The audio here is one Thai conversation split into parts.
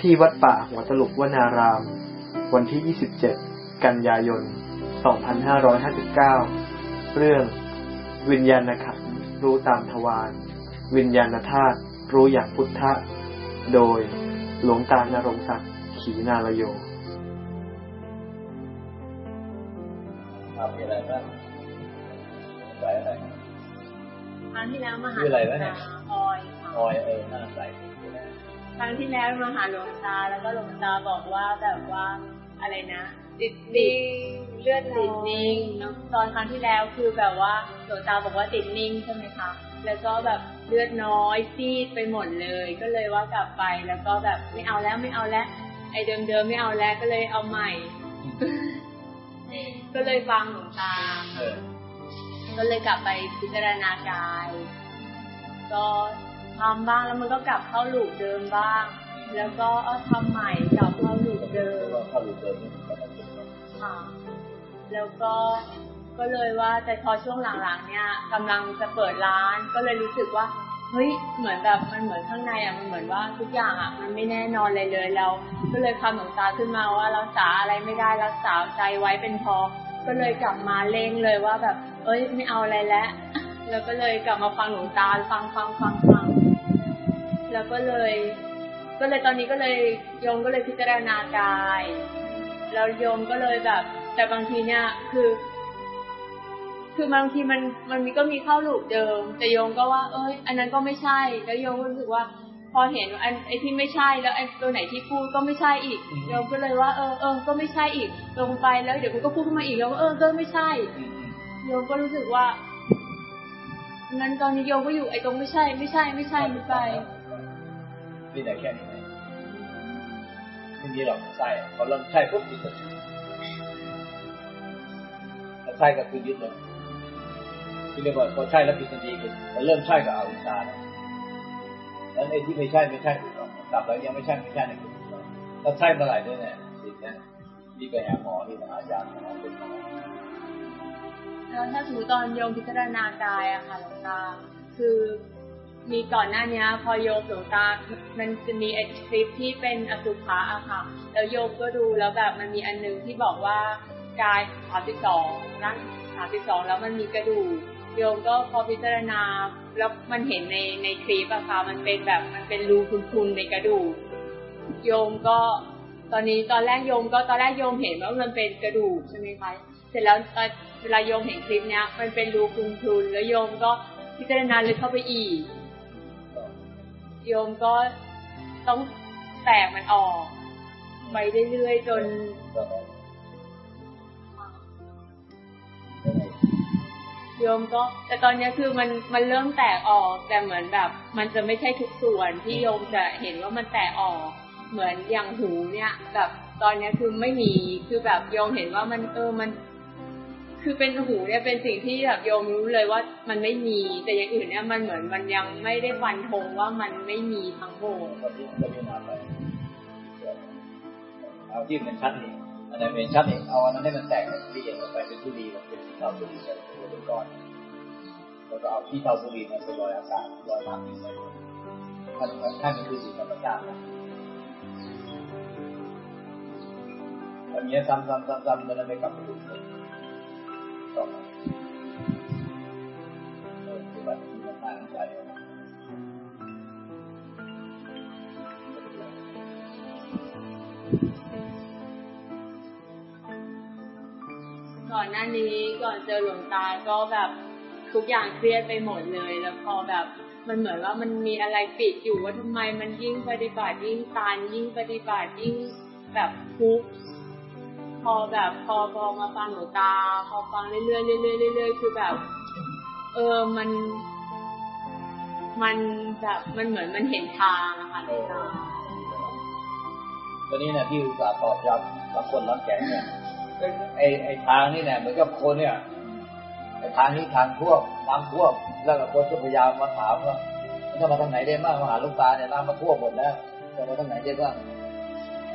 ที่วัดป่าหัวตลุกวนาราม วันที่ 27 กันยายน 2559 เรื่อง วิญญาณขันธ์รู้ตามทวารวิญญาณธาตุรู้อย่างพุทธะ โดยหลวงตานรงศักดิ์ขีนาลโยมีอะไรบ้างใส่อะไรครั้งที่แล้วมาหาชื่ออะไรวะเนี่ยออย ค่ะออยเออหน้าใสครั้งที่แล้วมาหาหลวงตาแล้วก็หลวงตาบอกว่าแบบว่าอะไรนะติดติดเลือดติดนิ่งแล้วตอนครั้งที่แล้วคือแบบว่าหลวงตาบอกว่าติดนิ่งใช่ไหมคะแล้วก็แบบเลือดน้อยซีดไปหมดเลย ก็เลยว่ากลับไปแล้วก็แบบไม่เอาแล้วไม่เอาแล้วไอ้เดิมๆไม่เอาแล้วก็เลยเอาใหม่ ก็เลยฟังหลวงตาเออก็เลยกลับไปพิจารณากาย ก็ ทำบ้างแล้วมันก็กลับเข้าลูปเดิมบ้าง แล้วก็เอาทำใหม่กลับเข้าลูปเดิมก็เข้าอยู่เดิมนี่ก็ต้องเป็นค่ะแล้วก็ก็เลยว่าแต่พอช่วงหลังๆ เนี่ยกำลังจะเปิดร้านก็เลยรู้สึกว่าเฮ้ยเหมือนแบบมันเหมือนข้างในอะมันเหมือนว่าทุกอย่างอะมันไม่แน่นอนเลยเลยแล้วก็เลยคำหลวงตาขึ้นมาว่ารักษาอะไรไม่ได้รักษาใจไว้เป็นพอ ก็เลยกลับมาเล่งเลยว่าแบบ เอ้ยไม่เอาอะไรแล้วแล้วก็เลยกลับมาฟังหลวงตาฟังฟังฟังฟัง แล้วก็เลย ก็เลยตอนนี้ก็เลยโยมก็เลยพิจารณากายแล้วโยมก็เลยแบบ แต่บางทีเนี่ยคือ คือบางทีมันมันมีก็มีเข้าลูปเดิม แต่โยมก็ว่า เอ้ย อันนั้นก็ไม่ใช่ แล้วโยมก็รู้สึกว่า พอเห็นอันไอ้ที่ไม่ใช่แล้วไอ้ตัวไหนที่พูดก็ไม่ใช่อีกโยมก็เลยว่าเออเออก็ไม่ใช่อีก ลงไปแล้วเดี๋ยวมันก็พูดขึ้นมาอีกแล้วเออก็ไม่ใช่โยมก็รู้สึกว่างั้นตอนนี้โยมก็อยู่ไอ้ตรงไม่ใช่ ไม่ใช่ไม่ใช่ไม่ไป นี่แต่แค่นี้ไงไม่มีหรอกใช่พอเริ่มใช่ปุ๊บยึดเลยถ้าใช่ก็คือยึดเลยที่เรียกว่าพอใช่แล้วผิดทันทีคือพอเริ่มใช่ก็เอาวิชาแล้วแล้วไอ้ที่ไม่ใช่ไม่ใช่ถูกต้องกลับแล้วยังไม่ใช่ไม่ใช่เนี่ยถูกต้องถ้าใช่เมื่อไหร่ด้วยเนี่ยสิ่งนั้นที่ไปหาหมอที่ไปหายาหมอเป็นหมอแล้วถ้าสมมติตอนโยมพิจารณากายอะค่ะหลวงตาคือ มีก่อนหน้านี้พอโยมหลวงตา มันจะมีไอคลิปที่เป็นอสุภะอะค่ะ แล้วโยมก็ดูแล้วแบบมันมีอันนึงที่บอกว่ากายสามสิบสองนั่งสามสิบสองแล้วมันมีกระดูกโยมก็พอพิจารณา แล้วมันเห็นในในคลิปอะค่ะ มันเป็นแบบมันเป็นรูพุนๆในกระดูกโยมก็ตอนนี้ตอนแรกโยมก็ตอนแรกโยมเห็นว่ามันเป็นกระดูกใช่ไหมคะเสร็จแล้วตอนเวลาโยมเห็นคลิปเนี้ยมันเป็นรูพุนพุนๆแล้วโยมก็พิจารณาเลึกเข้าไปอีก โยมก็ต้องแตกมันออกไปเรื่อยๆจนโยมก็ แต่ตอนนี้คือมันมันเริ่มแตกออกแต่เหมือนแบบ มันจะไม่ใช่ทุกส่วนที่โยมจะเห็นว่ามันแตกออก เหมือนอย่างหูเนี่ยแบบตอนนี้คือไม่มีคือแบบโยมเห็นว่ามันเออมัน คือเป็นหูเนี่ยเป็นสิ่งที่แบบโยมรู้เลยว่ามันไม่มีแต่อย่างอื่นเนี่ยมันเหมือนมันยังไม่ได้ฟันธงว่ามันไม่มีทั้งหมดก็พิจารณาไปเอาที่มันชัดนี่อันนั้นเป็นชัดนี่เอาอันนั้นให้มันแตกละเอียดลงไปเป็นทุลีเป็นที่เท่าทุลีไปเป็นก้อนแล้วก็เอาที่เท่าทุลีมันไปลอยอากาศลอยน้ำไปถ้ามันถ้ามันคือสิ่งธรรมชาติอันนี้ซ้ำซ้ำซ้ำซ้ำมันไม่กลับไปดูเลย ต่อมาเออคือแบบมันน่าสนใจก่อนหน้านี้ก่อนเจอหลวงตาก็แบบทุกอย่างเครียดไปหมดเลย แล้วพอแบบมันเหมือนว่ามันมีอะไรปิดอยู่ว่าทำไมมันยิ่งปฏิบัติยิ่งตันยิ่งปฏิบัติยิ่งแบบทุกข์ พอแบบพอพอมาฟังหลวงตา พอฟังเรื่อยๆเรื่อยๆเรื่อยๆคือแบบ เออมัน มันแบบมันเหมือนมันเห็นทางอะค่ะหลวงตาตอนนี้เนี่ยที่อุตส่าห์ตอบรับรับคนรับแขกเนี่ยไอไอทางนี่เนี่ยเหมือนกับคนเนี่ยไอทางนี้ทางท่วมน้ำท่วมแล้วก็คนก็พยายามมาถามว่ามันจะมาทางไหนได้บ้างมาหาลูกตาเนี่ยน้ำมาท่วมหมดแล้วจะมาทางไหนได้บ้าง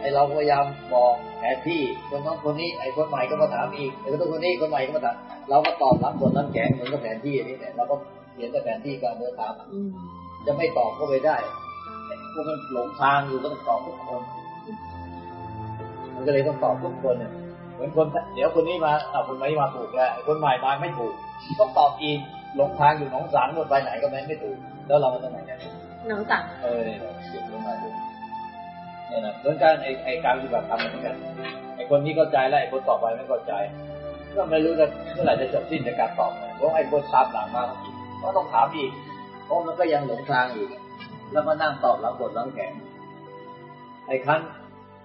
ไอเราพยายามบอกแผนที่คนน้องคนนี้ ไอคนใหม่ก็มาถามอีกไอคนนู้นคนนี้คนใหม่ก็มาถามเราก็ตอบรับคนรับแขกเหมือนกับแผนที่นี่เนี่ยเราก็เขียนแต่แผนที่การเดินทางอืมจะไม่ตอบเข้าไปได้พวกมันหลงทางอยู่ก็ต้องตอบทุกคน มันก็เลยต้องตอบทุกคนเนี่ยเหมือนคนเดี๋ยวคนนี้มาอ่าคนนี้มาถูกแล้วคนใหม่มาไม่ถูกต้องตอบอีกหลงทางอยู่หนองสังหมดไปไหนก็ไม่ไม่ถูกแล้วเรามาจากไหนเนี่ยน้องสังเออ เนี่ยเสียงลงมาดูเนี่ยนะเหมือนกันไอ้ไอ้การปฏิบัติธรรมเหมือนกันไอ้คนนี้เข้าใจแล้วไอ้คนต่อไปไม่เข้าใจ ก็ไม่รู้จะเมื่อไหร่จะจบสิ้นในการตอบเพราะไอ้คนตามหลังมาก็ต้องถามอีกเพราะมันก็ยังหลงทางอยู่แล้วมานั่งตอบหลังกดหลังแข็งไอ้ครั้น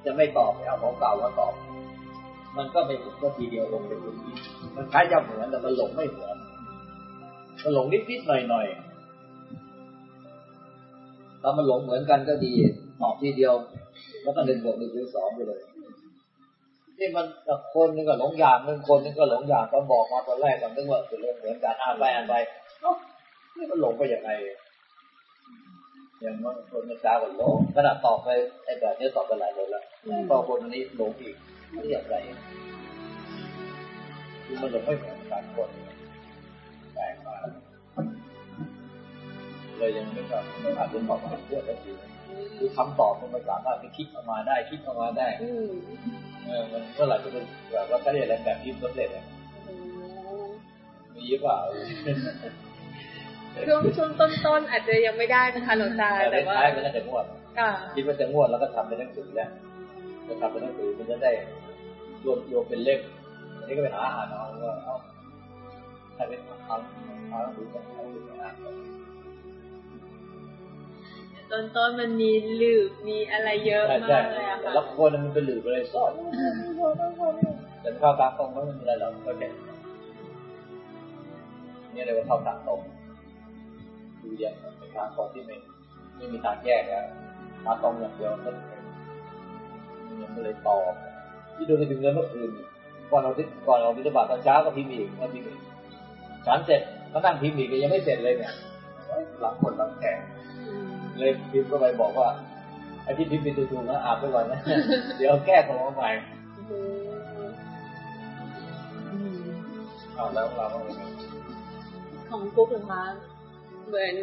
จะไม่ตอบเอาของเก่ามาตอบ มันก็ไม่ถึงก็ทีเดียวลงไปตรงนี้มันคล้ายจะเหมือนแต่มันหลงไม่เหมือนมันหลงนิดๆหน่อยๆถ้ามันหลงเหมือนกันก็ดีตอบทีเดียว แล้วก็หนึ่งบวกหนึ่งเป็นสองไปเลยนี่มันคนนึงก็หลงอย่างหนึ่งคนนึงก็หลงอย่างตอนบอกมาตอนแรกก็นึกว่าจะเรื่องเหมือนกันอ่านไปอ่านไปเอ้านี่มันหลงไปยังไงอย่างบางคนมันจ้าก็หลงขนาดตอบไปไอ้แบบนี้ตอบไปหลายเลยแล้วต่อคนนี้หลงอีกไม่อย่างไรคือมันหลงไม่เหมือนกันคนแปลกมาเลยยังไม่ก็อาจจะตอบมาเพื่อนก็คือ คือคำตอบมันสามารถไปคิดออกมาได้คิดออกมาได้อืมเออมันเมื่อไหร่จะเป็นแบบว่าเขาเรียกอะไรแบบที่สำเร็จอะมีหรือเปล่าช่วงช่วงต้นๆอาจจะยังไม่ได้นะคะหลวงตาแต่แต่เป็นว่าท้ายมันน่าจะงวดค่ะคิดว่าจะงวดแล้วก็ทำเป็นหนังสือแล้วจะทำเป็นหนังสือมันจะได้รวมรวมเป็นเล่มอันนี้ก็ไปหาอ่านเอาว่าเอาถ้าเป็นทำทำหนังสือจะเอาไปอ่าน ต้นๆมันมีหลืบมีอะไรเยอะใช่มาใช่กเลยอะแต่ค่ะละคนมันเป็นหลือไปเลยซ่อนแต่เข้าตามตรงมันไม่มีอะไรหรอกก็แค่นี่เลยว่าเข้าตามตรงดูอย่างเป็นทางตรงที่ไม่ไม่มีทางแยกแล้วทางตรงอย่างเดียวก็ยังไม่เลยตอบที่ดูไปถึงเงินเมื่อคืนก่อนเราทิก่อนเราบิณฑบาตตอนเช้าก็พิมพ์อีกมาพิมพ์อีกฉันเสร็จก็นั่งพิมพ์อีกยังไม่เสร็จเลยเนี่ยหลังคนหลังแก่ เลยพิมพ์ก็ไปบอกว่าไอ้ที่พิมพ์เป็นตัวๆนะอ่านไปก่อนนะ เดี๋ยวแก้ของมาใหม่เอาแล้วเราก็ของกุ๊กเหรอคะเหมือน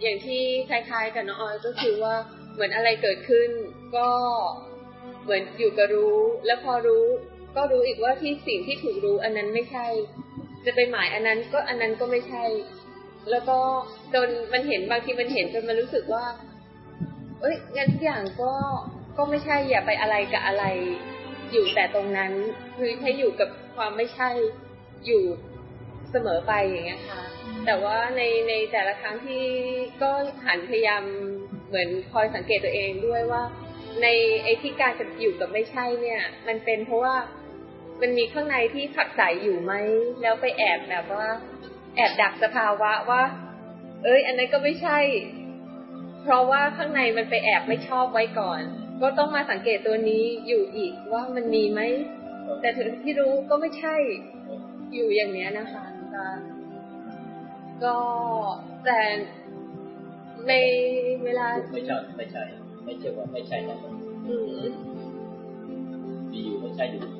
อย่างที่คล้ายๆกับน้องออยก็คือว่าเหมือนอะไรเกิดขึ้น ก็เหมือนอยู่กับรู้ แล้วพอรู้ ก็รู้อีกว่าที่สิ่งที่ถูกรู้ อันนั้นไม่ใช่ จะไปหมายอันนั้นก็อันนั้นก็ไม่ใช่ แล้วก็จนมันเห็นบางทีมันเห็นจนมันรู้สึกว่า เอ้ยงั้นทุกอย่างก็ก็ไม่ใช่อย่าไปอะไรกับอะไร อยู่แต่ตรงนั้นคือให้อยู่กับความไม่ใช่อยู่เสมอไปอย่างเงี้ยค่ะ แต่ว่าในในแต่ละครั้งที่ก็หันพยายามเหมือนคอยสังเกตตัวเองด้วยว่า ในไอ้ที่การจะอยู่กับไม่ใช่เนี่ย มันเป็นเพราะว่ามันมีข้างในที่ผักใสอยู่ไหมแล้วไปแอบแบบว่า แอบดักสภาวะว่า เอ้ย อันนั้นก็ไม่ใช่ เพราะว่าข้างในมันไปแอบไม่ชอบไว้ก่อน ก็ต้องมาสังเกตตัวนี้อยู่อีกว่ามันมีไหม แต่ถึงที่รู้ก็ไม่ใช่ อยู่อย่างเนี้ยนะคะอาจารย์ก็แต่ในเวลาไม่ใช่ไม่ใช่ ไม่ใช่ว่าไม่ใช่นะอืมมีอยู่ไม่ใช่อยู่นะย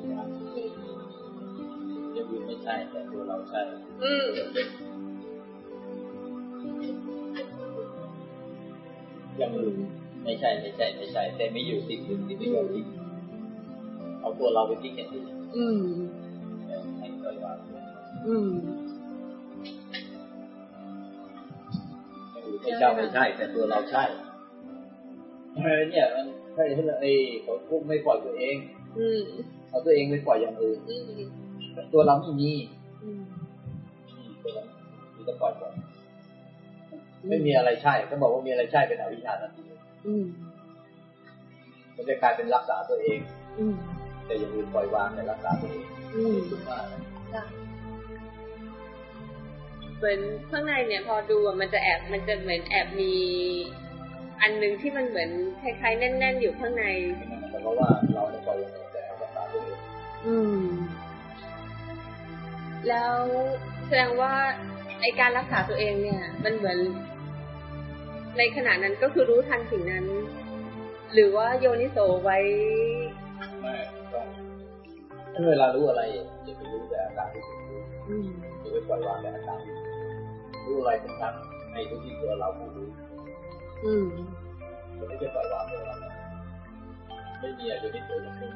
ังอยู่ไม่ ใช่แต่ตัวเราใช่ อืมยังอื่นไม่ใช่ไม่ใช่ไม่ใช่ แต่ไม่อยู่สิ่งหนึ่งที่ไม่ยอมทิ้งเอาตัวเราไปทิ้งอย่างอื่นอืมให้ปล่อยวางอืมอย่างอื่นไม่ใช่ไม่ใช่ แต่ตัวเราใช่เออเนี่ยมันใช่ที่ไอ้คนพวกไม่ปล่อยตัวเอง อืมเอาตัวเองไปปล่อยอย่างอื่น อืมตัวเราไม่มีอืมตัวเรามีแต่ปล่อยหมดไม่มีอะไรใช่ก็บอกว่ามีอะไรใช่เป็นอวิชชาทันทีอืมมันจะกลายเป็นรักษาตัวเองอืมแต่อย่างอื่นปล่อยวางแต่รักษาตัวเองอืมขึ้นมากค่ะเหมือนข้างในเนี่ยพอดูอะมันจะแอบมันจะเหมือนแอบมีอันหนึงที่มันเหมือนคล้ายๆแน่น ๆ อยู่ข้างในแต่เพราะว่าเราไม่ปล่อยอย่างอื่นแต่รักษาตัวเองอืม แล้วแสดงว่าไอการรักษาตัวเองเนี่ย มันเหมือน ในขณะนั้นก็คือรู้ทันสิ่งนั้น หรือว่าโยนิโสไว้ไม่ก็ถ้าเวลารู้อะไรอย่าไปรู้แต่อาการที่ถูกรู้อืมอย่าไปปล่อยวางแต่อาการรู้อะไรทุกครั้งในทุกที่ตัวเราผู้รู้อืมมันไม่ใช่ปล่อยวางเราไม่มีอะไรอยู่ในตัวอย่างนี้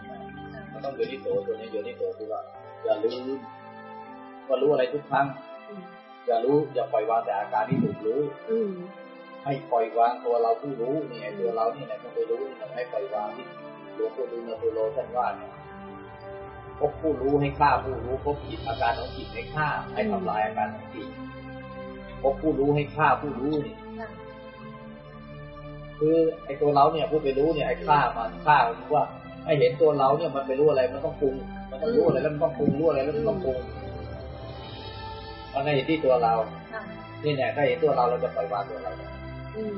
มันต้องอยู่ที่ตัวนี้อยู่ที่ตัวที่ว่าอย่าลืม ว่ารู้อะไรทุกครั้งอย่ารู้อย่าปล่อยวางแต่อาการที่ถูกรู้อืมให้ปล่อยวางตัวเราผู้รู้นี่ไงตัวเรานี่แหละต้องไปรู้นี่ให้ปล่อยวางที่หลวงปู่ดูลตัวโลท่านว่าเนี่ยพบผู้รู้ให้ฆ่าผู้รู้พบจิตอาการของจิตให้ฆ่าให้ทำลายอาการของจิตพบผู้รู้ให้ฆ่าผู้รู้นี่ค่ะคือไอ้ตัวเราเนี่ยผู้ไปรู้เนี่ยไอ้ฆ่ามันฆ่ามันว่าไอ้เห็นตัวเราเนี่ยมันไปรู้อะไรมันต้องปรุงมันต้องรู้อะไรแล้วมันต้องปรุงรู้อะไรแล้วมันต้องปรุง มันไม่เห็นที่ตัวเราค่ะนี่แน่ถ้าเห็นตัวเราเราจะปล่อยวางตัวเราอืม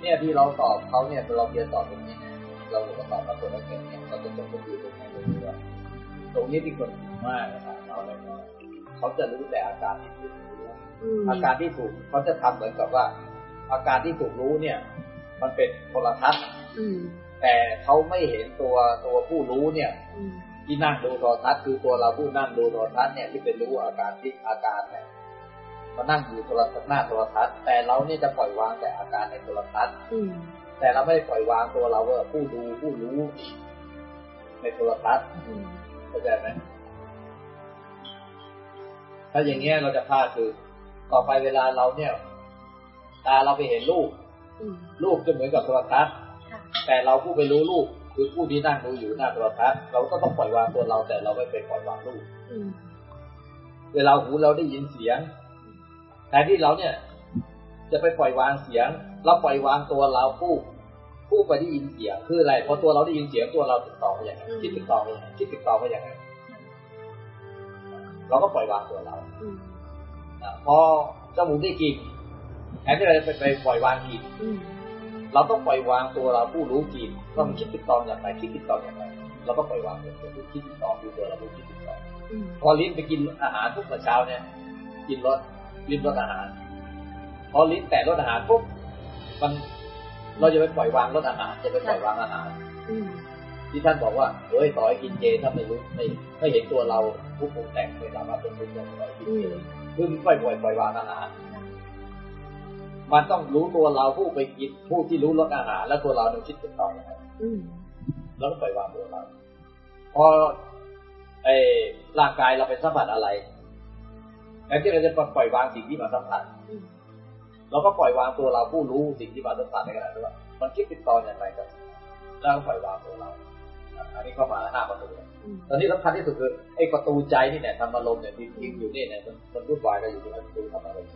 เนี่ยที่เราตอบเขาเนี่ยเราเรียนตอบตรงนี้นะเราก็ตอบมาตัวเราเก่งเนี่ยเราจะจบก็คือตรงนี้เลยว่าตรงนี้ที่คนมากนะครับเราอะไรก็เขาจะรู้แต่อาการที่ถูกรู้อืมอาการที่ถูกเขาจะทำเหมือนกับว่า อาการที่ถูกรู้เนี่ย มันเป็นโทรทัศน์อืมแต่เขาไม่เห็นตัวตัวผู้รู้เนี่ยอืม ที่นั่งดูโทรทัศน์คือตัวเราผู้นั่งดูโทรทัศน์เนี่ยที่เป็นรู้อาการที่อาการเนี่ยมานั่งอยู่โทรทัศน์หน้าโทรทัศน์แต่เราเนี่ยจะปล่อยวางแต่อาการในโทรทัศน์อืมแต่เราไม่ได้ปล่อยวางตัวเราว่าผู้ดูผู้รู้ในโทรทัศน์อืมเข้าใจไหมถ้าอย่างเงี้ยเราจะพลาดคือต่อไปเวลาเราเนี่ย ตาเราไปเห็นรูปอืมรูปจะเหมือนกับโทรทัศน์ค่ะแต่เราผู้ไปรู้รูป คือผู้ที่นั่งดูอยู่หน้าโทรทัศน์เราก็ต้องปล่อยวางตัวเราแต่เราไม่ไปปล่อยวางรูปอืมเวลาหูเราได้ยินเสียงแทนที่เราเนี่ย จะไปปล่อยวางเสียงเราปล่อยวางตัวเราผู้ผู้ไปได้ยินเสียงคืออะไรพอตัวเราได้ยินเสียงตัวเราติดต่อไปอย่างไรคิดติดต่อไปอย่างไรคิดติดต่อไปอย่างไรเราก็ปล่อยวางตัวเราอืมอะพอจมูกได้กลิ่นแทนที่เราจะไปไปปล่อยวางกลิ่นอืม เราต้องปล่อยวางตัวเราผู้รู้กลิ่นว่ามันคิดติดต่ออย่างไรคิดติดต่ออย่างไรเราก็ปล่อยวางตัวเราผู้คิดติดต่อคือตัวเราผู้คิดติดต่ออืมพอลิ้นไปกินอาหารทุกเช้าเนี่ย กินรสลิ้นรสอาหาร พอลิ้นแตะรสอาหารปุ๊บมันเราจะไปปล่อยวางรสอาหารจะไปปล่อยวางอาหารอืมที่ท่านบอกว่าเฮ้ยต่อให้กินเจถ้าไม่รู้ไม่ไม่เห็นตัวเราผู้ปรุงแต่งไม่สามารถเป็นผู้ปรุงแต่งกินเจคือมันปล่อยปล่อยปล่อยวางอาหาร มันต้องรู้ตัวเราผู้ไปกินผู้ที่รู้รสอาหาร และตัวเราเนี่ยคิดติดต่อยังไงอืมแล้วก็ปล่อยวางตัวเรา พอไอ้ร่างกายเราไปสัมผัสอะไรแทนที่เราจะปล่อยวางสิ่งที่มาสัมผัสอืมเราก็ปล่อยวางตัวเราผู้รู้สิ่งที่มาสัมผัสในขณะนั้นว่ามันคิดติดต่ออย่างไรกันแล้วก็ปล่อยวางตัวเราอันนี้เข้ามาห้าประตูอืมตอนนี้สำคัญที่สุดคือไอ้ประตูใจนี่เนี่ยธรรมารมณ์เนี่ยที่ทิ้งอยู่นี่เนี่ยมันมันวุ่นวายกันอยู่ตรงประตูธรรมารมณ์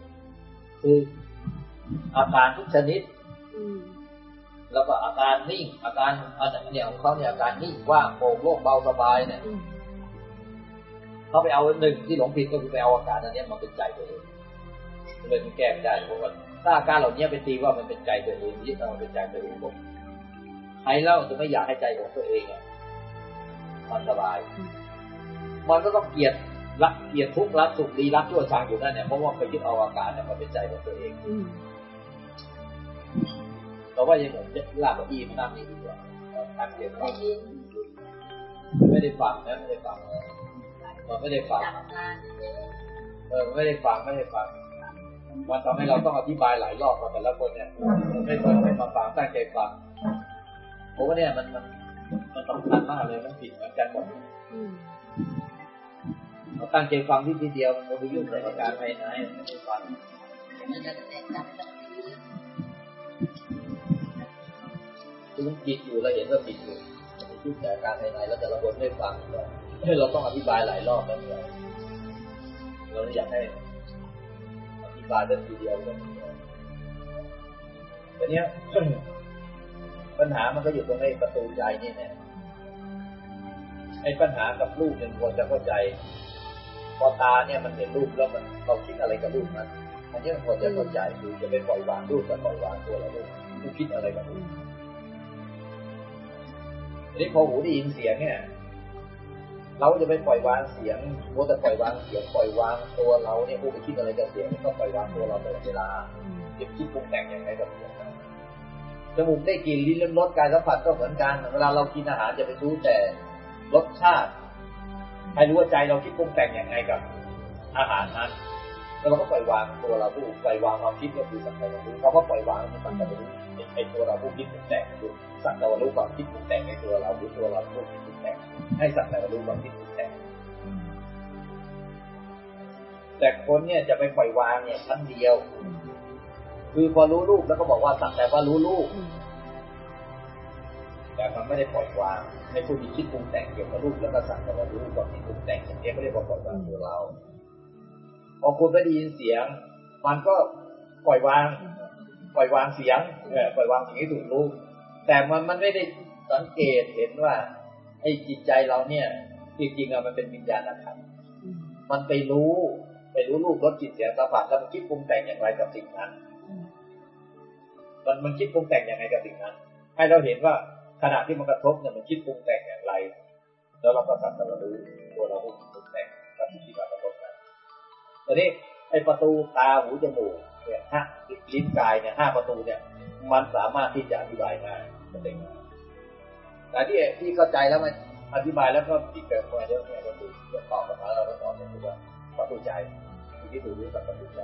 คือ อาการทุกชนิดอืมแล้วก็อาการนิ่ง อาการอันเนี่ยของเขาเนี่ยอาการนิ่งว่างโปร่งโล่งเบาสบายเนี่ยอืมเขาไปเอาหนึ่งที่หลงผิดก็คือไปเอาอาการอันเนี้ยมาเป็นใจตัวเองเลยมันแก้ไม่ได้เพราะว่าถ้าอาการเหล่านี้ไปตีว่ามันเป็นใจตัวเองยึดเอามันเป็นใจตัวเองผมใครเล่าจะไม่อยากให้ใจของตัวเองอะมันสบาย มันก็ต้องเกลียดรักเกลียดทุกข์รักสุขดีรักชั่วชังอยู่นั่นเนี่ยเพราะว่าไปยึดเอาอาการเนี่ยมาเป็นใจของตัวเอง อืมเราว่ายังเหมือนลากเก้าอี้มานั่งนี่ดีกว่าตั้งเสียงฟังไม่ได้ฟังนะไม่ได้ฟังเลยมันไม่ได้ฟังเออไม่ได้ฟังไม่ได้ฟังมันทำให้เราต้องอธิบายหลายรอบกับแต่ละคนเนี่ยไม่ไม่ไม่มาฟังตั้งใจฟังผมว่าเนี่ยมันมันมันสำคัญมากเลยมันผิดเหมือนกันหมดอืมเราตั้งใจฟังที่ทีเดียวมันไปยุ่งในอาการภายในไม่ได้ฟัง คือมันผิดอยู่เราเห็นว่าผิดอยู่มันไปยุ่แต่การภายในแล้วแต่ละคนไม่ฟังเลยให้เราต้องอธิบายหลายรอบแล้วเนี่ยเราอยากให้อธิบายได้ทีเดียวเลยแต่เนี้ยปัญหามันก็อยู่ตรงไอ้ประตูใจนี่เนี่ไอ้ปัญหากับรูปเนี่ยควรจะเข้าใจ พอตาเนี่ยมันเห็นรูปแล้วมันเราคิดอะไรกับรูปนั้นอันนี้มันควรจะเข้าใจคือจะไม่ปล่อยวางรูปจะปล่อยวางตัวเราด้วยคิดอะไรกับรูป นี้พอหูได้ยินเสียงเนี่ย เราจะไปปล่อยวางเสียงว่าจะปล่อยวางเสียงปล่อยวางตัวเราเนี่ยผู้ไปคิดอะไรกับเสียงก็ปล่อยวางตัวเราตลอดเวลาอืมจะคิดปรุงแต่งอย่างไรกับเสียงจมูกได้กลิ่นลิ้นเริ่มรสกายสัมผัสก็เหมือนกันเวลาเรากินอาหารจะไปรู้แต่รสชาติให้รู้ว่าใจเราคิดปรุงแต่งอย่างไรกับ อาหารนั้นแล้วเราก็ปล่อยวางตัวเราผู้ปล่อยวางความคิดก็คือสังเกตรู้เราก็ปล่อยวางสังเกตรู้ไอ้ตัวเราผู้คิดปรุงแต่งคือ สังเกตรู้ความคิดปรุงแต่งในตัวเราหรือตัวเราผู้คิดปรุงแต่งให้สังเกตรู้ความคิดปรุงแต่งแต่คนเนี่ยจะไปปล่อยวางเนี่ยชั้นเดียว คือพอรู้ลูกแล้วก็บอกว่าสักแต่ว่ารู้ลูกแต่มันไม่ได้ปล่อยวางในผู้ที่คิดปรุงแต่งเกี่ยวกับลูกแล้วก็สักแต่ว่ารู้ความคิดปรุงแต่งอย่างนี้ไม่ได้บอกปล่อยวางตัวเราพอคุณไม่ได้ยินเสียง มันก็ปล่อยวาง ปล่อยวางเสียงเอปล่อยวางสิ่งที่ถูกรู้ แต่มันมันไม่ได้สังเกตเห็นว่าไอ้จิตใจเราเนี่ย จริงๆอะมันเป็นวิญญาณขันธ์มันไปรู้ไปรู้รูปรสจิตเสียงสัมผัสแล้วมันคิดปรุงแต่งอย่างไรกับสิ่งนั้น มันมันคิดปรุงแต่งอย่างไรกับสิ่งนั้น ให้เราเห็นว่าขณะที่มันกระทบเนี่ยมันคิดปรุงแต่งอย่างไร แล้วเราก็สัมผัสรู้ตัวเราคิดปรุงแต่งกับสิ่งที่มากระทบนั้นตอนนี้ไอ้ประตูตาหูจมูกเนี่ยห้าลิ้นกายเนี่ยห้าประตูเนี่ย มันสามารถที่จะอธิบายง่ายมันได้ง่ายแต่ที่ที่เข้าใจแล้วมันอธิบายแล้วก็ติดเกิดมาเยอะเนี่ยก็คือจะตอบปัญหาเราก็ตอบก็คือว่าประตูใจที่ถูกรู้กับประตูใจ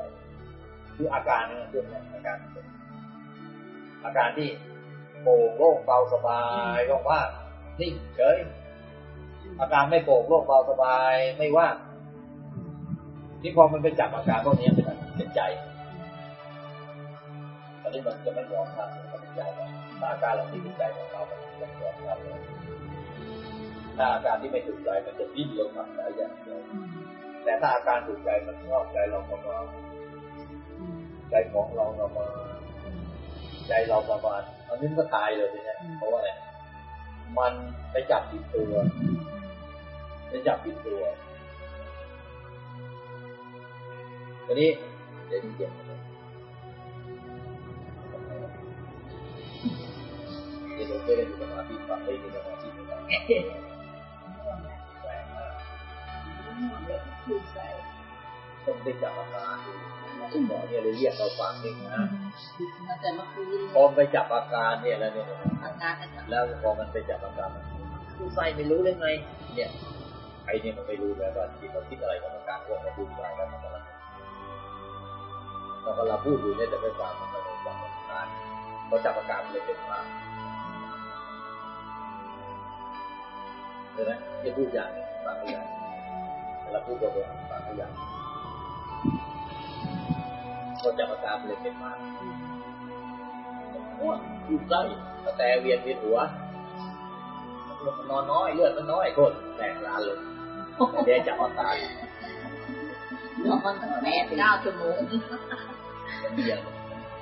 คืออาการนี่เรื่องนี้อาการอาการที่โปร่งโล่งเบาสบายว่างๆนิ่งเฉยอาการไม่โปร่งโล่งเบาสบายไม่ว่างที่พอมันไปจับอาการพวกนี้เป็นใจ อนนี้มันจะไม่ยอมรับมันเป็นใจแต่อาการเหล่านี้เป็นใจของเรามันจะยอมรับเลยถ้าอาการที่ไม่ถูกใจมันจะดิ้นรนมาหลายอย่างเดียวแต่ถ้าอาการถูกใจมันชอบใจเราประมาณใจของเราเรามาใจเราประมาณอันนี้ก็ตายเลยทีนี้เพราะว่าอะไรมันไปจับผิดตัวไปจับผิดตัวทีนี้เดี๋ยวเดี๋ยวเดี๋ยวเราไม่ได้มีสมาธิฟังไม่มีสมาธิไม่ได้ต้องได้จับอาการคุณหมอเนี่ยเลยเรียกเราฟังเองนะมันจะมาคุยพอไปจับอาการเนี่ยแล้วเนี่ยอาการการแล้วพอมันไปจับอาการมันผู้ใส่ไม่รู้ได้ไงเนี่ยไอ้เนี่ยมันไม่รู้แล้วว่าที่เราคิดอะไรกับอาการพวกมันพูดไปแล้วมันกำลังเรากำลังพูดอยู่เนี่ยแต่ไม่ฟังมันก็เลยจับอาการพอจับอาการมันเลยเป็นมาก เห็นไหมที่พูดอย่างนี้ฟังอย่างเวลาพูดตัวตัวฟังอย่างพอจับอาการเลยเป็นมากง่วงอยู่ใกล้แต่เวียนเวียนหัวมันนอนน้อยเลือดมันน้อยคนแตกร้านเลยเดี๋ยวจับอาการนอนตั้งแปดเก้าชั่วโมงเดียว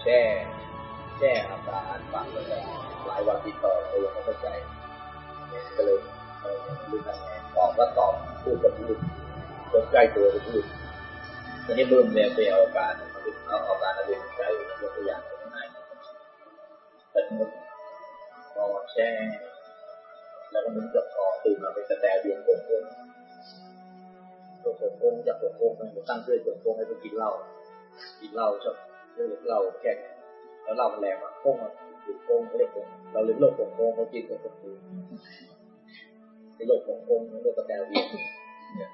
แช่แช่อาการฟังเลยหลายวันติดต่อเรายังไม่เข้าใจก็เลย ตอบก็ตอบพูดก็พูดคนใกล้ตัวก็พูดตอนนี้ริ่มแนวไปเอาอาการเอาอาการเอาเป็นใจยกตัวอย่างง่ายๆเป็นนอนแช่แล้วก็มันจะคอตื่นมาเป็นสแตเบียนโป่งโป่งโป่งโป่งจากโป่งโป่งมันตั้งเพื่อโป่งโป่งให้ไปกินเหล้ากินเหล้าชอบเรื่องเหล้าแก่แล้วเหล้ามันแรงอะโป่งอะหยุดโป่งไม่ได้โป่งเราเลยโลกโป่งโป่งเขากินโป่งโป่ง ในโลกโป่งโป่งโลกสแตเบียนเนี่ย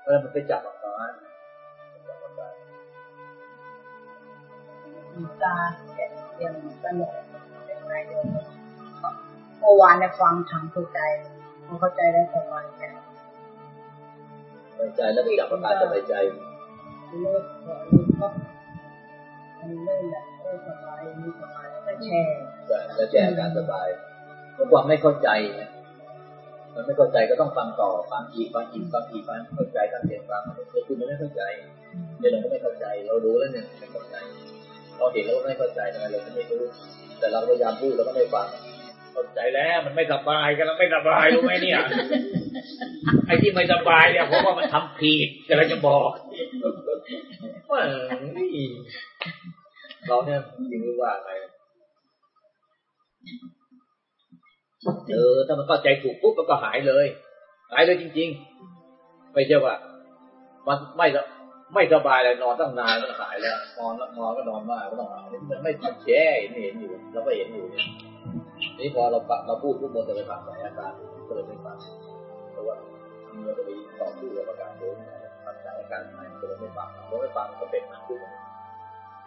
เพราะมันไปจับอากมาจับอาการมีการอย่างสนุกเป็นไรเดียวเมื่อวานเนี่ยฟังทำเข้าใจเข้าใจแล้สบายใจสบายใจแล้วไปจับอากมาสบายใจเลิกเลิกก็มันเลื่อนแหละเออสบายมีสบายแล้วก็แชร์แล้วแก้อาการสบายเมื่อความไม่เข้าใจเนี่ย มันไม่เข้าใจก็ต้องฟังต่อฟังอีกฟังอีกฟังอีกฟังเข้าใจการเรียนฟังแต่คุณมันไม่เข้าใจเนี่ยเราก็ไม่เข้าใจ เรารู้แล้วเนี่ยไม่เข้าใจเราเห็นแล้วไม่เข้าใจทำไมเราไม่รู้ แต่เราพยายามพูดแล้วก็ไม่ฟังเข้าใจแล้วมันไม่สบายกันแล้วไม่สบายรู้ไหมเนี่ย ไอ้ที่ไม่สบายเนี่ยเพราะว่ามันทำผิดกำลังจะบอกว่าเราเนี่ยจริงหรือว่าอะไง เออ ถ้ามันเข้าใจถูกปุ๊บมันก็หายเลย หายเลยจริง ๆ ไม่ใช่ว่า มันไม่ไม่สบายเลยนอนตั้งนานมันหายแล้วนอนนอนก็นอนมากก็ต้องหายมันไม่มันแช่เห็นเห็นอยู่เราก็เห็นอยู่เนี่ยนี่พอเราปักเราพูดปุ๊บมันจะไปปักใส่อาการก็เลยไม่ปักเพราะว่าเราจะไปต่อสู้กับอาการโดนทำสายอาการใหม่ก็เลยไม่ฟังเราไม่ฟังก็เป็นมันทุกข์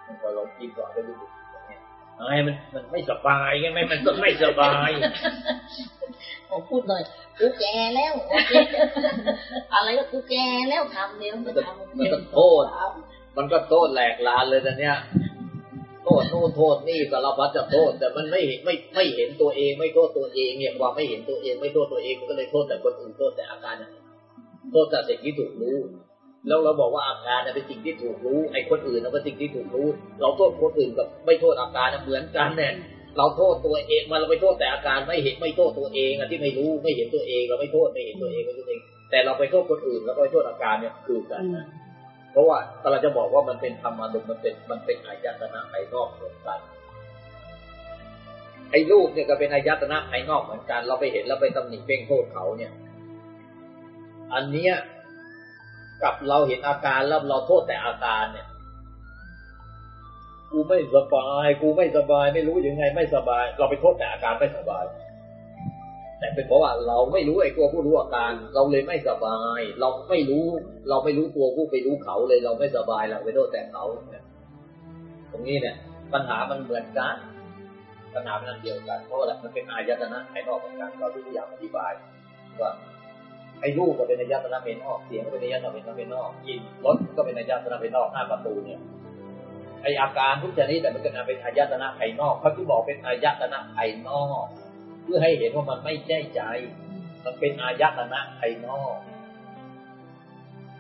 มันพอเรากินก่อนก็รู้ สึกอย่างเงี้ยไอ้มันมันไม่สบายไงไม่มันก็ไม่สบายผมพูดเลยกูแก่แล้วโอเคอะไรก็กูแก่แล้วทำเดี๋ยวมันไม่ก็ทำมันก็โทษมันก็โทษแหลกลานเลยตอนเนี้ยโทษนู่นโทษนี่สารพัดจะโทษ แต่มันไม่เห็นไม่ไม่เห็นตัวเอง ไม่โทษตัวเองเนี่ยความไม่เห็นตัวเอง ไม่โทษตัวเองมันก็เลยโทษแต่คนอื่นโทษแต่อาการนั้นโทษแต่สิ่งที่ถูกรู้ แล้วเราบอกว่าอาการน่ะเป็นสิ่งที่ถูกรู้ไอ้คนอื่นน่ะเป็นสิ่งที่ถูกรู้ เราโทษคนอื่นกับไม่โทษอาการน่ะเหมือนกันเนี่ยเราโทษตัวเองมันเราไปโทษแต่อาการไม่เห็นไม่โทษตัวเองอะที่ไม่รู้ไม่เห็นตัวเอง เราไม่โทษไม่เห็นตัวเองไม่โทษตัวเอง แต่เราไปโทษคนอื่นแล้วก็ไปโทษอาการเนี่ยคือกันนะเพราะว่าเราจะบอกว่ามันเป็นธรรมารมณ์มันเป็นมันเป็นอายตนะภายนอกเหมือนกันไอ้รูปเนี่ยก็เป็นอายตนะภายนอกเหมือนกัน เราไปเห็นแล้วไปตำหนิเพ่งโทษเขาเนี่ย อันเนี้ย กับเราเห็นอาการแล้วเราโทษแต่อาการเนี่ย กูไม่สบาย กูไม่สบาย ไม่รู้ยังไง ไม่สบาย เราไปโทษแต่อาการไม่สบาย แต่เป็นเพราะว่าเราไม่รู้ไอ้ตัวผู้รู้อาการ เราเลยไม่สบาย เราไม่รู้ เราไม่รู้ตัวผู้ไปรู้เขาเลย เราไม่สบายเราไปโทษแต่เขาเนี่ยตรงนี้เนี่ย ปัญหามันเหมือนกันปัญหาเป็นอันเดียวกันเพราะอะไรมันเป็นอายตนะภายนอกเหมือนกันเราทุกอย่างอธิบายว่า ไอ้รูปก็เป็นอายตนะภายนอก เสียงก็เป็นอายตนะภายนนอกกลิ่นรสก็เป็นอายตนะภายนนอกหน้าประตูเนี่ยไออาการทุกชนิดแต่มันก็เป็นอายตนะภายนอกเขาที่บอกเป็นอายตนะภายนอก เพื่อให้เห็นว่ามันไม่ใช่ใจ มันเป็นอายตนะภายนอก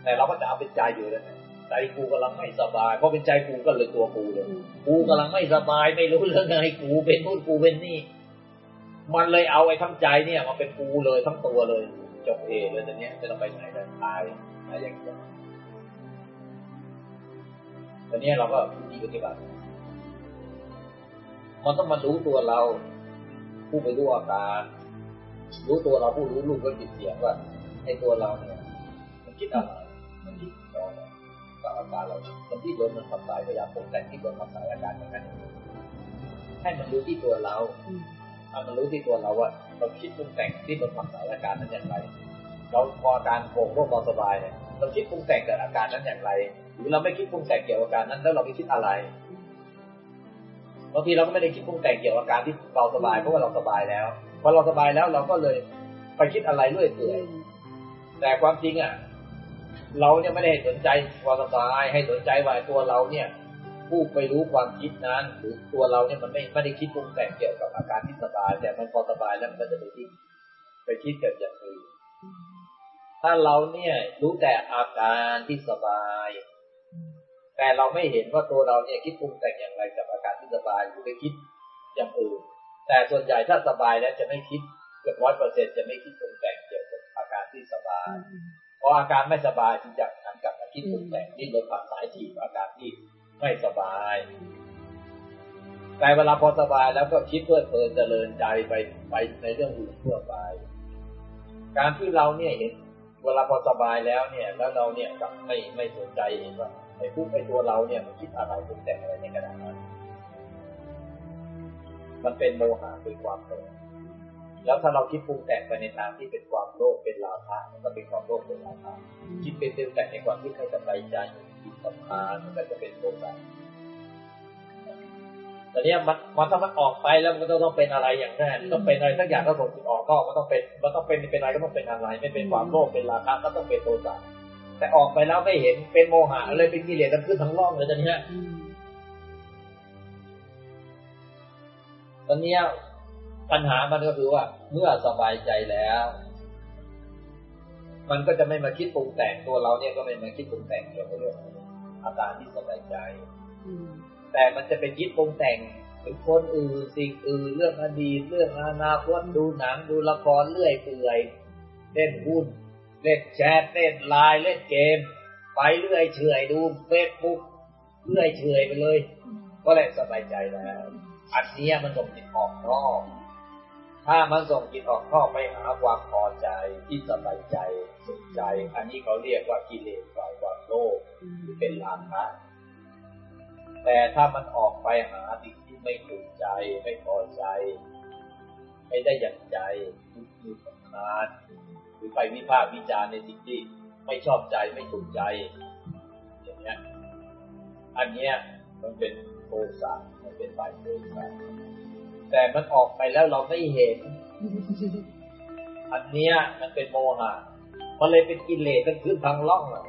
แต่เราก็จะเอาเป็นใจอยู่เลยใจกูกำลังไม่สบายเพราะเป็นใจกูก็เลยตัวกูเลย กูกำลังไม่สบายไม่รู้เรื่องไงกูเป็นนู่นกูเป็นนี่ มันเลยเอาไอ้ทั้งใจเนี่ยมาเป็นกูเลยทั้งตัวเลย จบเอเลยตอนเนี้ยจะต้องไปไหนกันตายตายอย่างเดียวตอนนี้เราก็มีปฏิบัติมันต้องมารู้ตัวเรา ผู้ไปรู้อาการ รู้ตัวเราผู้รู้รูปก็จิตเสียงว่าไอ้ตัวเราเนี่ย มันคิดอะไรมันคิดต่อกับอาการเรามันที่โดนมันทำลายพยายามปกแต่งที่โดนทำลายอาการอย่างนั้นให้มันรู้ที่ตัวเราถ้ามันรู้ที่ตัวเราว่า เราคิดปรุงแต่งที่โดนทำลายอาการนั้นอย่างไร เราพออาการโกงโรคเราสบายเนี่ยเราคิดปรุงแต่งกับอาการนั้นอย่างไร หรือเราไม่คิดปรุงแต่งเกี่ยวกับอาการนั้นแล้วเราไปคิดอะไรบางทีเราก็ไม่ได้คิดปรุงแต่งเกี่ยวกับอาการที่เราสบายเพราะว่าเราสบายแล้วพอเราสบายแล้วเราก็เลยไปคิดอะไรเรื่อยเปื่อยแต่ความจริงอะ เราเนี่ยไม่ได้สนใจความสบายให้สนใจว่าตัวเราเนี่ย ผู้ไปรู้ความคิดนั้นหรือตัวเราเนี่ยมันไม่ไม่ได้คิดปรุงแต่งเกี่ยวกับอาการที่สบาย แต่มันพอสบายแล้วมันก็จะไปคิดไปคิดเกิดอย่างอื่นถ้าเราเนี่ยรู้แต่อาการที่สบาย แต่เราไม่เห็นว่าตัวเราเนี่ยคิดปรุงแต่งอย่างไรกับอาการที่สบายหรือไปคิดอย่างอื่น แต่ส่วนใหญ่ถ้าสบายแล้วจะไม่คิดเกือบร้อยเปอร์เซ็นจะไม่คิดปรุงแต่งเกี่ยวกับอาการที่สบายพออาการไม่สบายจึงจะหันกลับมาคิดปรุงแต่งที่ลดผักสายถีบอาการที่ ไม่สบาย แต่เวลาพอสบายแล้วก็คิดเพลิดเพลินเจริญใจไปไปในเรื่องอื่นทั่วไป การที่เราเนี่ยเห็นเวลาพอสบายแล้วเนี่ย แล้วเราเนี่ยกับไม่ไม่สนใจเห็นว่าไอ้ผู้ไอ้ตัวเราเนี่ยมันคิดอะไรปรุงแต่งอะไรในขณะนั้นมันเป็นโมหะเป็นความโลภแล้วถ้าเราคิดปรุงแต่งไปในทางที่เป็นความโลภเป็นราคะมันก็เป็นความโลภเป็นราคะคิดเป็นปรุงแต่งในความคิดให้สบายใจ คิดสำคัญมันก็จะเป็นโทสะแต่เนี้ยมันมันถ้ามันออกไปแล้วมันก็ต้องเป็นอะไรอย่างแน่ต้องเป็นอะไรสักอย่างก็ส่งจิตออกนอกมันต้องเป็นมันต้องเป็นเป็นอะไรก็ต้องเป็นอะไร ไม่เป็นความโลภเป็นราคะก็ต้องเป็นโทสะแต่ออกไปแล้วไม่เห็นเป็นโมหะเลยเป็นกิเลสทั้งขึ้นทั้งล่องเลยตอนเนี้ยตอนนี้ปัญหามันก็คือว่า เมื่อสบายใจแล้ว มันก็จะไม่มาคิดปรุงแต่งตัวเราเนี่ยก็ไม่มาคิดปรุงแต่งเกี่ยวกับเรื่อง อาการที่สบายใจแต่มันจะไปคิดปรุงแต่งถึงคนอื่นสิ่งอื่นเรื่องอดีตเรื่องอนาคตดูหนังดูละครเรื่อยเปื่อยเล่นหุ้นเล่นแชทเล่นไลน์เล่นเกม ไปเรื่อยเฉยดูเฟซบุ๊กเรื่อยเฉยไปเลย ก็เลยสบายใจแล้วอันนี้มันส่งจิตออกนอก ถ้ามันส่งจิตออกนอกไปหาความพอใจที่สบายใจสุข ใจ อันนี้เขาเรียกว่ากิเลสฝ่ายความโลภหรือเป็นราคะแต่ถ้ามันออกไปหาสิ่งที่ไม่ถูกใจไม่พอใจ ไม่ได้อย่างใจคือสำคัญหรือไปวิพากษ์วิจารณ์ในสิ่งที่ไม่ชอบใจไม่ถูกใจอย่างเงี้ยอันเนี้ยมันเป็นโทสะมันเป็นฝ่ายโทสะแต่มันออกไปแล้วเราไม่เห็น อันเนี้ยมันเป็นโมหะ มันเลยเป็นกิเลสมันขึ้นทางล่องอะ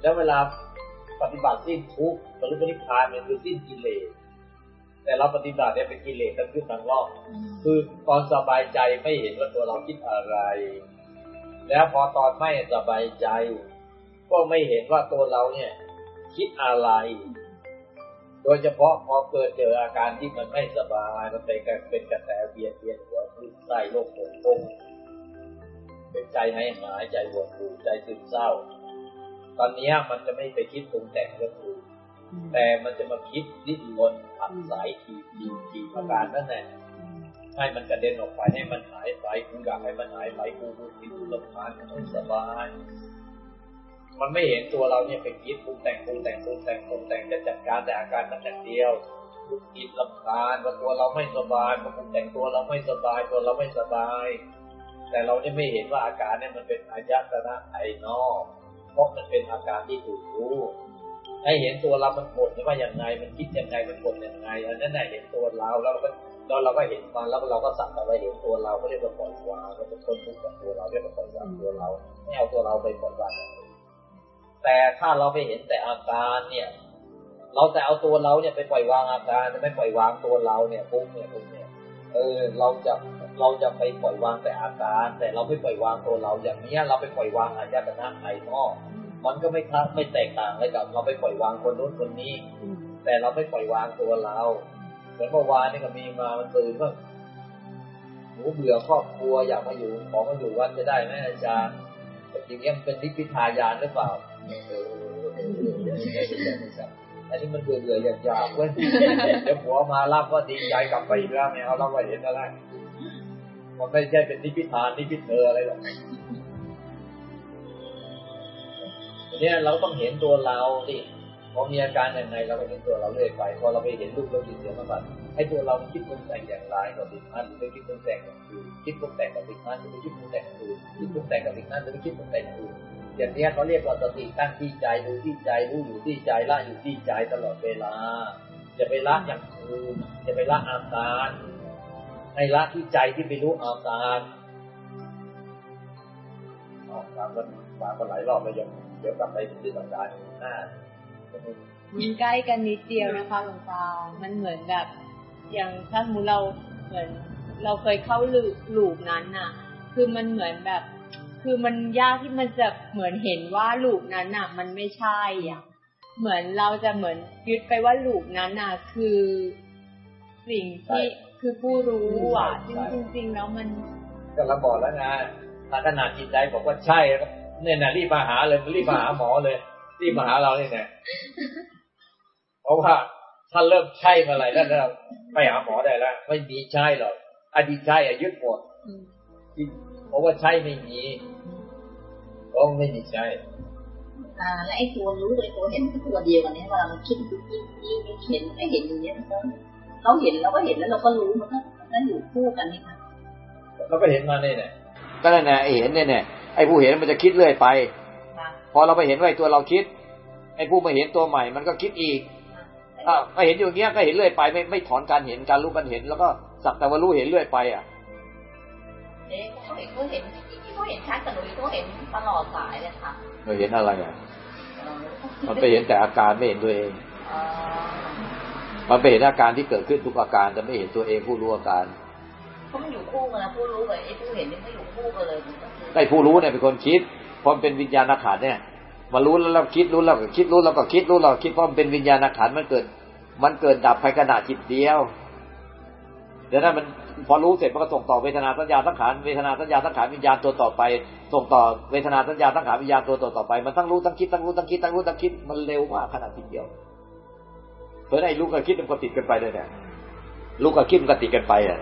แล้วเวลาปฏิบัติสิ้นทุกข์บรรลุนิพพานมันคือสิ้นกิเลสแต่เราปฏิบัติเนี่ยเป็นกิเลสมันขึ้นทางล่อง คือตอนสบายใจไม่เห็นว่าตัวเราคิดอะไร แล้วพอตอนไม่สบายใจ ก็ไม่เห็นว่าตัวเราเนี่ย คิดอะไร โดยเฉพาะพอเกิดเจออาการที่มันไม่สบายมันเป็นเป็นกระแสเบียดเบียนหัวคลื่นไส้โรคโผงพง เป็นใจให้หายใจหวดหูใจซึมเศร้า ตอนนี้มันจะไม่ไปคิดปรุงแต่งเรื่องอื่นแต่มันจะมาคิดดิ้นรนผัดสายทีทีทีอาการนั่นแหละให้มันกระเด็นออกไปให้มันหายไปกูอยากให้มันหายไปกูรู้สึกลำคาญไม่สบายมันไม่เห็นตัวเราเนี่ยไปคิดปรุงแต่งปรุงแต่งปรุงแต่งปรุงแต่งจะจัดการแต่อาการมันอย่างเดียวคิดลำคาญว่าตัวเราไม่สบายมาปรุงแต่งตัวเราไม่สบายตัวเราไม่สบาย แต่เราเนี่ยไม่เห็นว่าอาการเนี่ยมันเป็นอายตนะภายนอกเพราะมันเป็นอาการที่ถูกรู้ให้เห็นตัวเรา มันบ่นว่าอย่างไง มันคิดยังไง มันบ่นยังไงอันนั้นแหละเห็นตัวเราแล้วเราก็เราเราก็เห็นมันแล้วเราก็สักแต่ว่าเห็นตัวเราก็เรียกว่าปล่อยวางเราจะทนทุกข์กับตัวเราเรียกว่าปล่อยวางตัวเราไม่เอาตัวเราไปปล่อยวางแต่ถ้าเราไปเห็นแต่อาการเนี่ย เราแต่เอาตัวเราเนี่ยไปปล่อยวางอาการจะไม่ปล่อยวางตัวเราเนี่ยปุ๊บเนี่ยปุ๊บเนี่ยเออเราจะ เราจะไปปล่อยวางแต่อาการ แต่เราไม่ปล่อยวางตัวเราอย่างนี้เราไปปล่อยวางอายตนะภายนอกมันก็ไม่ทัไม่แตกต่างอะไรกับ เราไปปล่อยวางคนนู้นคนนี้ แต่เราไม่ปล่อยวางตัวเราเหมือนเมื่อวานนี่ก็มีมามันตื่นว่าหนูเบื่อครอบครัวอยากมาอยู่ขอมาอยู่วัดจะได้ไหมอาจารย์แต่จริงๆมันเป็นนิพพิทายานหรือเปล่าเอออันนี้มันเบื่อเบื่ออยากอยากเว้ยเดี๋ยวผัวมารับก็ดีใจกลับไปอีกแล้วไม่เอาเราไปเห็นอะไร มันไม่ใช่เป็นนิพพิทานนิพพิเธออะไรหรอกเนี่ยเราต้องเห็นตัวเราสิพอมีอาการยังไงเราก็เห็นตัวเราเรื่อยไป พอเราไปเห็นรูปเราจิตเสียงมาบัดให้ตัวเราคิดปรุงแต่งอย่างไรกับสิ่งนั้นหรือไปคิดปรุงแต่งอย่างอื่นคิดปรุงแต่งกับสิ่งนั้นหรือไปคิดปรุงแต่งอย่างอื่นคิดปรุงแต่งกับสิ่งนั้นหรือไปคิดปรุงแต่งอย่างอื่นอย่างนี้เขาเรียกว่าสติตั้งที่ใจดูที่ใจรู้อยู่ที่ใจละอยู่ที่ใจตลอดเวลาอย่าไปละอย่างอื่นอย่าไปละอาการ ให้ละที่ใจที่ไปรู้อาการออกตามกันมากันหลายรอบแล้วยังเดี๋ยวกลับไปที่ต่างๆหน้ามันใกล้กันนิดเดียวนะคะหลวงตา มันเหมือนแบบ อย่างถ้าสมมติเราเหมือน เราเคยเข้าลูลูปนั้นน่ะ คือมันเหมือนแบบ คือมันยากที่มันจะเหมือนเห็นว่าลูปนั้นน่ะ มันไม่ใช่อะ เหมือนเราจะเหมือนยึดไปว่าลูปนั้นน่ะ คือสิ่งที่ คือผู้รู้อะจริงๆแล้วมันก็เราบอกแล้วนะถ้าขนาดจิตใจบอกว่าใช่เนี่ยนะรีบมาหาเลยรีบมาหาหมอเลย รีบมาหาเราเนี่ยนะเพราะว่าถ้าเริ่มใช่เมื่อไหร่แล้วเราไปหาหมอได้แล้วไม่มีใช่หรอกอดีตใช่อะยึดหมดเพราะว่าใช่ไม่มีก็ไม่มีใช่อ่าและไอ้ตัวรู้กับไอ้ตัวเห็นก็ตัวเดียวกันเนี่ยเวลามันคิดยิ่งยิ่งยิ่งเห็นไม่เห็นอย่างเงี้ย เราเห็นเราก็เห็นแล้วเราก็รู้มันก็มันอยู่คู่กันนี่ค่ะเราก็เห็นมาเนี่ยแหละก็นั่นแหละไอ้เห็นเนี่ยเนี่ยไอ้ผู้เห็นมันจะคิดเรื่อยไปพอเราไปเห็นว่าไอ้ตัวเราคิดไอ้ผู้มาเห็นตัวใหม่มันก็คิดอีกอ่าก็เห็นอยู่อย่างเงี้ยก็เห็นเรื่อยไปไม่ไม่ถอนการเห็นการรู้การเห็น แล้วก็สักแต่ว่ารู้เห็นเรื่อยไปอะเอ๊ะเขาเห็นเขาเห็นที่เขาเห็นชัดแต่หนูเขาเห็นตลอดสายเลยค่ะเราเห็นอะไรอะมันไปเห็นแต่อาการไม่เห็นตัวเอง มันไปเห็นอาการที่เกิดขึ้นทุกอาการแต่ไม่เห็นตัวเองผู้รู้อาการเขาไม่อยู่คู่กันนะผู้รู้กับไอ้ผู้เห็นนี่ไม่อยู่คู่กันเลยไอ้ผู้รู้เนี่ยเป็นคนคิดเพราะมันเป็นวิญญาณขันธ์เนี่ยมารู้แล้วเราคิดรู้แล้วก็คิดรู้แล้วก็คิดรู้เราคิดเพราะมันเป็นวิญญาณขันธ์มันเกิด มันเกิดดับภายขณะจิตเดียวเดี๋ยวนั้นมันพอรู้เสร็จมันก็ส่งต่อเวทนาสัญญาสังขารเวทนาสัญญาสังขารวิญญาณตัวต่อไป ส่งต่อเวทนาสัญญาสังขารวิญญาณตัวต่อต่อไปมันทั้งรู้ทั้งคิดทั้งรู้ทั้งคิดทั้งรู้ทั้งคิดมันเร็วมากขนาดจิตเดียว เพราะไอ้รู้กับคิดมันก็ติดกันไปเลยเนี่ยรู้กับคิดมันก็ติดกันไปอะ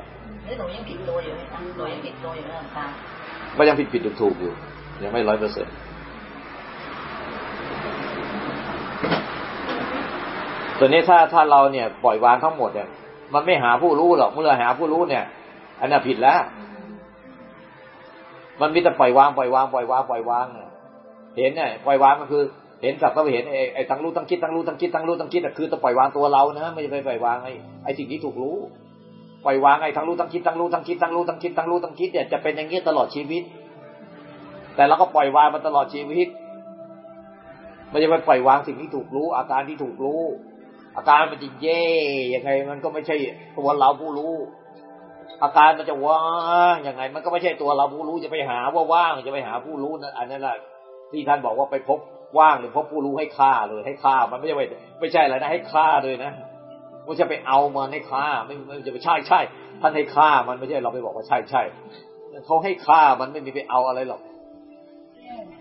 นี่หนูยังผิดตัวอยู่ไหมคะหนูยังผิดตัวอยู่นะค่ะก็ยังผิดผิดถูกถูกอยู่ ยังไม่ร้อยเปอร์เซ็นต์ตัวนี้ถ้าถ้าเราเนี่ยปล่อยวางทั้งหมดเนี่ยมันไม่หาผู้รู้หรอกเมื่อหาผู้รู้เนี่ย อันนั้นผิดแล้ว มันมีแต่ปล่อยวางปล่อยวางปล่อยวางปล่อยวางเห็นเนี่ยปล่อยวางก็คือ เห็นสักก็เห็นไอ้ทั้งรู้ทั้งคิดทั้งรู้ทั้งคิดทั้งรู้ทั้งคิดอะคือต้องปล่อยวางตัวเรานะไม่ใช่ไปปล่อยวางไอ้ไอ้สิ่งที่ถูกรู้ปล่อยวางไอ้ทั้งรู้ทั้งคิดทั้งรู้ทั้งคิดทั้งรู้ทั้งคิดทั้งรู้ทั้งคิดเนี่ยจะเป็นอย่างนี้ตลอดชีวิต แต่เราก็ปล่อยวางมันตลอดชีวิตไม่ใช่ไปปล่อยวางสิ่งที่ถูกรู้ อาการที่ถูกรู้ อาการมันจะเย่ยังไง มันก็ไม่ใช่ตัวเราผู้รู้ อาการมันจะว่างยังไง มันก็ไม่ใช่ตัวเราผู้รู้จะไปหาว่าว่างจะไปหาผู้รู้นั่นอันนั้นแหละที่ท่านบอกว่าไปพบ ว่างหรือพบผู้รู้ให้ฆ่าเลยให้ฆ่ามันไม่ใช่ไม่ใช่อะไรนะให้ฆ่าเลยนะไม่ใช่ไปเอามันให้ฆ่าไม่ไม่จะไปใช่ใช่ท่านให้ฆ่ามันไม่ใช่เราไปบอกว่าใช่ใช่เขาให้ฆ่ามันไม่มีไปเอาอะไรหรอก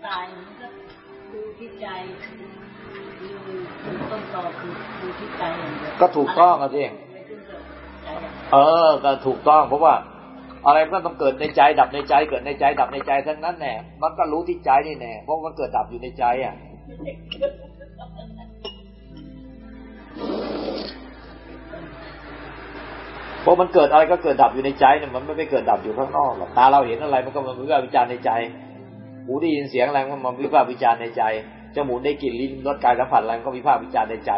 ตายมันก็ดูที่ใจดูต้นตอคือดูที่ใจอย่างเดียวก็ถูกต้องอะสิไม่ขึ้นกับใจอย่างเดียวเออก็ถูกต้องเพราะว่า อะไรมันก็ต้องเกิดในใจ ดับในใจ เกิดในใจ ดับในใจทั้งนั้นแน่มันก็รู้ที่ใจนี่แน่เพราะมันเกิดดับอยู่ในใจอะเพราะมันเกิดอะไรก็เกิดดับอยู่ในใจเนี่ยมันไม่ไปเกิดดับอยู่ข้างนอกหรอกตาเราเห็นอะไรมันก็มาวิพากษ์วิจารณ์ในใจ หูได้ยินเสียงอะไรมันมาวิพากษ์วิจารณ์ในใจจมูกได้กลิ่นลิ้นรสกายสัมผัสอะไรก็วิพากษ์วิจารณ์ในใจ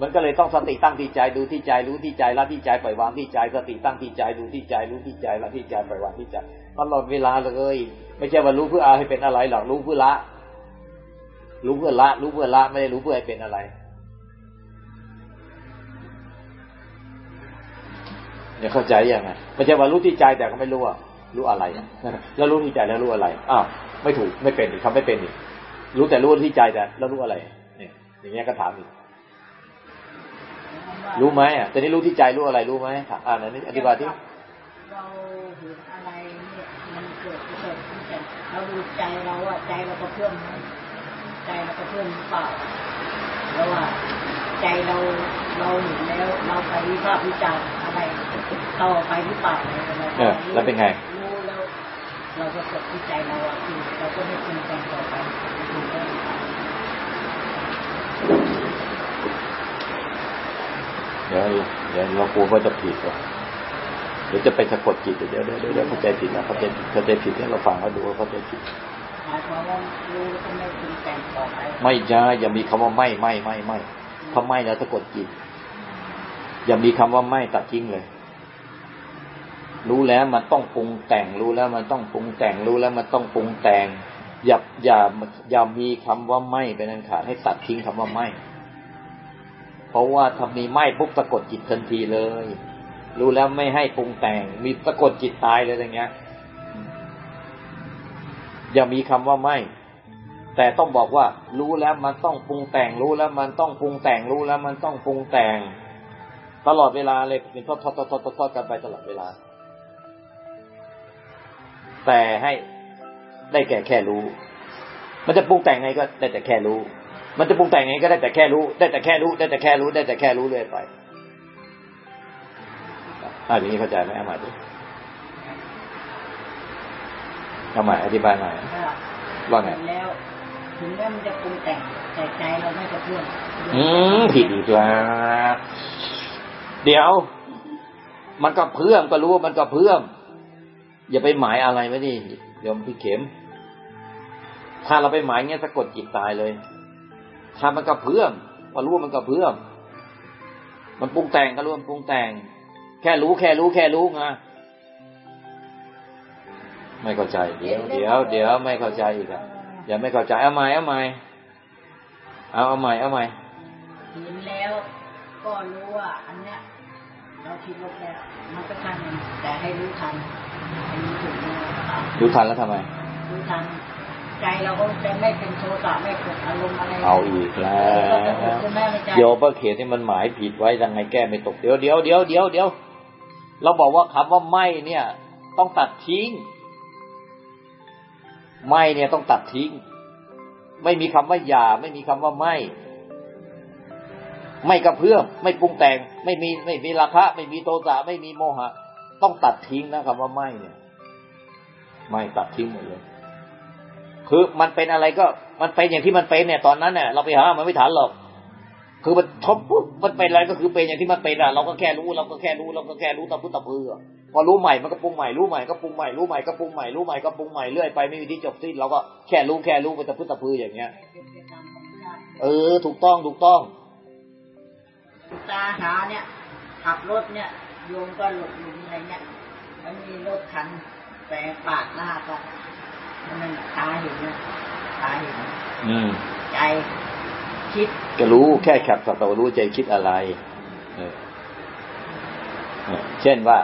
มันก็เลยต้องสติตั้งที่ใจดูที่ใจรู้ที่ใจละที่ใจปล่อยวางที่ใจ สติตั้งที่ใจดูที่ใจรู้ที่ใจละที่ใจปล่อยวางที่ใจตลอดเวลาเลย ไม่ใช่ว่ารู้เพื่อเอาให้เป็นอะไรหรอกรู้เพื่อละ รู้เพื่อละ รู้เพื่อละไม่ได้รู้เพื่อให้เป็นอะไรเนี่ยเข้าใจยังไงไม่ใช่ว่ารู้ที่ใจแต่ก็ไม่รู้ว่ารู้อะไรแล้วรู้ที่ใจแล้วรู้อะไรอ้าวไม่ถูกไม่เป็นอีกทำไม่เป็นอีกรู้แต่รู้ที่ใจแต่แล้วรู้อะไรเนี่ยอย่างเงี้ยก็ถามอีก รู้ไหมอะแต่นี่รู้ที่ใจรู้อะไรรู้ไหมอ่านี่อธิบายที่เราเห็นอะไรเนี่ยมันเกิดเกิดขึ้นแต่เราดูใจเราอะใจเราก็เพื่อมไหมใจเราก็เพื่อมหรือเปล่าแล้วว่าใจเราเราเห็นแล้ว เราไปวิพากษ์วิจารณ์อะไรต่อไปหรือเปล่าอะไรประมาณเออแล้วเป็นไงรู้แล้วเราก็กดที่ใจเราอะคือเราก็ไม่ปรุงแต่งต่อไปถูกแล้ว เดี๋ยวเดี๋ยวเรากลัวว่าจะผิดว่ะเดี๋ยวจะไปสะกดจิตเดี๋ยวเดี๋ยวเดี๋ยวเข้าใจผิดนะเข้าใจผิดเข้าใจผิดเนี่ยเราฟังเขาดูว่าเข้าใจผิดไม่ปรุงแต่อย่ามีคำว่าไม่ไม่ไม่ไม่ถ้าไม่แล้วสะกดจิต อย่ามีคำว่าไม่ตัดทิ้งเลย รู้แล้วมันต้องปรุงแต่งรู้แล้วมันต้องปรุงแต่งรู้แล้วมันต้องปรุงแต่งอย่าอย่าอย่ามีคำว่าไม่เป็นอันขาดให้ตัดทิ้งคำว่าไม่ เพราะว่าถ้ามีไม่ปุ๊บสะกดจิตทันทีเลย รู้แล้วไม่ให้ปรุงแต่ง มีสะกดจิตตายเลยอย่างเงี้ย อย่ามีคำว่าไม่แต่ต้องบอกว่า รู้แล้วมันต้องปรุงแต่ง รู้แล้วมันต้องปรุงแต่ง รู้แล้วมันต้องปรุงแต่ง ตลอดเวลาเลยเป็นทอดทอดทอดทอดทอดกันไปตลอดเวลา แต่ให้ได้แก่แค่รู้ มันจะปรุงแต่งไงก็ได้แต่แค่รู้ มันจะปรุงแต่งไงก็ได้แต่แค่รู้ ได้แต่แค่รู้ ได้แต่แค่รู้ ได้แต่แค่รู้เรื่อยไปอ่าอย่างนี้เข้าใจไหมเอาใหม่ดิเอาใหม่อธิบายใหม่ว่าไงถึแล้วถึงแม้มันจะปรุงแต่งแต่ใจเราไม่กระเพื่อมอืมผิดอีกแล้วเดี๋ยว มันก็เพื่อมก็รู้ว่ามันก็เพื่อมอย่าไปหมายอะไรไว้นี่โยมพี่เข็ม ถ้าเราไปหมายเงี้ยสะกดจิตตายเลย ถ้ามันก็เพื่อมก็รู้ว่ามันก็เพื่อมมันปรุงแต่งก็รู้ว่ามันปรุงแต่ง แค่รู้แค่รู้แค่รู้ไงไม่เข้าใจ เดี๋ยวเดี๋ยวเดี๋ยวไม่เข้าใจอีกอะอย่าไม่เข้าใจเอาใหม่เอาใหม่เอาเอาใหม่เอาใหม่เห็นแล้วก็รู้ว่าอันเนี้ยเราคิดลบแล้วมันก็ทันมันแต่ให้รู้ทันให้รู้ถูกนะครับรู้ทันแล้วทำไมรู้ทัน ใจเราก็จะไม่เป็นโทสะไม่เกิดอารมณ์อะไรเอาอีกแล้วโยบะเขียนนี่มันหมายผิดไว้ยังไงแก้ไม่ตกเดี๋ยวเดี๋ยวเดี๋ยวเดี๋ยวเดี๋ยวเราบอกว่าคำว่าไม่เนี่ย ต้องตัดทิ้ง ไม่เนี่ยต้องตัดทิ้ง ไม่มีคำว่าอย่า ไม่มีคำว่าไม่ ไม่กระเพื่อมไม่ปรุงแต่ง ไม่มีไม่มีราคะ ไม่มีโทสะไม่มีโมหะ ต้องตัดทิ้งนะคำว่าไม่เนี่ย ไม่ตัดทิ้งหมดเลย คือมันเป็นอะไรก็มันเป็นอย่างที่มันเป็นเนี่ย ตอนนั้นเนี่ยเราไปหามันไม่ทันหรอก คือมันทบปุ๊บมันเป็นอะไรก็คือเป็นอย่างที่มันเป็นอะเราก็แค่รู้เราก็แค่รู้เราก็แค่รู้ตะพุตะพือพอรู้ใหม่มันก็ปรุงใหม่รู้ใหม่ก็ปรุงใหม่รู้ใหม่ก็ปรุงใหม่รู้ใหม่ก็ปรุงใหม่เรื่อยไปไม่มีที่จบสิ้นเราก็แค่รู้แค่รู้ไปตะพื้นตะพืออย่างเงี้ย เออ ถูกต้องถูกต้องตาหาเนี่ยขับรถเนี่ยโยมก็หลบหลุมอะไรเนี่ยแล้วมีรถคันแปรปาดหน้าก็ มันตาเห็นนะตาเห็นอืมใจคิดก็รู้แค่แคปสัตว์รู้ใจคิดอะไรเออเออเช่นว่า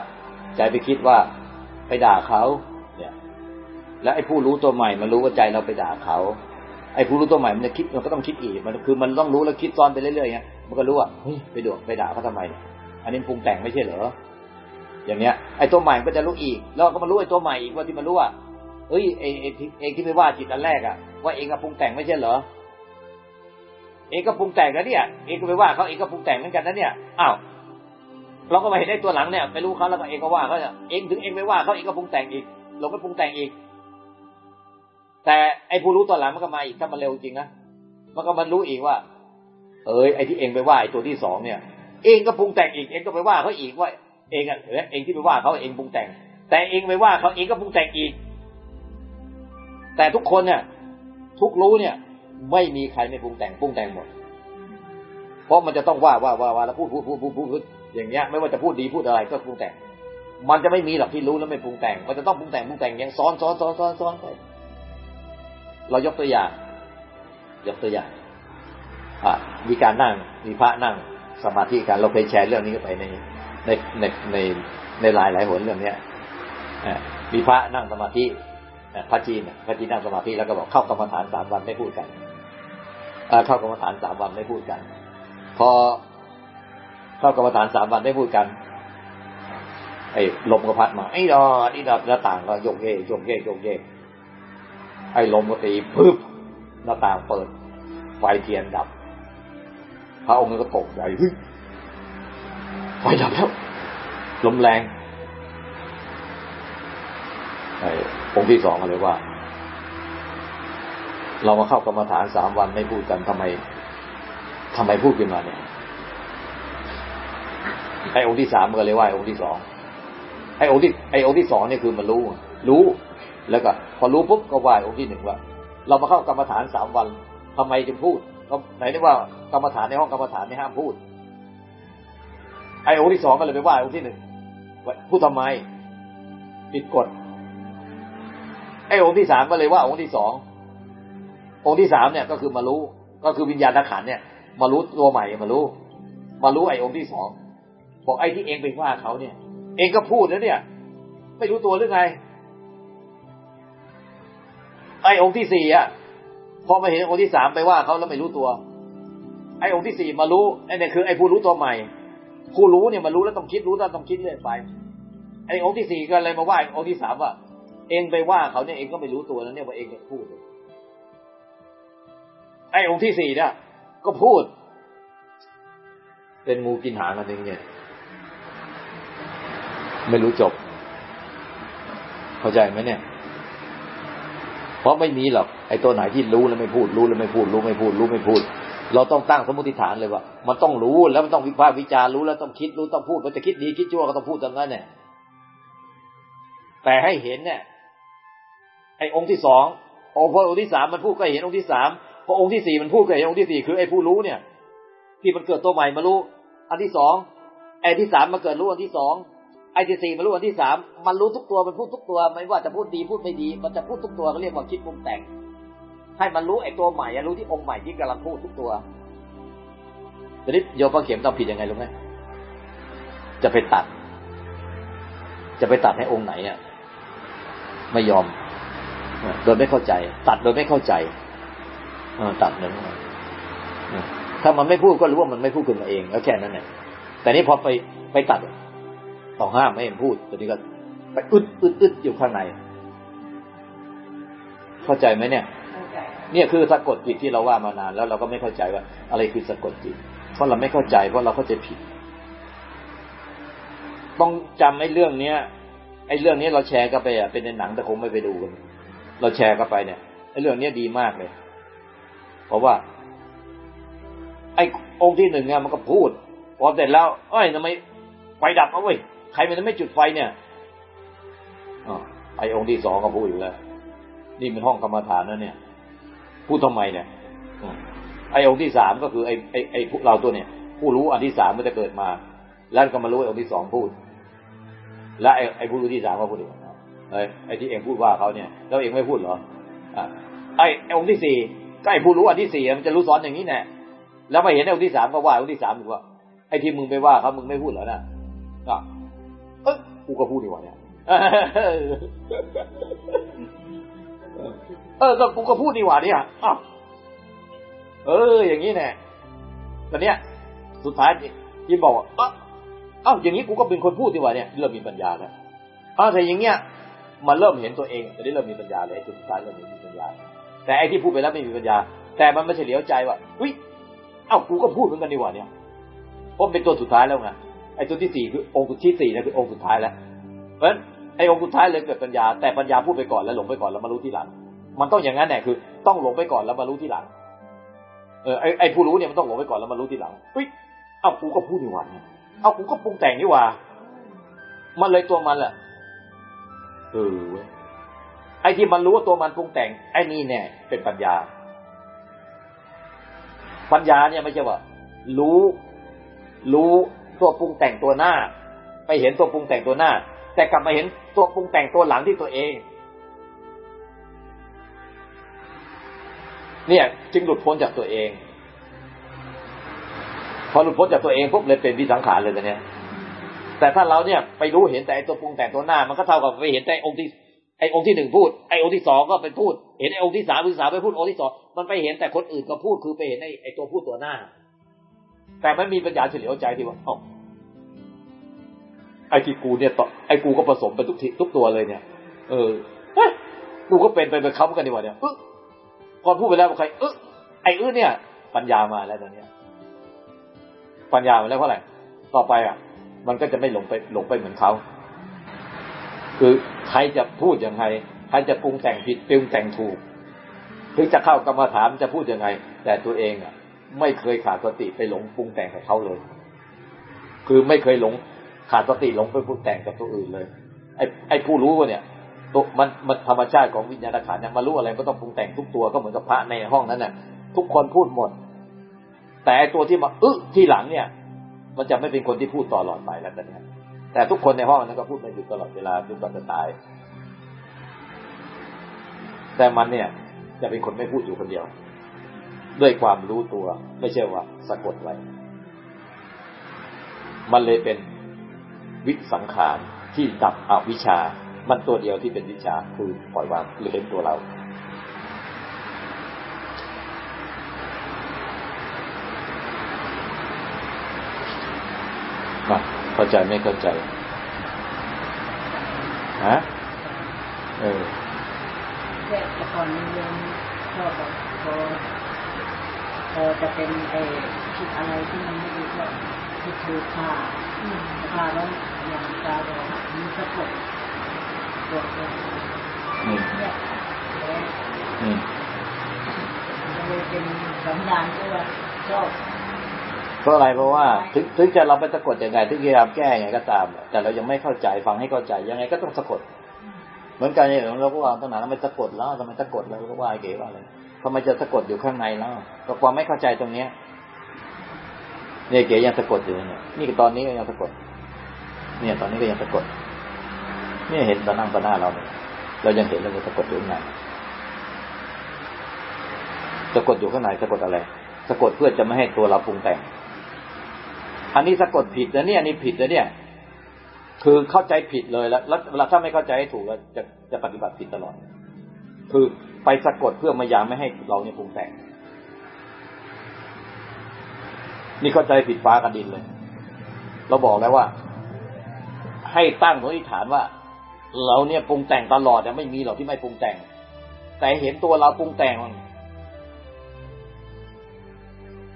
ใจไปคิดว่าไปด่าเขาเนี่ย แล้วไอ้ผู้รู้ตัวใหม่มันรู้ว่าใจเราไปด่าเขาไอ้ผู้รู้ตัวใหม่มันจะคิดมันก็ต้องคิดอีกมันคือมันต้องรู้แล้วคิดซ้อนไปเรื่อยๆเงี้ยมันก็รู้ว่าเฮ้ยไปด่าไปด่าเขาทำไมเนี่ยอันนี้ปรุงแต่งไม่ใช่เหรออย่างเงี้ยไอ้ตัวใหม่มันก็จะรู้อีก แล้วก็มารู้ไอ้ตัวใหม่อีกว่าที่มันรู้ว่า เฮ้ยไอ้ไอ้ที่เองที่ไปว่าจิตอันแรกอะว่าเองอะปรุงแต่งไม่ใช่เหรอ เองก็ปรุงแต่งนะเนี่ย เองก็ไปว่าเขาเองก็ปรุงแต่งเหมือนกันนะเนี่ยอ้าวเราก็มาเห็นได้ตัวหลังเนี่ยไปรู้เขาแล้วก็เองก็ว่าเขาเนี่ยเองถึงเองไปว่าเขาเองก็ปรุงแต่งอีกเราก็ปรุงแต่งอีก แต่ไอ้ผู้รู้ตัวหลังมันก็มาอีกถ้ามันเร็วจริงนะมันก็มันรู้อีกว่า เอ้ยไอ้ที่เองไปว่าไอ้ตัวที่สองเนี่ย เองก็ปรุงแต่งอีก เองก็ไปว่าเขาอีกว่า เองอะเออเองที่ไปว่าเขาเองปรุงแต่ง แต่เองไปว่าเขาเองก็ปรุงแต่งอีก แต่ทุกคนเนี่ยทุกรู้เนี่ย ไม่มีใครไม่ปรุงแต่งปรุงแต่งหมด เพราะมันจะต้องว่าว่าว่าว่าแล้วพูดพูดพูดพูดพูดอย่างเงี้ย ไม่ว่าจะพูดดีพูดอะไรก็ปรุงแต่ง มันจะไม่มีหรอกที่รู้แล้วไม่ปรุงแต่ง มันจะต้องปรุงแต่งปรุงแต่งอย่างซ้อนซ้อนซ้อนซ้อนซ้อนไปเรายกตัวอย่าง ยกตัวอย่างอะมีการนั่งมีพระนั่งสมาธิกันเราเคยแชร์เรื่องนี้กันไปในในในในในหลายหลายหนเรื่องเนี้ยอมีพระนั่งสมาธิ พระจีนพระจีนนั่งสมาธิแล้วก็บอกเข้ากรรมฐานสามวันไม่พูดกันเข้ากรรมฐานสามวันไม่พูดกัน พอเข้ากรรมฐานสามวันไม่พูดกัน ไอ้ลมก็พัดมาไอ้ดอดไอ้ดอหน้าต่างก็โยกเยกโยกเยกโยกเยกไอ้ลมก็ตีปึ๊บหน้าต่างเปิด ไฟเทียนดับ พระองค์ก็ตกใจเฮ้ยไฟดับแล้วลมแรง ไอ้องค์ที่สองก็เลยว่า เรามาเข้ากรรมฐานสามวันไม่พูดกันทำไมทำไมพูดขึ้นมาเนี่ยไอ้องค์ที่สามก็เลยว่าไอ้องค์ที่สองไอ้องค์ที่ไอ้องค์ที่สองเนี่ยคือมันรู้ รู้แล้วก็พอรู้ปุ๊บก็ไหว้องค์ที่หนึ่งว่า เรามาเข้ากรรมฐานสามวันทำไมจึงพูดก็ไหนได้ว่ากรรมฐานในห้องกรรมฐานไม่ห้ามพูด ไอ้องค์ที่สองก็เลยไปไหว้องค์ที่หนึ่งว่าพูดทำไมผิดกฎ ไอ้องค์ที่สามก็เลยว่าองค์ที่สององค์ที่สามเนี่ยก็คือมารู้ ก็คือวิญญาณขันเนี่ย มารู้ตัวใหม่มารู้ มารู้ไอ้องค์ที่สองบอกไอ้ที่เองไปว่าเขาเนี่ย เองก็พูดนะเนี่ย ไม่รู้ตัวหรือไง ไอ้องค์ที่สี่อะพอมาเห็นองค์ที่สามไปว่าเขาแล้วไม่รู้ตัว ไอ้องค์ที่สี่มารู้ไอ้เนี่ยคือไอ้ผู้รู้ตัวใหม่ ผู้รู้เนี่ยมารู้แล้วต้องคิดรู้แล้วต้องคิดเรื่อยไปไอ้องค์ที่สี่ก็เลยมาว่าองค์ที่สามว่า เองไปว่าเขาเนี่ยเองก็ไม่รู้ตัวแล้วเนี่ยว่าเองจะพูดไอ้องค์ที่สี่เนี่ยก็พูด เป็นงูกินหางอันหนึงเนี่ยไม่รู้จบ เข้าใจไหมเนี่ย เพราะไม่มีหรอกไอ้ตัวไหนที่รู้แล้วไม่พูด รู้แล้วไม่พูด รู้ไม่พูด รู้ไม่พูด เราต้องตั้งสมมติฐานเลยว่า มันต้องรู้แล้วมันต้องวิพากษ์วิจาร์รู้แล้วต้องคิดรู้ต้องพูดมันจะคิดดีคิดชั่วก็ต้องพูดตรงนั้นเนี่ยแต่ให้เห็นเนี่ย ไอ้องค์ที่สององค์พอองค์ที่สามมันพูดก็เห็นองค์ที่สามพอองค์ที่สี่มันพูดก็เห็นองค์ที่สี่คือไอ้ผู้รู้เนี่ย ที่มันเกิดตัวใหม่มารู้ อันที่สองไอ้ที่สามมาเกิดรู้อันที่สองไอ้ที่สี่มารู้อันที่สามมันรู้ทุกตัวมันพูดทุกตัวไม่ว่าจะพูดดีพูดไม่ดี มันจะพูดทุกตัวก็เรียกว่าคิดปรุงแต่ง ให้มันรู้ไอ้ตัวใหม่รู้ที่องค์ใหม่ที่กำลังพูดทุกตัวทีนี้โยมพระเข็มต้องผิดยังไงรู้ไหมจะไปตัด จะไปตัดให้องค์ไหนอะไม่ยอม โดยไม่เข้าใจ ตัดโดยไม่เข้าใจเออตัดนั้นถ้ามันไม่พูดก็รู้ว่ามันไม่พูดขึ้นมาเองแล้วแค่นั้นแหละแต่นี่พอไปไปตัดต้องห้ามไม่ให้มันพูดตัวนี้ก็ไปอึดอึดอึดอยู่ข้างใน เข้าใจไหมเนี่ยเข้าใจเนี่ยคือสะกดจิตที่เราว่ามานาน แล้วเราก็ไม่เข้าใจว่า อะไรคือสะกดจิต เพราะเราไม่เข้าใจเพราะเราเข้าใจผิด ต้องจำไอ้เรื่องเนี้ยไอ้เรื่องนี้เราแชร์กันไปอะเป็นในหนังแต่คงไม่ไปดูกัน เราแชร์กันไปเนี่ยไอ้เรื่องเนี้ยดีมากเลย เพราะว่า ไอ้องค์ที่หนึ่งเนี่ยมันก็พูดพอเสร็จแล้วเอ้ยทำไมไฟดับเอาเว้ยใครมันไม่จุดไฟเนี่ยไอ้องค์ที่สองก็พูดอยู่แล้วนี่เป็นห้องกรรมฐานนะเนี่ย พูดทำไมเนี่ยไอ้องค์ที่สามก็คือไอ้ไอ้ไอ้เราตัวเนี่ย ผู้รู้อันที่สามมันจะเกิดมา แล้วก็มารู้ไอ้องค์ที่สองพูด และไอ้ไอ้ผู้รู้ที่สามก็พูดอีก ไอ้ไอ้ที่เองพูดว่าเขาเนี่ยแล้วเองไม่พูดเหรอไอ้องค์ที่สี่ก็ไอ้ผู้รู้อันที่สี่มันจะรู้สอนอย่างนี้แน่แล้วมาเห็นไอ้องค์ที่สามก็ว่าองค์ที่สามบอกว่าไอ้ที่มึงไปว่าเขามึงไม่พูดเหรอนะก็เออกูก็พูดดีกว่าเนี่ยเออก็กูก็พูดดีกว่าเนี่ยอ้าวเออ อย่างนี้แน่ตอนเนี้ย สุดท้ายที่บอกว่าอ้าวอย่างนี้กูก็เป็นคนพูดดีกว่าเนี่ยเริ่มมีปัญญาแล้วอ้าวแต่อย่างเงี้ย มันเริ่มเห็นตัวเองตอนนี้เริ่มมีปัญญาเลยจุดสุดท้ายเริ่มมีปัญญา แต่ไอ้ที่พูดไปแล้วไม่มีปัญญา แต่มันไม่เฉลียวใจว่าอุ้ยเอ้ากูก็พูดเหมือนกันดีกว่าเนี่ยเพราะเป็นตัวสุดท้ายแล้วไงไอ้ตัวที่สี่คือองค์ที่สี่นะคือองค์สุดท้ายแล้ว เพราะฉะนั้นไอ้องค์สุดท้ายเลยเกิดปัญญา แต่ปัญญาพูดไปก่อนแล้วหลงไปก่อนแล้วมารู้ที่หลัง มันต้องอย่างนั้นแหละคือ ต้องหลงไปก่อนแล้วมารู้ที่หลังเออไอ้ไอ้ผู้รู้เนี่ยมันต้องหลงไปก่อนแล้วมารู้ที่หลังอุ้ยเอ้ากูก็พูดดีกว่าเนี่ยเอ้ากูก็ปรุงแต่งดีกว่า มันเลยตัวมันแหละ เออเว้ยไอ้ที่มันรู้ว่าตัวมันปรุงแต่ง ไอ้นี่เนี่ย เป็นปัญญา ปัญญาเนี่ยไม่ใช่ว่า รู้ รู้ตัวปรุงแต่งตัวหน้า ไปเห็นตัวปรุงแต่งตัวหน้า แต่กลับมาเห็นตัวปรุงแต่งตัวหลังที่ตัวเอง เนี่ย จึงหลุดพ้นจากตัวเอง พอหลุดพ้นจากตัวเองปุ๊บเลยเป็นวิสังขารเลยตอนนี้ย แต่ถ้าเราเนี่ยไปรู้เห็นแต่ตัวปรุงแต่ตัวหน้า มันก็เท่ากับไปเห็นแต่องค์ที่ไอ้องค์ที่หนึ่งพูดไอ้องค์ที่สองก็ไปพูด เห็นไอ้องค์ที่สามองค์ที่สามไปพูดองค์ที่สองมันไปเห็นแต่คนอื่นก็พูดคือไปเห็นไอ้ไอ้ตัวพูดตัวหน้า แต่มันมีปัญญาเฉลียวใจที่ว่าเอ้าไอ้ที่กูเนี่ยต่อไอ้กูก็ผสมไปทุกทีทุกตัวเลยเนี่ย เออกูก็เป็นไปไปค้ำกันดีกว่าเนี่ยเออพอพูดไปแล้วใครเออไอ้เออเนี่ย ปัญญามาแล้วตอนเนี้ย ปัญญามาแล้วเพราะอะไรต่อไปอะ มันก็จะไม่หลงไปหลงไปเหมือนเขา คือใครจะพูดยังไงใครจะปรุงแต่งผิดปรุงแต่งถูกถึงจะเข้ากรรมฐานจะพูดยังไง แต่ตัวเองอะ ไม่เคยขาดสติไปหลงปรุงแต่งกับเขาเลย คือไม่เคยหลงขาดสติหลงไปปรุงแต่งกับตัวอื่นเลย ไอ้ไอ้ผู้รู้เนี่ยตัวมันมันธรรมชาติของวิญญาณขันธ์เนี่ยมารู้อะไรก็ต้องปรุงแต่งทุกตัวก็เหมือนกับพระในห้องนั้นน่ะ ทุกคนพูดหมด แต่ตัวที่มาอึที่หลังเนี่ย มันจะไม่เป็นคนที่พูดตลอดไปแล้วแต่เนี่ยแต่ทุกคนในห้องนั้นก็พูดไม่หยุดตลอดเวลาจนกว่าจะตาย แต่มันเนี่ย จะเป็นคนไม่พูดอยู่คนเดียว ด้วยความรู้ตัว ไม่ใช่ว่าสะกดไว้ มันเลยเป็นวิสังขารที่ดับอวิชชามันตัวเดียวที่เป็นวิชาคือปล่อยวางหรือเห็นตัวเรา เข้าใจไม่เข้าใจฮะเออแต่ก่อนเรียนชอบแบบพอพอจะเป็นไอ้คิดอะไรที่มันไม่ดีก็คิดคือฆ่าฆ่าแล้วอย่างตาบอกมีสะกดกดเลยเนี่ยแล้วเลยเป็นสัญญาณที่ว่าชอบ ราะอะไรเพราะว่าถึงถึงจะเราไปสะกดยังไงถึงพยายามแก้ยังไงก็ตาม แต่เรายังไม่เข้าใจฟังให้เข้าใจยังไงก็ต้องสะกด เหมือนกันเนี่ยเราก็ว่าตั้งนานทำไมสะกดแล้วทำไมสะกดแล้วก็ว่าเก๋ว่าอะไรทำไมจะสะกดอยู่ข้างในแล้วก็ความไม่เข้าใจตรงเนี้ยเนี่ยเก๋ยังสะกดอยู่เนี่ยนี่ตอนนี้ก็ยังสะกด เนี่ย ตอนนี้ก็ยังสะกด เนี่ยเห็นตอนนั่งตอนหน้าเราเนี่ยเรายังเห็นเราจะสะกดอยู่ข้างในสะกดอยู่ข้างในสะกดอะไร สะกดเพื่อจะไม่ให้ตัวเราปรุงแต่ง อันนี้สะกดผิดนะเนี่ยอันนี้ผิดนะเนี่ย คือเข้าใจผิดเลยแล้วแล้วเวลาถ้าไม่เข้าใจให้ถูกเราจะจะปฏิบัติผิดตลอด คือไปสะกดเพื่อมายังไม่ให้เราเนี่ยปรุงแต่งนี่เข้าใจผิดฟ้ากับดินเลย เราบอกแล้วว่า ให้ตั้งสมมติฐานว่า เราเนี่ยปรุงแต่งตลอดแต่ไม่มีหรอกที่ไม่ปรุงแต่ง แต่เห็นตัวเราปรุงแต่ง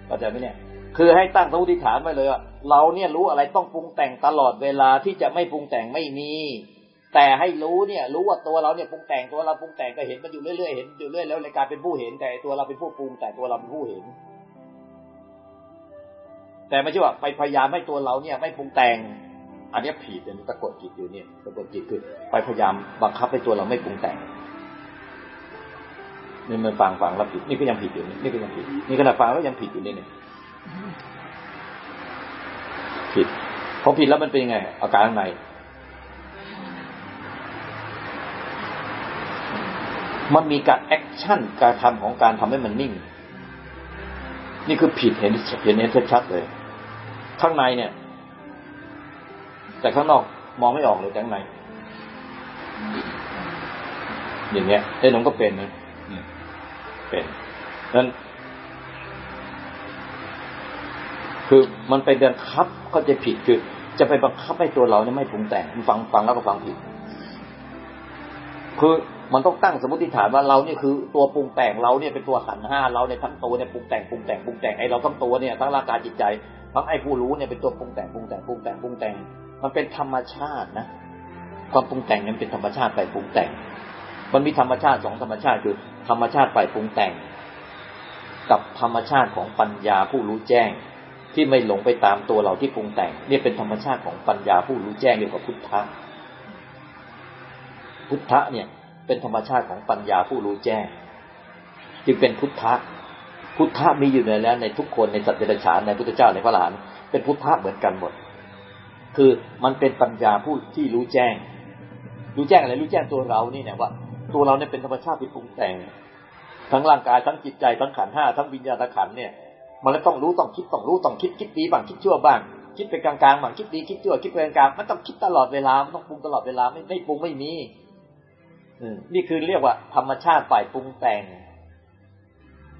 เข้าใจไหมเนี่ย คือให้ตั้งสมมติฐานไว้เลยว่าเราเนี่ยรู้อะไรต้องปรุงแต่งตลอดเวลาที่จะไม่ปรุงแต่งไม่มี แต่ให้รู้เนี่ย รู้ว่าตัวเราเนี่ยปรุงแต่งตัวเราปรุงแต่งก็เห็นมันอยู่เรื่อยๆเห็นอยู่เรื่อยแล้วเลยกลายเป็นผู้เห็นแต่ตัวเราเป็นผู้ปรุงแต่ตัวเราเป็นผู้เห็น แต่ไม่ใช่ว่าไปพยายามให้ตัวเราเนี่ย ไม่ปรุงแต่ง อันนี้ผิดเนี่ยตะกดจิตอยู่เนี่ยตะกดจิตคือไปพยายามบังคับให้ตัวเราไม่ปรุงแต่งนี่มันฟังฟังแล้วผิดนี่ก็ยังผิดอยู่นี่ก็ยังผิดนี่ขณะฟังก็ยังผิดอยู่นี่เนี่ย ผิดพอผิดแล้วมันเป็นยังไง อาการข้างในมันมีการแอคชั่นการทำของการทำให้มันนิ่ง นี่คือผิดเห็นเห็นเห็นชัดเลย ข้างในเนี่ย แต่ข้างนอกมองไม่ออกเลยข้างใน อย่างเงี้ยไอ้หนมก็เป็นนะเป็นนั้น คือมันไปบังคับก็จะผิดคือ จะไปบังคับให้ตัวเราเนี่ยไม่ปรุงแต่งฟังฟังแล้วก็ฟังผิด คือมันต้องตั้งสมมติฐานว่าเราเนี่ยคือตัวปรุงแต่งเราเนี่ยเป็นตัวขันห้าเราเนี่ยทั้งตัวเนี่ยปรุงแต่งปรุงแต่งปรุงแต่งไอ้เราทั้งตัวเนี่ยทั้งร่างกายจิตใจทั้งไอ้ผู้รู้เนี่ยเป็นตัวปรุงแต่งปรุงแต่งปรุงแต่งปรุงแต่ง มันเป็นธรรมชาตินะความปรุงแต่งนั้นเป็นธรรมชาติไปปรุงแต่ง มันมีธรรมชาติสองธรรมชาติคือ ธรรมชาติไปปรุงแต่ง กับธรรมชาติของปัญญาผู้รู้แจ้ง ที่ไม่หลงไปตามตัวเราที่ปรุงแต่งนี่เป็นธรรมชาติของปัญญาผู้รู้แจ้งเรียกว่าพุทธะพุทธะเนี่ยเป็นธรรมชาติของปัญญาผู้รู้แจ้ง จึงเป็นพุทธะพุทธะมีอยู่ในแล้วในทุกคนในสัตว์เดรัจฉานในพุทธเจ้าในพระหลานเป็นพุทธะเหมือนกันหมด คือมันเป็นปัญญาผู้ที่รู้แจ้ง รู้แจ้งอะไรรู้แจ้งตัวเรานี่เนี่ยว่า ตัวเราเนี่ยเป็นธรรมชาติที่ปรุงแต่ง ทั้งร่างกายทั้งจิตใจทั้งขันห้าทั้งวิญญาณขันเนี่ย มันเลยต้องรู้ต้องคิดต้องรู้ต้องคิดคิดดีบ้างคิดชั่วบ้างคิดไปกลางๆบ้างคิดดีคิดชั่วคิดไปกลางๆมันต้องคิดตลอดเวลามันต้องปรุงตลอดเวลาไม่ไม่ปรุงไม่มีนี่คือเรียกว่า ธรรมชาติฝ่ายปรุงแต่ง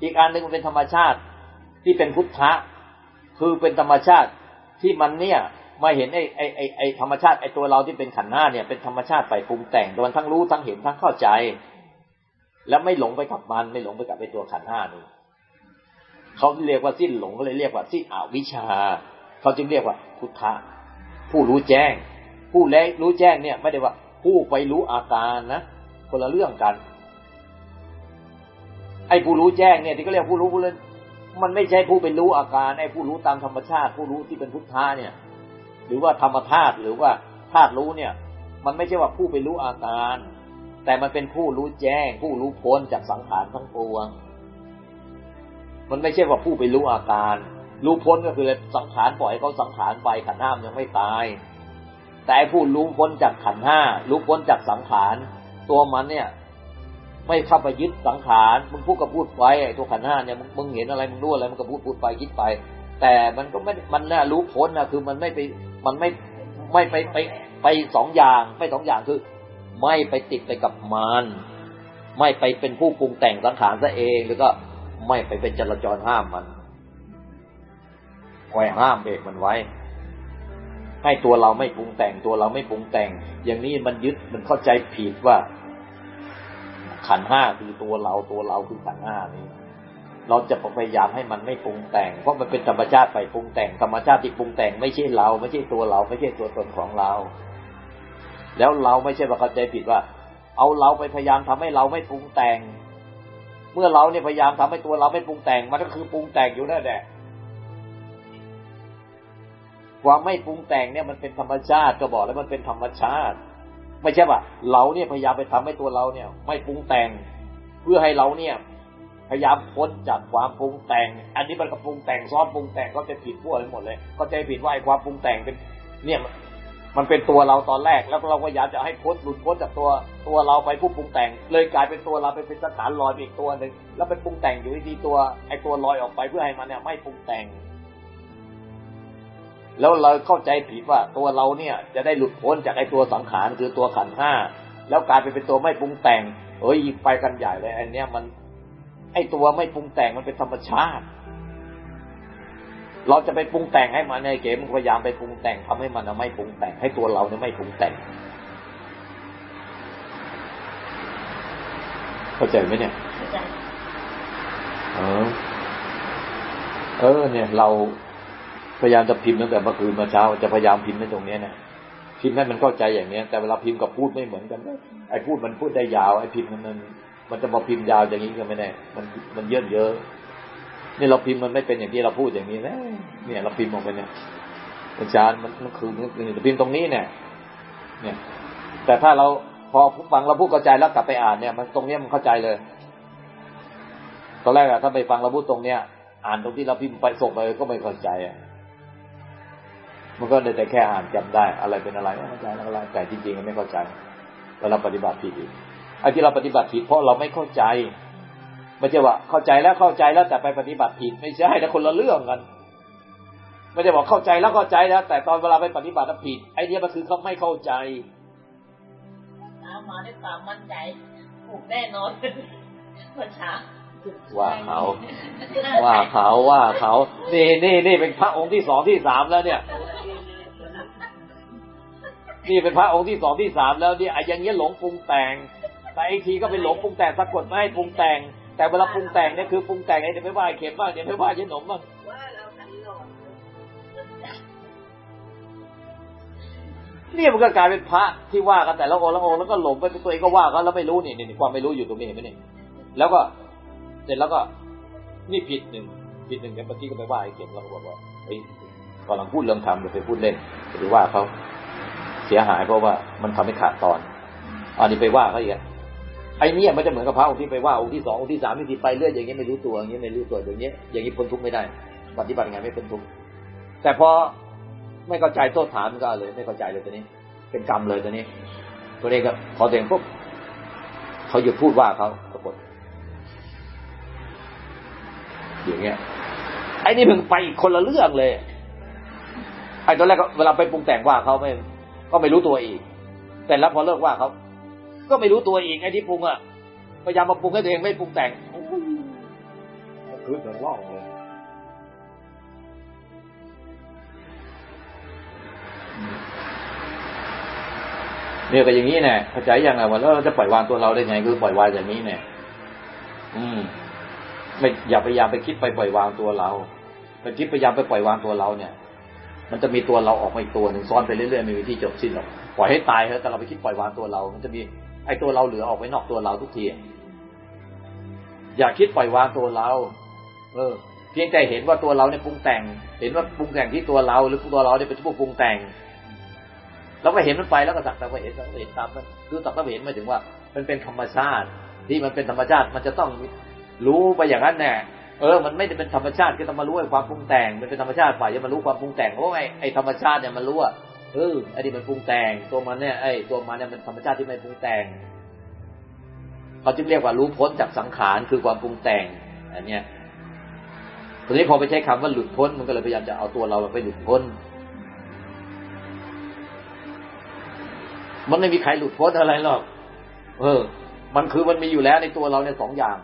อีกอันหนึ่งมันเป็นธรรมชาติที่เป็นพุทธะคือเป็นธรรมชาติที่มันเนี่ยมาเห็นไอ้ไอ้ไอ้ไอ้ธรรมชาติไอ้ตัวเราที่เป็นขันธ์หน้าเนี่ยเป็นธรรมชาติฝ่ายปรุงแต่งโดนทั้งรู้ทั้งเห็นทั้งเข้าใจ แล้วไม่หลงไปกับมันไม่หลงไปกับไอ้ตัวขันธ์ห้านี่ เขาเรียกว่าสิ้นหลงก็เลยเรียกว่าสิ้นอวิชชา เขาจึงเรียกว่าพุทธะผู้รู้แจ้ง ผู้แลรู้แจ้งเนี่ย ไม่ได้ว่า ผู้ไปรู้อาการนะคนละเรื่องกัน ไอ้ผู้รู้แจ้งเนี่ยที่เขาเรียกผู้รู้ผู้เล่นมันไม่ใช่ผู้เป็นรู้อาการไอ้ผู้รู้ตามธรรมชาติ ผู้รู้ที่เป็นพุทธะเนี่ย หรือว่าธรรมธาตุหรือว่าธาตุรู้เนี่ย มันไม่ใช่ว่าผู้ไปรู้อาการ แต่มันเป็นผู้รู้แจ้ง ผู้รู้พ้นจากสังขารทั้งปวง มันไม่ใช่ว่าผู้ไปรู้อาการ รู้พ้นก็คือสังขารปล่อยเขาสังขารไปขันห้ามยังไม่ตาย แต่ผู้รู้พ้นจากขันห้ารู้พ้นจากสังขารตัวมันเนี่ย ไม่เข้าไปยึดสังขารมึงพูดก็พูดไปไอ้ตัวขันห้าเนี่ยมึงเห็นอะไรมึงรู้อะไรมึงก็พูดพูดไปคิดไป แต่มันก็ไม่มันน่ารู้พ้นนะคือมันไม่ไปมันไม่ไม่ไปไปไปสองอย่างไม่สองอย่างคือ ไม่ไปติดไปกับมารไม่ไปเป็นผู้ปรุงแต่งสังขารซะเองแล้วก็ ไม่ไปเป็นจราจรห้ามมันคอยห้ามเบรกมันไว้ ให้ตัวเราไม่ปรุงแต่งตัวเราไม่ปรุงแต่ง อย่างนี้มันยึดมันเข้าใจผิดว่า ขันห้าคือตัวเราตัวเราคือขันห้านี้เราจะพยายามให้มันไม่ปรุงแต่ง เพราะมันเป็นธรรมชาติไปปรุงแต่งธรรมชาติที่ปรุงแต่งไม่ใช่เรา ไม่ใช่ตัวเรา ไม่ใช่ตัวตนของเรา แล้วเราไม่ใช่ว่าเข้าใจผิดว่า เอาเราไปพยายามทำให้เราไม่ปรุงแต่ง เมื่อเราเนี่ยพยายามทำให้ตัวเราไม่ปรุงแต่งมันก็คือปรุงแต่งอยู่นั่นแหละความไม่ปรุงแต่งเนี่ยมันเป็นธรรมชาติก็บอกแล้วมันเป็นธรรมชาติ ไม่ใช่ว่าเราเนี่ยพยายามไปทำให้ตัวเราเนี่ย ไม่ปรุงแต่ง เพื่อให้เราเนี่ย พยายามพ้นจากความปรุงแต่ง อันนี้มันก็ปรุงแต่งซ้อมปรุงแต่งก็จะผิดพวกไปหมดเลย ก็จะผิดว่าไอ้ความปรุงแต่งเป็น เนี่ย มันเป็นตัวเราตอนแรก แล้วเราก็อยากจะให้พ้นหลุดพ้นจากตัวตัวเราไปผู้ปรุงแต่ง เลยกลายเป็นตัวเราไปเป็นสังขารลอยอีกตัวหนึ่งแล้วไปปรุงแต่งอยู่ที่ตัวไอ้ตัวลอยออกไปเพื่อให้มันเนี่ยไม่ปรุงแต่ง แล้วเราเข้าใจผิดว่าตัวเราเนี่ยจะได้หลุดพ้นจากไอ้ตัวสังขารคือตัวขันห้าแล้วกลายไปเป็นตัวไม่ปรุงแต่งเอ้ยไปกันใหญ่เลยอันเนี้ยมัน ไอ้ตัวไม่ปรุงแต่งมันเป็นธรรมชาติ เราจะไปปรุงแต่งให้มันในเกมพยายามไปปรุงแต่งทำให้มันไม่ปรุงแต่งให้ตัวเราเนี่ยไม่ปรุงแต่งเข้าใจไหมเนี่ยเออ เออ เนี่ย เราพยายามจะพิมพ์ตั้งแต่เมื่อคืนมาเช้าจะพยายามพิมพ์ในตรงนี้นะพิมพ์ให้มันเข้าใจอย่างเนี้ย แต่เวลาพิมพ์กับพูดไม่เหมือนกันไอ้พูดมันพูดได้ยาวไอ้พิมพ์มันมันจะมาพิมพ์ยาวอย่างนี้ก็ไม่ได้มันมันเยอะเยอะ นี่เราพิมพ์มันไม่เป็นอย่างที่เราพูดอย่างนี้นะเนี่ย เราพิมพ์ออกไปเนี่ยอาจารย์มันมันคือมันพิมพ์ตรงนี้เนี่ย เนี่ย แต่ถ้าเราพอฟังเราพูดเข้าใจแล้วกลับไปอ่านเนี่ย มันตรงเนี้ยมันเข้าใจเลย ตอนแรกอะถ้าไปฟังเราพูดตรงเนี้ย อ่านตรงที่เราพิมพ์ไปส่งไปก็ไม่เข้าใจอะมันก็เลยแต่แค่อ่านจำได้ อะไรเป็นอะไรไม่เข้าใจอะไรแต่จริงๆไม่เข้าใจแล้วเราปฏิบัติผิดอีกไอ้ที่เราปฏิบัติผิดเพราะเราไม่เข้าใจ ไม่ใช่ว่าเข้าใจแล้วเข้าใจแล้วแต่ไปปฏิบัติผิดไม่ใช่แต่คนละเรื่องกันไม่ใช่บอกเข้าใจแล้วเข้าใจแล้วแต่ตอนเวลาไปปฏิบัติผิด ไอ้นี่มันคือเขาไม่เข้าใจามาด้วยความมั่นใจถูกแน่นอนเมื่อเช้าว่าเขาว่าเขาว่าเขานี่นี่นี่เป็นพระองค์ที่สองที่สามแล้วเนี่ย นี่เป็นพระองค์ที่สองที่สามแล้วเนี่ยไอ้ยังเงี้ยหลงปรุงแต่ง แต่อีกทีก็เป็นหลงปรุงแต่งสะกดไม่ให้ปรุงแต่ง แต่เวลาปรุงแต่งเนี่ยคือปรุงแต่งไอ้เดี๋ยวไม่ว่าเข็มบ้างเดี๋ยวไม่ว่าเย็นหนมบ้างนี่มันก็กลายเป็นพระที่ว่ากันแต่ละองค์ละองค์แล้วก็หลงไปตัวเองก็ว่ากันแล้วไม่รู้นี่นี่ความไม่รู้อยู่ตรงนี้เห็นไหมนี่แล้วก็เสร็จแล้วก็นี่ผิดหนึ่งผิดหนึ่งเดี๋ยวเมื่อกี้ก็ไปว่าไอ้เข็มเราบอกว่าเฮ้กำลังพูดเรื่องธรรมอย่าไปพูดเล่นหรือว่าเขาเสียหายเพราะว่ามันทำให้ขาดตอนอันนี้ไปว่าเขาอีก ไอ้นี่มันจะเหมือนกับพระองค์ที่ไปว่าองค์ที่สององค์ที่สามที่ไปเรื่อยอย่างเงี้ยไม่รู้ตัวอย่างเงี้ยไม่รู้ตัวอย่างเงี้ยอย่างนี้พ้นทุกข์ไม่ได้ ปฏิบัติไงไม่พ้นทุกข์แต่พอไม่เข้าใจโทษฐานก็เลย ไม่เข้าใจเลยตัวนี้ เป็นกรรมเลยตัวนี้ ตัวนี้ก็พอเองปุ๊บเขาหยุดพูดว่าเขาปรากฏอย่างเงี้ยไอ้นี่มึงไปคนละเรื่องเลย ไอ้ตอนแรกเวลาไปปรุงแต่งว่าเขาไม่ ก็ไม่รู้ตัวอีก แต่แล้วพอเลิกว่าเขา ก็ไม่รู้ตัวอีกไอ้ที่ปรุงอะพยายามมาปรุงให้ตัวเองไม่ปรุงแต่งคือเหมือนล่องเลยเนี่ยก็อย่างนี้เนี่ยเข้าใจยังไงว่าแล้วเราจะปล่อยวางตัวเราได้ไง คือปล่อยวางอย่างนี้เนี่ย อืมไม่อย่าพยายามไปคิดไปปล่อยวางตัวเราไปคิดพยายามไปปล่อยวางตัวเราเนี่ย มันจะมีตัวเราออกมาอีกตัวหนึ่งซ้อนไปเรื่อยๆไม่มีที่จบสิ้นหรอกปล่อยให้ตายเถอะแต่เราไปคิดปล่อยวางตัวเรา มันจะมี ไอ้ตัวเราเหลือออกไปนอกตัวเราทุกทีอย่าคิดปล่อยวางตัวเรา เออ เพียงแต่เห็นว่าตัวเราเนี่ยปรุงแต่ง เห็นว่าปรุงแต่งที่ตัวเรา หรือตัวเราเนี่ยเป็นผู้ปรุงแต่งเราก็เห็นมันไปแล้วก็สักแต่ว่าเห็นสักแต่เห็นตามมันคือสักแต่เห็นหมายถึงว่า มันเป็นธรรมชาติ ที่มันเป็นธรรมชาติ มันจะต้องรู้ไปอย่างนั้นแน่เออ มันไม่ได้เป็นธรรมชาติก็ต้องมารู้ไอ้ความปรุงแต่ง มันเป็นธรรมชาติฝ่ายจะมารู้ความปรุงแต่งเพราะไอ้ไอ้ธรรมชาติเนี่ยมันรู้ว่า เออไอ้นี่มันปรุงแต่ง ตัวมันเนี่ยไอ้ตัวมันเนี่ยมันธรรมชาติที่ไม่ปรุงแต่งเขาจึงเรียกว่ารู้พ้นจากสังขารคือความปรุงแต่ง อันเนี้ยทีนี้พอไปใช้คำว่าหลุดพ้นมันก็เลยพยายามจะเอาตัวเราไปหลุดพ้น มันไม่มีใครหลุดพ้นอะไรหรอก เออ มันคือมันมีอยู่แล้วในตัวเราเนี่ยสองอย่าง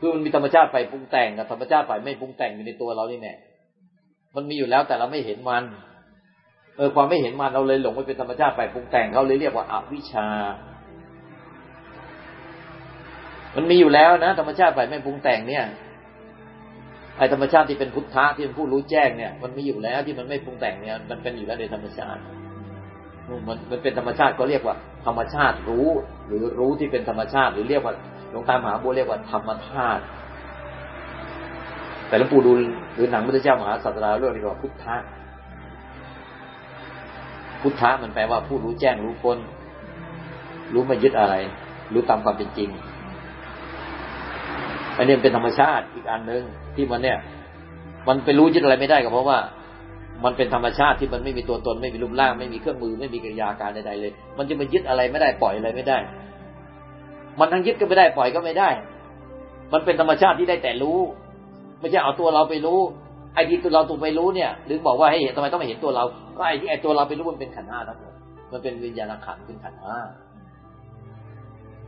คือมันมีธรรมชาติไปปรุงแต่งกับธรรมชาติไปไม่ปรุงแต่งอยู่ในตัวเรานี่แน่มันมีอยู่แล้วแต่เราไม่เห็นมัน เออความไม่เห็นมันเราเลยหลงไปเป็นธรรมชาติไปปรุงแต่งเขาเลยเรียกว่าอวิชชา มันมีอยู่แล้วนะธรรมชาติไปไม่ปรุงแต่งเนี่ยไอธรรมชาติที่เป็นพุทธะที่เป็นผู้รู้แจ้งเนี่ย มันมีอยู่แล้วที่มันไม่ปรุงแต่งเนี่ย มันเป็นอยู่แล้วในธรรมชาติมันมันเป็นธรรมชาติก็เรียกว่า ธรรมชาติรู้ หรือรู้ที่เป็นธรรมชาติ หรือเรียกว่าหลวงตามหาบัวเรียกว่าธรรมธาตุแต่หลวงปู่ดูหรือหนังพระเจ้ามหาสัตราเรื่องนี้ว่าพุทธะ พุทธะมันแปลว่าผู้รู้แจ้งรู้พ้นรู้ไม่ยึดอะไร รู้ตามความเป็นจริง อันนี้เป็นธรรมชาติอีกอันหนึ่งที่มันเนี่ย มันไปรู้ยึดอะไรไม่ได้ก็เพราะว่า มันเป็นธรรมชาติที่มันไม่มีตัวตนไม่มีรูปร่าง ไม่มีเครื่องมือไม่มีกิริยาการใดๆเลย มันจะมายึดอะไรไม่ได้ปล่อยอะไรไม่ได้ มันทั้งยึดก็ไม่ได้ปล่อยก็ไม่ได้ มันเป็นธรรมชาติที่ได้แต่รู้ ไม่ใช่เอาตัวเราไปรู้ ไอ้ที่ตัวเราตัวไปรู้เนี่ยหรือบอกว่าให้เห็นทำไมต้องไม่เห็นตัวเรา ก็ไอ้ที่ไอ้ตัวเราไปรู้มันเป็นขันห้าทั้งหมดมันเป็นวิญญาณขันเป็นขันห้า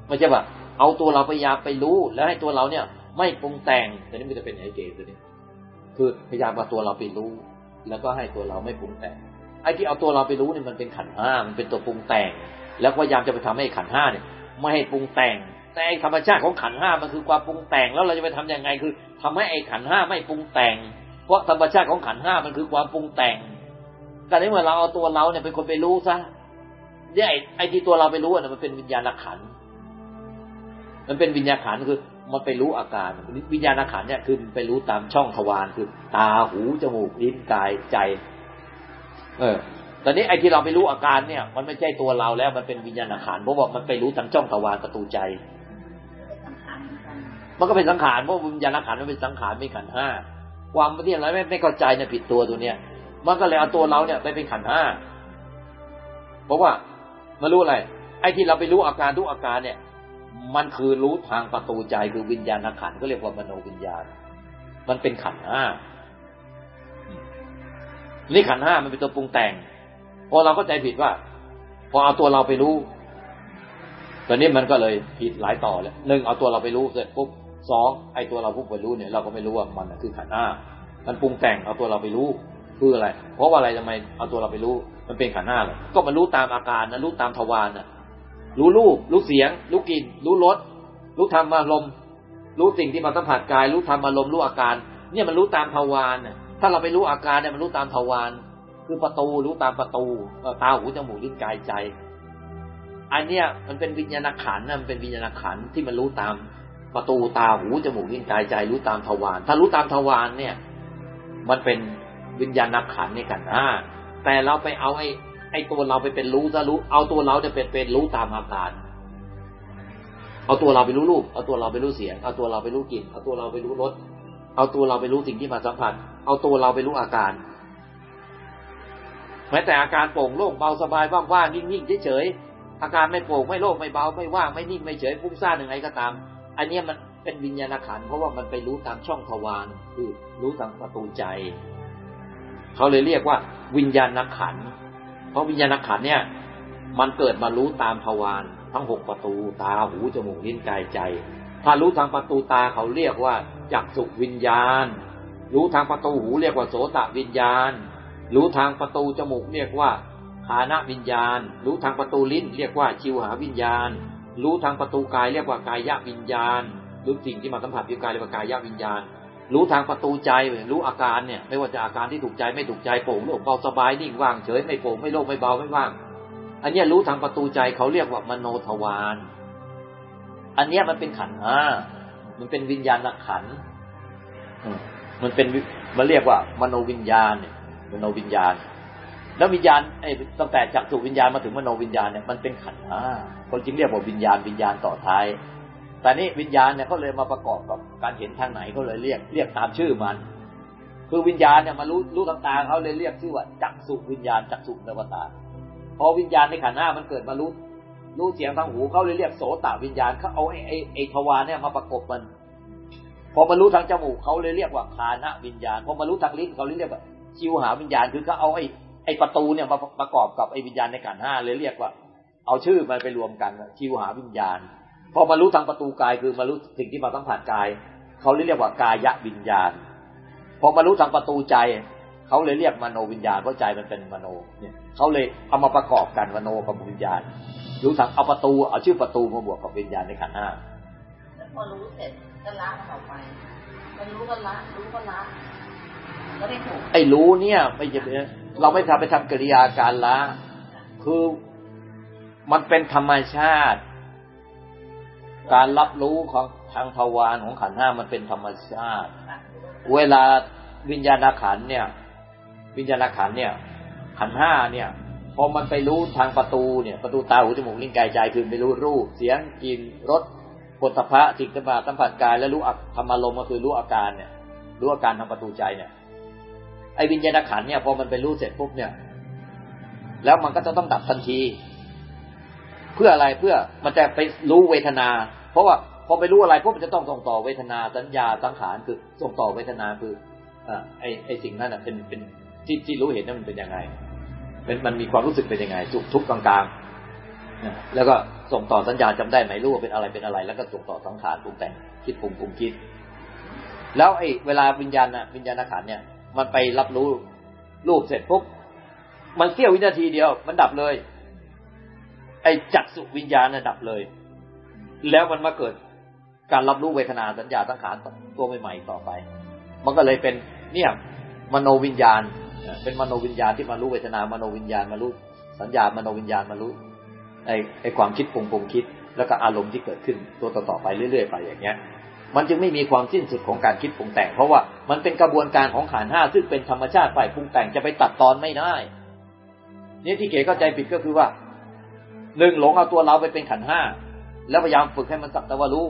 ไม่ใช่ว่าเอาตัวเราพยายามไปรู้ แล้วให้ตัวเราเนี่ย ไม่ปรุงแต่งแต่นี่มันจะเป็นไอเกตัวนี้ คือพยายามเอาตัวเราไปรู้ แล้วก็ให้ตัวเราไม่ปรุงแต่งไอ้ที่เอาตัวเราไปรู้เนี่ยมันเป็นขันห้ามันเป็นตัวปรุงแต่ง แล้วพยายามจะไปทำให้ขันห้าเนี่ย ไม่ให้ปรุงแต่งแต่ธรรมชาติของขันห้ามันคือความปรุงแต่งแล้วเราจะไปทํำยังไงคือทำให้ไอขันห้าไม่ปรุงแต่ง เพราะธรรมชาติของขันห้ามันคือความปรุงแต่งแต่ในเมื่อเราเอาตัวเราเนี่ยเป็นคนไปรู้ซะเนี่ยไอ้ที่ตัวเราไปรู้เนี่ยมันเป็นวิญญาณขัน มันเป็นวิญญาณขันคือมันไปรู้อาการ วิญญาณขันเนี่ยคือไปรู้ตามช่องทวารคือ ตาหูจมูกลิ้นกายใจ เออตอนนี้ไอ้ที่เราไปรู้อาการเนี่ย มันไม่ใช่ตัวเราแล้วมันเป็นวิญญาณขันเพราะว่ามันไปรู้ทางจ้องตะวันประตูใจ มันก็เป็นสังขารเพราะวิญญาณขันมันเป็นสังขารไม่ขันห้า ความที่อะไรไม่ไม่เข้าใจเนี่ยผิดตัวตัวเนี้ยมันก็เลยเอาตัวเราเนี่ยไปเป็นขันห้าเพราะว่ามารู้อะไร ไอ้ที่เราไปรู้อาการทุกอาการเนี่ย มันคือรู้ทางประตูใจคือวิญญาณขันก็เรียกว่ามโนวิญญาณ มันเป็นขันห้านี่ขันห้ามันเป็นตัวปรุงแต่ง พอเราก็ใจผิดว่า พอเอาตัวเราไปรู้ตอนนี้มันก็เลยผิดหลายต่อเลยหนึ่งเอาตัวเราไปรู้เสร็จปุ๊บ สองไอ้ตัวเราผู้ไปรู้เนี่ยเราก็ไม่รู้ว่ามันคือขันห้ามันปรุงแต่งเอาตัวเราไปรู้คืออะไร เพราะว่าอะไรทำไมเอาตัวเราไปรู้ มันเป็นขันห้าเลยก็มันรู้ตามอาการนะรู้ตามทวารนะรู้รูปรู้เสียง รู้กลิ่นรู้รสรู้ธรรมอารมณ์รู้สิ่งที่มาสัมผัสกาย รู้ธรรมอารมณ์รู้อาการ เนี่ยมันรู้ตามทวารนะถ้าเราไปรู้อาการเนี่ยมันรู้ตามทวารคือประตูรู้ตามประตูตาหูจมูกลิ้นกายใจ อันเนี้ยมันเป็นวิญญาณขันนะมันเป็นวิญญาณขันที่มันรู้ตาม ประตูตาหูจมูกลิ้นกายใจรู้ตามทวารถ้ารู้ตามทวารเนี่ย มันเป็นวิญญาณขันในกันอ่าแต่เราไปเอาไอ้ไอ้ตัวเราไปเป็นรู้ซะรู้เอาตัวเราจะเป็นเป็นรู้ตามอาการ เอาตัวเราไปรู้รูป เอาตัวเราไปรู้เสียง เอาตัวเราไปรู้กลิ่น เอาตัวเราไปรู้รสเอาตัวเราไปรู้สิ่งที่มาสัมผัส เอาตัวเราไปรู้อาการแม้แต่อาการโปร่งโล่งเบาสบายว่างๆนิ่งๆเฉยๆอาการไม่โปร่งไม่โล่งไม่เบาไม่ว่างไม่นิ่งไม่เฉยฟุ้งซ่านยังไงก็ตาม อันนี้มันเป็นวิญญาณขันเพราะว่ามันไปรู้ตามช่องทวารคือรู้ทางประตูใจ เขาเลยเรียกว่าวิญญาณขัน เพราะวิญญาณขันเนี่ย มันเกิดมารู้ตามทวารทั้งหกประตู ตาหูจมูกลิ้นกายใจ ถ้ารู้ทางประตูตาเขาเรียกว่าจักสุวิญญาณ รู้ทางประตูหูเรียกว่าโสตวิญญาณ รู้ทางประตูจมูกเรียกว่าฐานะวิญญาณ รู้ทางประตูลิ้นเรียกว่าชิวหาวิญญาณ รู้ทางประตูกายเรียกว่ากายวิญญาณ รู้สิ่งที่มาสัมผัสกับกายเรียกว่ากายวิญญาณ รู้ทางประตูใจรู้อาการเนี่ย ไม่ว่าจะอาการที่ถูกใจไม่ถูกใจโปร่งโล่งเบาสบายนิ่งว่างเฉยไม่โปร่งไม่โล่งไม่เบาไม่ว่าง อันนี้รู้ทางประตูใจเขาเรียกว่ามโนทวารอันนี้มันเป็นขันห้ามันเป็นวิญญาณขันมันเป็นมันเรียกว่ามโนวิญญาณเนี่ยมโนวิญญาณ แล้ววิญญาณไอ้ตั้งแต่จักสุวิญญาณมาถึงมโนวิญญาณเนี่ยมันเป็นขันธ์ห้าคนจึงเรียกว่าวิญญาณวิญญาณต่อท้าย แต่นี่วิญญาณเนี่ยเขาเลยมาประกอบกับการเห็นทางไหนเขาเลยเรียกเรียกตามชื่อมัน คือวิญญาณเนี่ยมารู้รู้ต่างๆเขาเลยเรียกชื่อว่าจักสุวิญญาณจักสุเนวตาพอวิญญาณในขันธ์ห้ามันเกิดมารู้รู้เสียงทางหูเขาเลยเรียกโสตวิญญาณเขาเอาไอ้ไอ้ไอ้ทวารเนี่ยมาประกบมัน พอมารู้ทางจมูกเขาเลยเรียกว่าคานะวิญญาณ พอมารู้ทางลิ้นเขาเลยเรียกว่าชิวหาวิญญาณคือเขาเอาไอ้ ไอ้ประตูเนี่ยมาประกอบกับไอ้วิญญาณในขันธ์ห้าเลยเรียกว่า เอาชื่อมันไปรวมกันชิวหาวิญญาณ พอมารู้ทางประตูกายคือมารู้สิ่งที่มาสัมผัสกาย เขาเลยเรียกว่ากายวิญญาณ พอมารู้ทางประตูใจ เขาเลยเรียกมโนวิญญาณเพราะใจมันเป็นมโนเนี่ยเขาเลยเอามาประกอบกันมโนกับวิญญาณ รู้ทางเอาประตูเอาชื่อประตูมาบวกกับวิญญาณในขันธ์ห้าแล้วพอรู้เสร็จก็ละมันออกไปมันรู้ก็ละรู้ก็ละก็ไม่ถูกไอ้รู้เนี่ยไม่จะเป็น เราไม่ทำไปทำกิริยาการละ คือมันเป็นธรรมชาติ การรับรู้ของทางทวารของขันห้ามันเป็นธรรมชาติ เวลาวิญญาณขันเนี่ย วิญญาณขันเนี่ย ขันห้าเนี่ยพอมันไปรู้ทางประตูเนี่ย ประตูตาหูจมูกลิ้นกายใจคือไปรู้รูป เสียงกลิ่นรสผลพะสิ่งที่มาสัมผัสกาย และรู้ธรรมารมณ์ก็คือรู้อาการเนี่ย รู้อาการทางประตูใจเนี่ย ไอ้วิญญาณขันเนี่ยพอมันไปรู้เสร็จปุ๊บเนี่ย แล้วมันก็จะต้องดับทันที เพื่ออะไรเพื่อมันจะไปรู้เวทนา เพราะว่าพอไปรู้อะไรปุ๊บมันจะต้องส่งต่อเวทนาสัญญาสังขารคือส่งต่อเวทนาคืออไอ้ไอสิ่งนั้นเป็นเป็นที่ที่รู้เห็นนั้นมันเป็นยังไงเป็นมันมีความรู้สึกเป็นยังไงสุขทุกข์กลางๆแล้วก็ส่งต่อสัญญาจำได้ไหมรู้ว่าเป็นอะไรเป็นอะไร แล้วก็ส่งต่อสังขารปรุงแต่งคิดปรุงปรุงคิด แล้วไอ้เวลาวิญญาณน่ะวิญญาณขันเนี่ย มันไปรับรู้รูปเสร็จปุ๊บมันเสี้ยววินาทีเดียว มันดับเลย ไอ้จักสุวิญญาณน่ะดับเลย แล้วมันมาเกิดการรับรู้เวทนาสัญญาสังขารตัวใหม่ๆต่อไป มันก็เลยเป็นเนี่ยมโนวิญญาณ เป็นมโนวิญญาณที่มารู้เวทนามโนวิญญาณมารู้สัญญามโนวิญญาณมารู้ไอ้ไอ้ความคิดปรุงปรุงคิด แล้วก็อารมณ์ที่เกิดขึ้นตัวต่อๆไปเรื่อยๆไปอย่างเงี้ย มันจึงไม่มีความสิ้นสุดของการคิดปรุงแต่ง เพราะว่ามันเป็นกระบวนการของขันห้าซึ่งเป็นธรรมชาติฝ่ายปรุงแต่งจะไปตัดตอนไม่ได้นี่ที่เก๋เข้าใจผิดก็คือว่าหนึ่งหลงเอาตัวเราไปเป็นขันห้าแล้วพยายามฝึกให้มันสักแต่ว่ารู้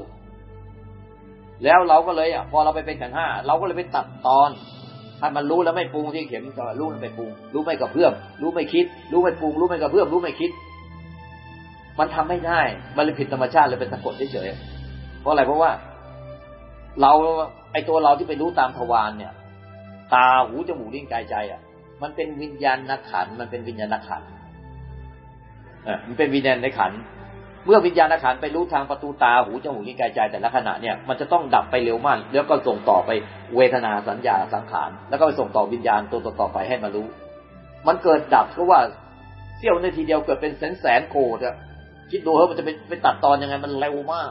แล้วเราก็เลยอะพอเราไปเป็นขันห้าเราก็เลยไปตัดตอนถ้ามันรู้แล้วไม่ปรุงที่เข็มก็รู้มันไปปรุง รู้ไม่กับเพื่อมรู้ไม่คิด รู้ไม่ปรุง รู้ไม่กับเพื่อมรู้ไม่คิด มันทำไม่ได้ มันเลยผิดธรรมชาติเลยเป็นสะกดเฉยๆเพราะอะไรเพราะว่า เราไอตัวเราที่ไปรู้ตามทวารเนี่ย ตาหูจมูกลิ้นกายใจ อะ มันเป็นวิญญาณนักขัน มันเป็นวิญญาณนักขันอะมันเป็นวิญญาณในขัน เมื่อวิญญาณขันไปรู้ทางประตูตาหูจมูกลิ้นกายใจ แต่ละขณะเนี่ยมันจะต้องดับไปเร็วมาก แล้วก็ส่งต่อไปเวทนาสัญญาสังขารแล้วก็ไปส่งต่อวิญญาณตัวต่อไปให้มารู้ มันเกิดดับก็ว่าเสี้ยวนาทีเดียวเกิดเป็นแสนแสนโกดอะคิดดูเฮ้ยมันจะไปไปตัดตอนยังไงมันเร็วมาก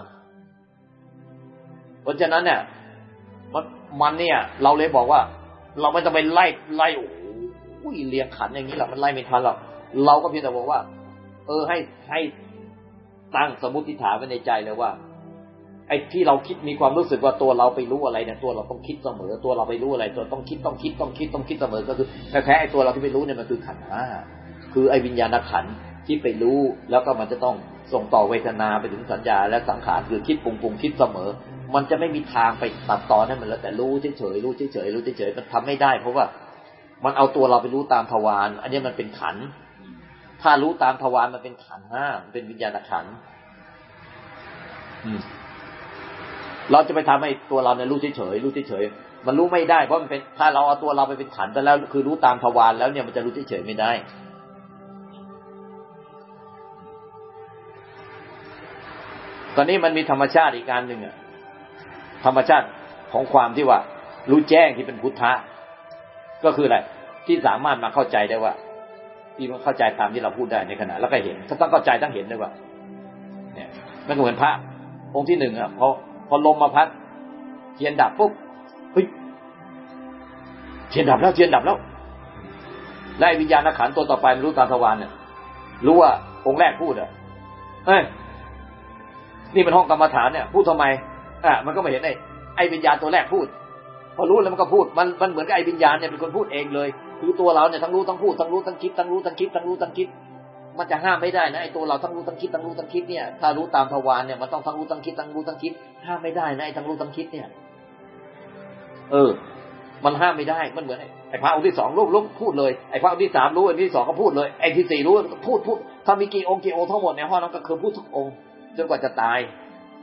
เพราะฉะนั้นเนี่ยมันมันเนี่ย เราเลยบอกว่า เราไม่ต้องไปไล่ไล่โอ้ยเรียงขันอย่างนี้หรอกมันไล่ไม่ทันหรอกเราก็เพียงแต่บอกว่า เออให้ให้ตั้งสมมติฐานไว้ในใจเลยว่า ไอ้ที่เราคิดมีความรู้สึกว่าตัวเราไปรู้อะไรเนี่ยตัวเราต้องคิดเสมอ ตัวเราไปรู้อะไร ตัวต้องคิดต้องคิดต้องคิดต้องคิดเสมอก็คือแท้ๆไอ้ตัวเราที่ไปรู้เนี่ยมันคือขันห้าคือไอ้วิญญาณขันที่ไปรู้แล้วก็มันจะต้องส่งต่อเวทนาไปถึงสัญญาและสังขารคือคิดปรุงปรุงคิดเสมอ มันจะไม่มีทางไปตัดตอนให้มันแล้วแต่รู้เฉยๆรู้เฉยๆรู้เฉยๆมันทำไม่ได้ เพราะว่ามันเอาตัวเราไปรู้ตามทวารอันนี้มันเป็นขัน ถ้ารู้ตามทวารมันเป็นขันห้ามันเป็นวิญญาณขันเราจะไปทำให้ตัวเราเนี่ยรู้เฉยๆรู้เฉยๆมันรู้ไม่ได้เพราะมันเป็น ถ้าเราเอาตัวเราไปเป็นขันไปแล้ว คือรู้ตามทวารแล้วเนี่ยมันจะรู้เฉยๆไม่ได้ตอนนี้มันมีธรรมชาติอีกการหนึ่งอะ ธรรมชาติของความที่ว่า รู้แจ้งที่เป็นพุทธะก็คืออะไรที่สามารถมาเข้าใจได้ว่า ที่มันเข้าใจตามที่เราพูดได้ในขณะ แล้วก็เห็นถ้าต้องเข้าใจต้องเห็นด้วยว่า เนี่ยมันเหมือนพระ องค์ที่หนึ่งอะพอพอลมมาพัดเทียนดับปุ๊บเฮ้ยเทียนดับแล้วเทียนดับแล้วได้วิญญาณขันตัวต่อไปรู้ตามทวารเนี่ยรู้ว่าองค์แรกพูดอะเอ้ยนี่เป็นห้องกรรมฐานเนี่ยพูดทำไม อะมันก็มาเห็นไอ้ไอ้วิญญาณตัวแรกพูด พอรู้แล้วมันก็พูดมันมันเหมือนกับไอ้วิญญาณเนี่ยเป็นคนพูดเองเลยคือตัวเราเนี่ยทั้งรู้ทั้งพูดทั้งรู้ทั้งคิดทั้งรู้ทั้งคิดทั้งรู้ทั้งคิด มันจะห้ามไม่ได้นะไอ้ตัวเราทั้งรู้ทั้งคิดทั้งรู้ทั้งคิดเนี่ยถ้ารู้ตามทวารเนี่ยมันต้องทั้งรู้ทั้งคิดทั้งรู้ทั้งคิด ห้ามไม่ได้นะไอ้ทั้งรู้ทั้งคิดเนี่ย เออ มันห้ามไม่ได้มันเหมือนไอ้พระองค์ที่สองรู้รู้พูดเลยไอ้พระองค์ที่สามรู้ไอ้ที่สองก็พูดเลยไอ้ที่สี่รู้พูดพูดถ้ามีกี่องค์กี่องค์ทั้งหมดในห้องนั้นก็คือพูดทุกองค์จนกว่าจะตาย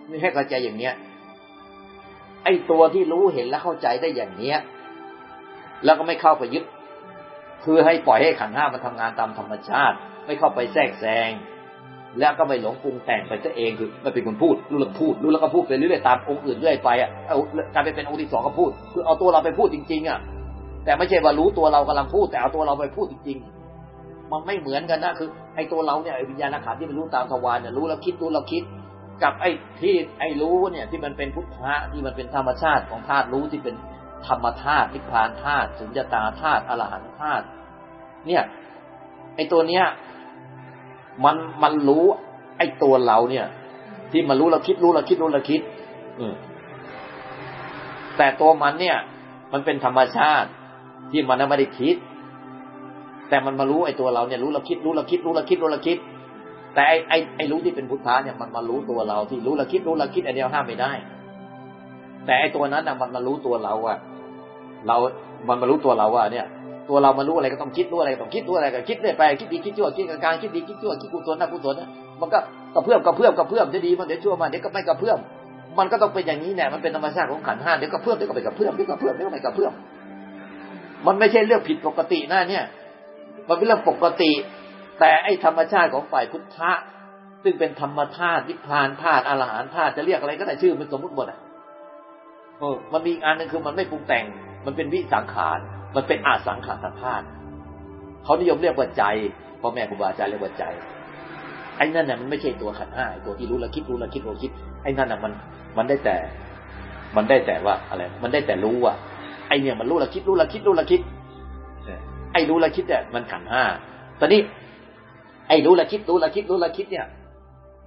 ไม่ให้เข้าใจอย่างเนี้ย ไอ้ตัวที่รู้เห็นและเข้าใจได้อย่างเนี้ย แล้วก็ไม่เข้าไปยึด คือให้ปล่อยให้ขันห้ามันทำงานตามธรรมชาติ ไม่เข้าไปแทรกแซง แล้วก็ไม่หลงปรุงแต่งไปตัวเองคือมันเป็นคนพูด รู้แล้วพูด รู้แล้วก็พูดไปเรื่อยๆตามองค์อื่นเรื่อยไปอะเอาการไปเป็นองค์ที่สองก็พูด คือเอาตัวเราไปพูดจริง ๆ อะ แต่ไม่ใช่ว่ารู้ตัวเรากำลังพูด แต่เอาตัวเราไปพูดจริง ๆ มันไม่เหมือนกันนะคือไอ้ตัวเราเนี่ยไอ้วิญญาณขันที่มันรู้ตามทวารเนี่ยรู้แล้วคิดรู้แล้วคิด กับไอ้ที่ไอ้รู้เนี่ยที่มันเป็นพุทธะที่มันเป็นธรรมชาติของธาตุรู้ที่เป็นธรรมธาตุนิพพานธาตุสุญญตาธาตุอรหันธาตุเนี่ยไอ้ตัวเนี้ยมันมันรู้ไอ้ตัวเราเนี่ย ที่มันรู้เราคิดรู้เราคิดรู้เราคิด อืแต่ตัวมันเนี่ย มันเป็นธรรมชาติ ที่มันไม่ได้คิด แต่มันมารู้ไอ้ตัวเราเนี่ย รู้เราคิดรู้เราคิดรู้เราคิดรู้เราคิด แต่ไอ้ไอ้ไอ้รู้ที่เป็นพุทธะเนี่ยมันมารู้ตัวเราที่รู้เราคิดรู้เราคิดอันเดียวห้ามไม่ได้ แต่ไอ้ตัวนั้นน่ะมันมารู้ตัวเราอะเรา มันมารู้ตัวเราว่าเนี่ย ตัวเรามารู้อะไรก็ต้องคิดรู้อะไรก็ต้องคิดรู้อะไรก็คิดเรื่อยไปคิดดีคิดชั่วคิดกลางคิดดีคิดชั่วคิดกุศลนะกุศลนะมันก็กระเพื่อมกระเพื่อมกระเพื่อมจะดีมันเดี๋ยวชั่วมาเดี๋ยวก็ไม่กระเพื่อมมันก็ต้องเป็นอย่างนี้แน่มันเป็นธรรมชาติของขันห้าเดี๋ยวกระเพื่อมเดี๋ยวก็ไปกระเพื่อมเดี๋ยวกระเพื่อมเดี๋ยวก็ไม่กระเพื่อมมันไม่ใช่เรื่องผิดปกตินะเนี่ย มันเป็นเรื่องปกติ แต่ไอ้ธรรมชาติของฝ่ายพุทธะซึ่งเป็นธรรมธาตุนิพพานธาตุอรหันต์ธาตุจะเรียกอะไรก็ได้ชื่อมันสมมติหมดอะเออมันมีอีกอันหนึ่งคือมันไม่ปรุงแต่ง มันเป็นวิสังขาร มันเป็นอาสังขารธาตุเขานิยมเรียกว่าใจพ่อแม่ครูบาอาจารย์เรียกว่าใจไอ้นั่นน่ะมันไม่ใช่ตัวขันห้าตัวที่รู้แล้วคิดรู้แล้วคิดรู้คิดไอ้นั่นน่ะมันมันได้แต่ มันได้แต่ว่าอะไร มันได้แต่รู้ว่าไอ้เนี่ยมันรู้แล้วคิดรู้แล้วคิดรู้แล้วคิดไอ้รู้แล้วคิดเนี่ยมันขันห้าตอนนี้ไอ้รู้ล้วคิดรู้ล้วคิดรู้ล้วคิดเนี่ย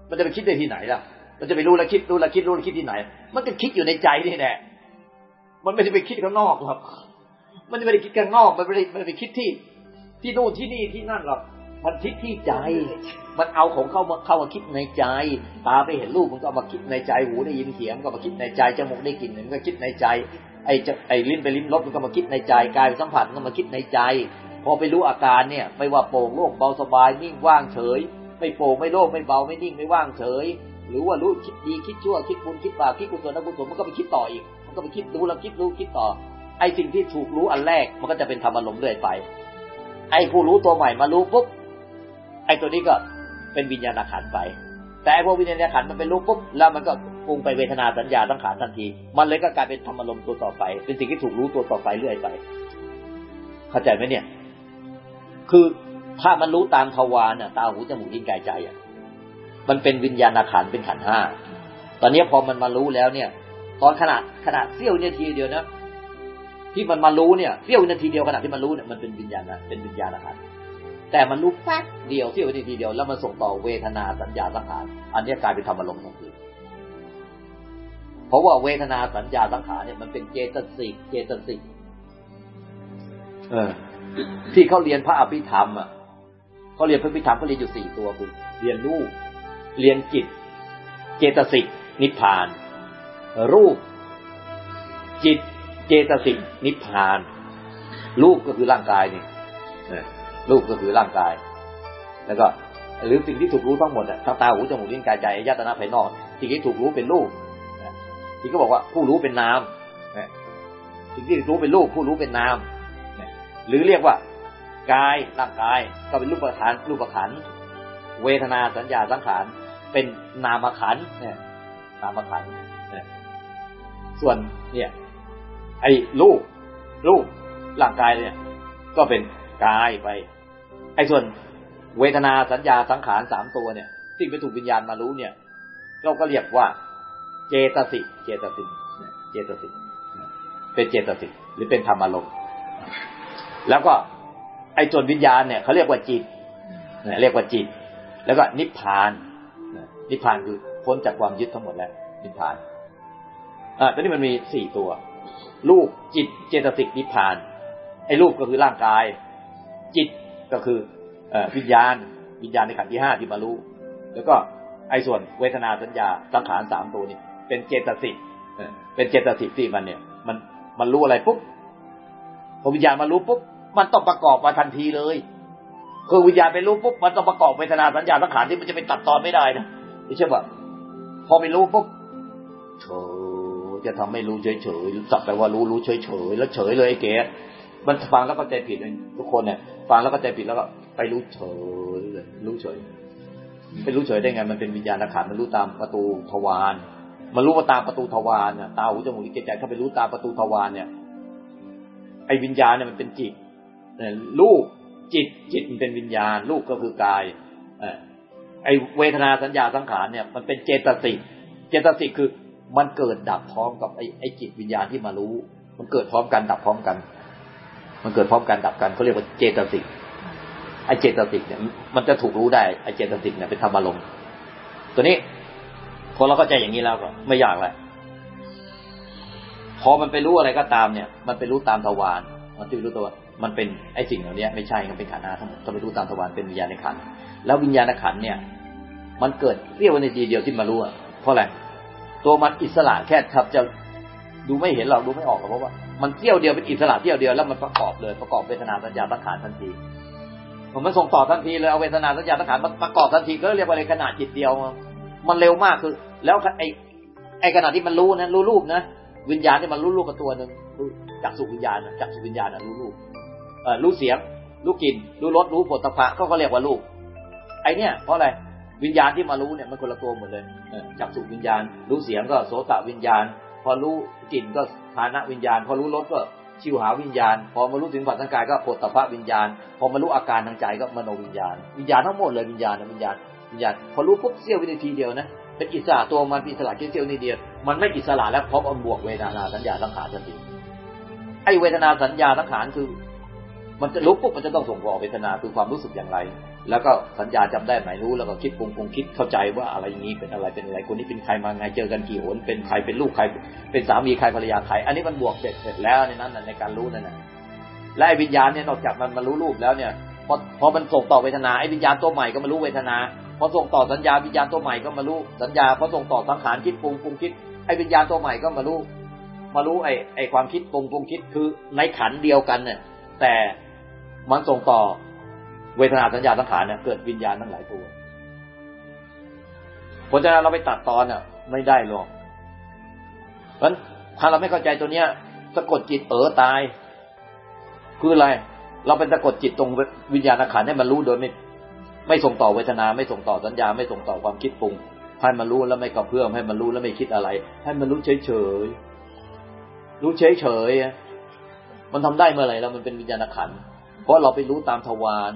มันจะไปคิดได้ที่ไหนล่ะ มันจะไปรู้ล้วคิดรู้ล้วคิดรู้ล้วคิดที่ไหน มันก็คิดอยู่ในใจนี่แหละมันไม่ได้ไปคิดข้างนอกหรอกมันไม่ได้คิดข้างนอก มันไม่ได้ไม่ได้ไปคิดที่ ที่นู่นที่นี่ที่นั่นหรอกมันคิดที่ใจ มันเอาของเข้ามาเข้ามาคิดในใจ ตาไปเห็นรูปมันก็มาคิดในใจ หูได้ยินเสียงก็มาคิดในใจ จมูกได้กลิ่นมันก็คิดในใจ ไอ้จะไอ้ลิ้นไปลิ้มรสมันก็มาคิดในใจ กายไปสัมผัสมันก็มาคิดในใจ พอไปรู้อาการเนี่ย ไม่ว่าโปร่งโล่งเบาสบายนิ่งว่างเฉย ไม่โปร่งไม่โล่งไม่เบาไม่นิ่งไม่ว่างเฉย หรือว่ารู้คิดดีคิดชั่วคิดบุญคิดบาปคิดกุศลอกุศลมันก็ไปคิดต่ออีก มันก็ไปคิดรู้แล้วคิดรู้คิดต่อ ไอ้สิ่งที่ถูกรู้อันแรกมันก็จะเป็นธรรมอารมณ์เรื่อยไป ไอ้ผู้รู้ตัวใหม่มารู้ปุ๊บไอ้ตัวนี้ก็เป็นวิญญาณขันไป แต่ไอ้พวกวิญญาณขันมันเป็นรู้ปุ๊บแล้วมันก็ปรุงไปเวทนาสัญญาสังขารทันที มันเลยก็กลายเป็นธรรมอารมณ์ตัวต่อไป เป็นสิ่งที่ถูกรู้ตัวต่อไปเรื่อยไป เข้าใจไหมเนี่ย คือถ้ามันรู้ตามทวารน่ะ ตาหูจมูกลิ้นกายใจอะ มันเป็นวิญญาณขันเป็นขันห้าตอนนี้พอมันมารู้แล้วเนี่ย ตอนขนาดขนาดเสี้ยวนาทีเดียวนะที่มันมารู้เนี่ยเสี้ยวนาทีเดียวขนาดที่มันรู้เนี่ยมันเป็นวิญญาณนะเป็นวิญญาณขันธ์แต่มันรู้แป๊บเดียวเสี้ยวนาทีเดียวแล้วมันส่งต่อเวทนาสัญญาสังขารอันนี้กลายเป็นธรรมอารมณ์ทันทีเพราะว่าเวทนาสัญญาสังขารเนี่ยมันเป็นเจตสิกเจตสิกเออ ที่เขาเรียนพระอภิธรรมอะเขาเรียนพระอภิธรรมเขาเรียนอยู่สี่ตัวคุณเรียนรูป เรียนจิต เจตสิกนิพพาน รูป จิต เจตสิกนิพพาน รูปก็คือร่างกายนี่รูปก็คือร่างกาย แล้วก็ หรือสิ่งที่ถูกรู้ทั้งหมดอะทั้งตาหูจมูกลิ้นกายใจอายตนะภายนอกสิ่งที่ถูกรู้เป็นรูปที่ก็บอกว่าผู้รู้เป็นนามสิ่งที่รู้เป็นรูปผู้รู้เป็นนาม หรือเรียกว่ากายร่างกายก็เป็นรูปประธานรูปประขันเวทนาสัญญาสังขารเป็นนามขันเนี่ยนามขันเนี่ยส่วนเนี่ยไอ้รูปรูปร่างกายเนี่ย ก็เป็นกายไป ไอ้ส่วนเวทนาสัญญาสังขารสามตัวเนี่ยสิ่งไปถูกวิญญาณมารู้เนี่ย เราก็เรียกว่า เจตสิกเจตสิกเจตสิกเป็นเจตสิกหรือเป็นธรรมอารมณ์ แล้วก็ไอ้ส่วนวิญญาณเนี่ยเขาเรียกว่าจิตเรียกว่าจิต แล้วก็นิพพาน นิพพานคือพ้นจากความยึดทั้งหมดแล้ว นิพพานอ่าตอนนี้มันมีสี่ตัว รูปจิตเจตสิกนิพพาน ไอ้รูปก็คือร่างกาย จิตก็คือวิญญาณ วิญญาณในขันธ์ที่ห้าที่มารู้ แล้วก็ไอ้ส่วนเวทนาสัญญาสังขารสามตัวนี้เป็นเจตสิกเป็นเจตสิกที่มันเนี่ย มันมันรู้อะไรปุ๊บพอวิญญาณมารู้ปุ๊บ มันต้องประกอบมาทันทีเลย คือวิญญาณไปรู้ปุ๊บมันต้องประกอบเวทนาสัญญาสังขารที่มันจะไปตัดตอนไม่ได้นะไม่ใช่ป่ะพอไปรู้ปุ๊บเฉยจะทำให้รู้เฉยเฉยสักแต่ว่ารู้รู้เฉยเฉยแล้วเฉยเลยไอ้เก๋มันฟังแล้วก็ใจผิดเลยทุกคนเนี่ยฟังแล้วก็ใจผิดแล้วก็ไปรู้เฉยเลยรู้เฉยไปรู้เฉยได้ไงมันเป็นวิญญาณขันมันรู้ตามประตูทวารมันรู้ว่าตามประตูทวารเนี่ยตาหูจมูกลิ้นใจถ้าไปรู้ตามประตูทวารเนี่ยไอ้วิญญาณเนี่ยมันเป็นจิต รูปจิตจิตมันเป็นวิญญาณรูปก็คือกายไอเวทนาสัญญาสังขารเนี่ยมันเป็นเจตสิกเจตสิกคือมันเกิดดับพร้อมกับไอไอจิตวิญญาณที่มารู้ มันเกิดพร้อมกันดับพร้อมกัน มันเกิดพร้อมกันดับกันเขาเรียกว่าเจตสิกไอเจตสิกเนี่ยมันจะถูกรู้ได้ไอเจตสิกเนี่ยเป็นธรรมารมณ์ตัวนี้พอเราเข้าใจอย่างนี้แล้วก็ไม่ยากแล้วพอมันไปรู้อะไรก็ตามเนี่ย มันไปรู้ตามทวารมันจะรู้ตัว มันเป็นไอ้สิ่งเหล่านี้ไม่ใช่มันเป็นขันธ์ห้าทั้งหมดต้องไปรู้ตามทวารเป็นวิญญาณในขันธ์แล้ววิญญาณขันธ์เนี่ย มันเกิดเสี้ยวในทีเดียวที่มารู้เพราะอะไรตัวมันอิสระแค่ขับจะดูไม่เห็นหรอกดูไม่ออกหรอกเพราะว่ามันเสี้ยวเดียวเป็นอิสระเสี้ยวเดียวแล้วมันประกอบเลยประกอบเวทนาสัญญาสังขารทันทีผมมันส่งต่อทันทีเลยเอาเวทนาสัญญาสังขารมาประกอบทันทีก็เรียกว่าอะไรขนาดจิตเดียว มันเร็วมากคือ แล้วไอ้ไอ้ขนาดที่มันรู้นะรู้รูปนะวิญญาณที่มันรู้รูปกับตัวหนึ่งจักสุวิญญาณจักสุวิญญาณรู้รูป รู้เสียง รู้กลิ่น รู้รส รู้ผลตภะก็เขาเรียกว่ารูป ไอเนี่ยเพราะอะไร วิญญาณที่มารู้เนี่ยมันคนละตัวหมดเลยจักสุวิญญาณ รู้เสียงก็โสตวิญญาณ พอรู้กลิ่นก็ฐานะวิญญาณ พอรู้รสก็ชิวหาวิญญาณ พอมารู้ถึงผัสทางกายก็ผลตภะวิญญาณ พอมารู้อาการทางใจก็มโนวิญญาณ วิญญาณทั้งหมดเลยวิญญาณวิญญาณ วิญญาณ พอรู้ปุ๊บเสี้ยววินาทีเดียวนะเป็นอิสระตัวมันเป็นอิสระแค่เสี้ยวนิดเดียวมันไม่อิสระแล้วเพราะมันบวกเวทนาสัญญาสังขารทันทีไอเวทนาสัญญาสังขารคือ มันจะรู้ปุ๊บมันจะต้องส่งบอกเวทนาคือความรู้สึกอย่างไร แล้วก็สัญญาจำได้หมายรู้แล้วก็คิดปรุงปรุงคิดเข้าใจว่าอะไรอย่างนี้เป็นอะไรเป็นอะไรคนนี้เป็นใครมาไงเจอกันกี่หนเป็นใครเป็นลูกใคร เป็นสามีใครภรรยาใคร อันนี้มันบวกเสร็จเสร็จแล้วในนั้นในการรู้นั่นแหละและวิญญาณเนี่ยนอกจากมันมารู้รูปแล้วเนี่ยพอพอมันส่งต่อเวทนาไอ้วิญญาณตัวใหม่ก็มารู้เวทนาพอส่งต่อสัญญาวิญญาณตัวใหม่ก็มารู้สัญญาพอส่งต่อสังขารคิดปรุงปรุงคิดไอ้วิญญาณตัวใหม่ก็มารู้มารู้ไอ้ไอ้ความคิดปรุงปรุงคิดคือในขันเดียวกันเนี่ยแต่ มันส่งต่อเวทนาสัญญาสังขารเนี่ยเกิดวิญญาณทั้งหลายตัวเพราะฉะนั้นเราไปตัดตอนอะไม่ได้หรอกเพราะนั้นถ้าเราไม่เข้าใจตัวเนี้ยสะกดจิตเออตาย คืออะไร เราเป็นสะกดจิตตรงวิญญาณขันให้มันรู้โดยไม่ ไม่ส่งต่อเวทนาไม่ส่งต่อสัญญา ไม่ส่งต่อความคิดปรุงให้มันรู้แล้วไม่กระเพื่อมให้มันรู้แล้วไม่คิดอะไร ให้มันรู้เฉยเฉยรู้เฉยเฉยมันทำได้เมื่อไหร่แล้วมันเป็นวิญญาณขัน เพราะเราไปรู้ตามทวาร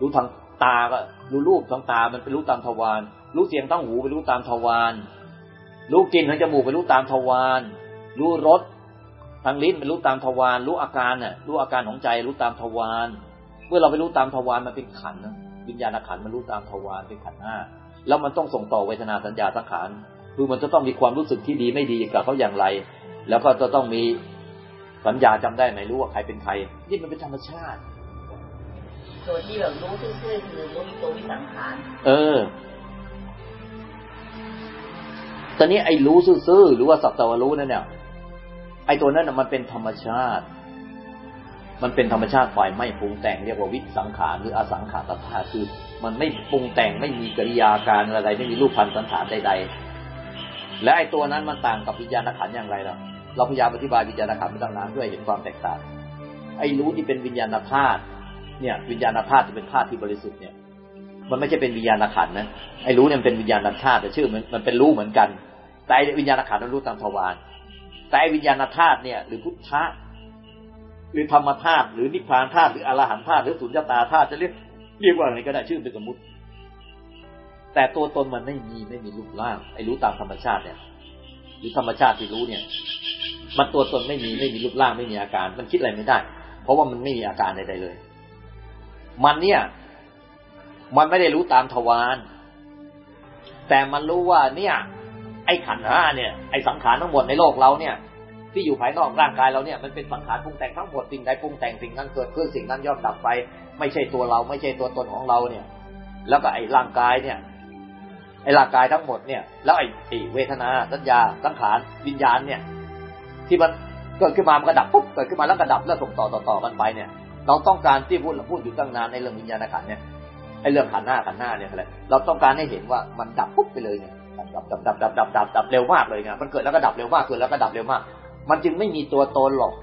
รู้ทางตาก็รู้รูปทางตามันไปรู้ตามทวารรู้เสียงตั้งหูไปรู้ตามทวารรู้กลิ่นทางจมูกไปรู้ตามทวารรู้รสทางลิ้นไปรู้ตามทวารรู้อาการน่ะ รู้อาการของใจรู้ตามทวารเมื่อเราไปรู้ตามทวารมันเป็นขันวิญญาณขันมันรู้ตามทวารเป็นขันห้าแล้วมันต้องส่งต่อเวทนาสัญญาสังขารคือมันจะต้องมีความรู้สึกที่ดีไม่ดีกับเขาอย่างไร แล้วก็จะต้องมี สัญญาจำได้ไหมรู้ว่าใครเป็นใคร นี่มันเป็นธรรมชาติ ตัวที่แบบรู้ซื่อๆคือรู้ตัววิสังขารเออ ตอนนี้ไอ้รู้ซื่อๆหรือว่าสัตวรู้นั่นเนี่ยไอ้ตัวนั้นมันเป็นธรรมชาติ มันเป็นธรรมชาติฝ่ายไม่ปรุงแต่งเรียกว่าวิสังขารหรืออสังขารธาตุคือ มันไม่ปรุงแต่งไม่มีกิริยาการอะไรไม่มีรูปพันธ์สันฐานใดๆและไอ้ตัวนั้นมันต่างกับวิญญาณขันธ์อย่างไรล่ะ เราพยายามอธิบายวิญญาณขันธ์มาตั้งนานเพื่อเห็นความแตกต่าง ไอ้รู้ที่เป็นวิญญาณธาตุเนี่ย วิญญาณธาตุจะเป็นธาตุที่บริสุทธิ์เนี่ย มันไม่ใช่เป็นวิญญาณขันนะไอ้รู้เนี่ยมันเป็นวิญญาณธาตุแต่ชื่อมันมันเป็นรู้เหมือนกัน แต่วิญญาณขันธ์มันรู้ตามทวารแต่วิญญาณธาตุเนี่ย หรือพุทธะหรือธรรมธาตุหรือนิพพานธาตุหรืออรหันธาตุหรือสุญญตาธาตุจะเรียกเรียกว่าอะไรก็ได้ชื่อเป็นสมมติ แต่ตัวตนมันไม่มีไม่มีรูปร่างไอ้รู้ตามธรรมชาติเนี่ย รือธรรมชาติที่รู้เนี่ย มันตัวตนไม่มีไม่มีรูปร่างไม่มีอาการ มันคิดอะไรไม่ได้ เพราะว่ามันไม่มีอาการใดๆเลย มันเนี่ย มันไม่ได้รู้ตามทวารแต่มันรู้ว่าเนี่ย ไอ้ขันห้าเนี่ยไอ้สังขารทั้งหมดในโลกเราเนี่ยที่อยู่ภายนอกร่างกายเราเนี่ยมันเป็นสังขารปรุงแต่งทั้งหมดสิ่งใดปรุงแต่งสิ่งนั้นเกิดขึ้นสิ่งนั้นย่อมดับไป ไม่ใช่ตัวเราไม่ใช่ตัวตนของเราเนี่ย แล้วก็ไอ้ร่างกายเนี่ย ไอ้ร่างกายทั้งหมดเนี่ย แล้วไอ้เวทนาสัญญาสังขารวิญญาณเนี่ย ที่มันเกิดขึ้นมามันก็ดับปุ๊บเกิดขึ้นมาแล้วก็ดับแล้วส่งต่อต่อต่อกันไปเนี่ย เราต้องการที่พูดเราพูดอยู่ตั้งนานในเรื่องวิญญาณขันเนี่ยไอ้เรื่องขันหน้าขันหน้าเนี่ยอะไรเราต้องการให้เห็นว่ามันดับปุ๊บไปเลยเนี่ยดับดับดับดับดับดับดับเร็วมากเลยไงมันเกิดแล้วก็ดับเร็วมากเกิดแล้วก็ดับเร็วมาก มันจึงไม่มีตัวตนหรอก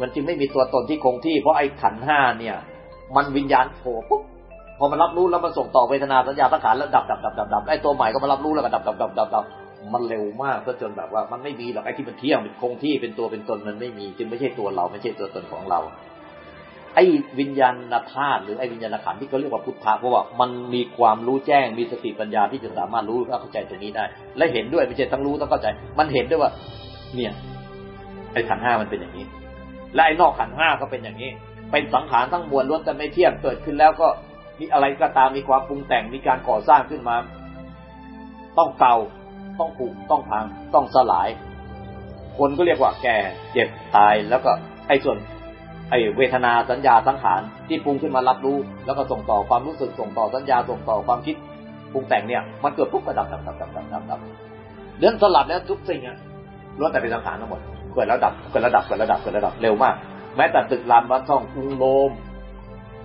มันจึงไม่มีตัวตนที่คงที่ เพราะไอ้ขันห้าเนี่ย มันวิญญาณโผล่ปุ๊บ พอมันรับรู้แล้วมันส่งต่อเวทนาสัญญาสังขารแล้วดับดับดับดับดับไอ้ตัวใหม่ก็มารับรู้แล้วก็ดับดับดับดับดับมันเร็วมากจนแบบว่ามันไม่มีหรอกไอ้ที่มันเที่ยงเป็นคงที่เป็นตัวเป็นตนมันไม่มีจึงไม่ใช่ตัวเราไม่ใช่ตัวตนของเรา ไอ้วิญญาณธาตุหรือไอ้วิญญาณขันธ์ที่เขาเรียกว่าพุทธะเพราะว่ามันมีความรู้แจ้งมีสติปัญญาที่จะสามารถรู้และเข้าใจตรงนี้ได้ และเห็นด้วยไม่ใช่ทั้งรู้ต้องเข้าใจ มันเห็นด้วยว่า เนี่ยไอ้ขันห้ามันเป็นอย่างนี้ และไอ้นอกขันห้าก็เป็นอย่างนี้ เป็นสังขารทั้งมวลล้วนแต่ไม่เที่ยงเกิดขึ้นแล้วก็ มีอะไรก็ตามมีความปรุงแต่งมีการก่อสร้างขึ้นมา ต้องเก่าต้องผุต้องพัง ต้องสลาย คนก็เรียกว่าแก่เจ็บตายแล้วก็ไอ้ส่วน ไอ้เวทนาสัญญาสังขารที่ปรุงขึ้นมารับรู้ แล้วก็ส่งต่อความรู้สึกส่งต่อสัญญาส่งต่อความคิดปรุงแต่งเนี่ยมันเกิดปุ๊บก็ดับดับดับดับดับดับดับเรื่องสลับแล้วทุกสิ่งอะล้วนแต่เป็นสังขารทั้งหมดเกิดแล้วดับเกิดแล้วดับเกิดแล้วดับเกิดแล้วดับเร็วมาก แม้แต่ตึกรามบ้านช่องกรุงโรม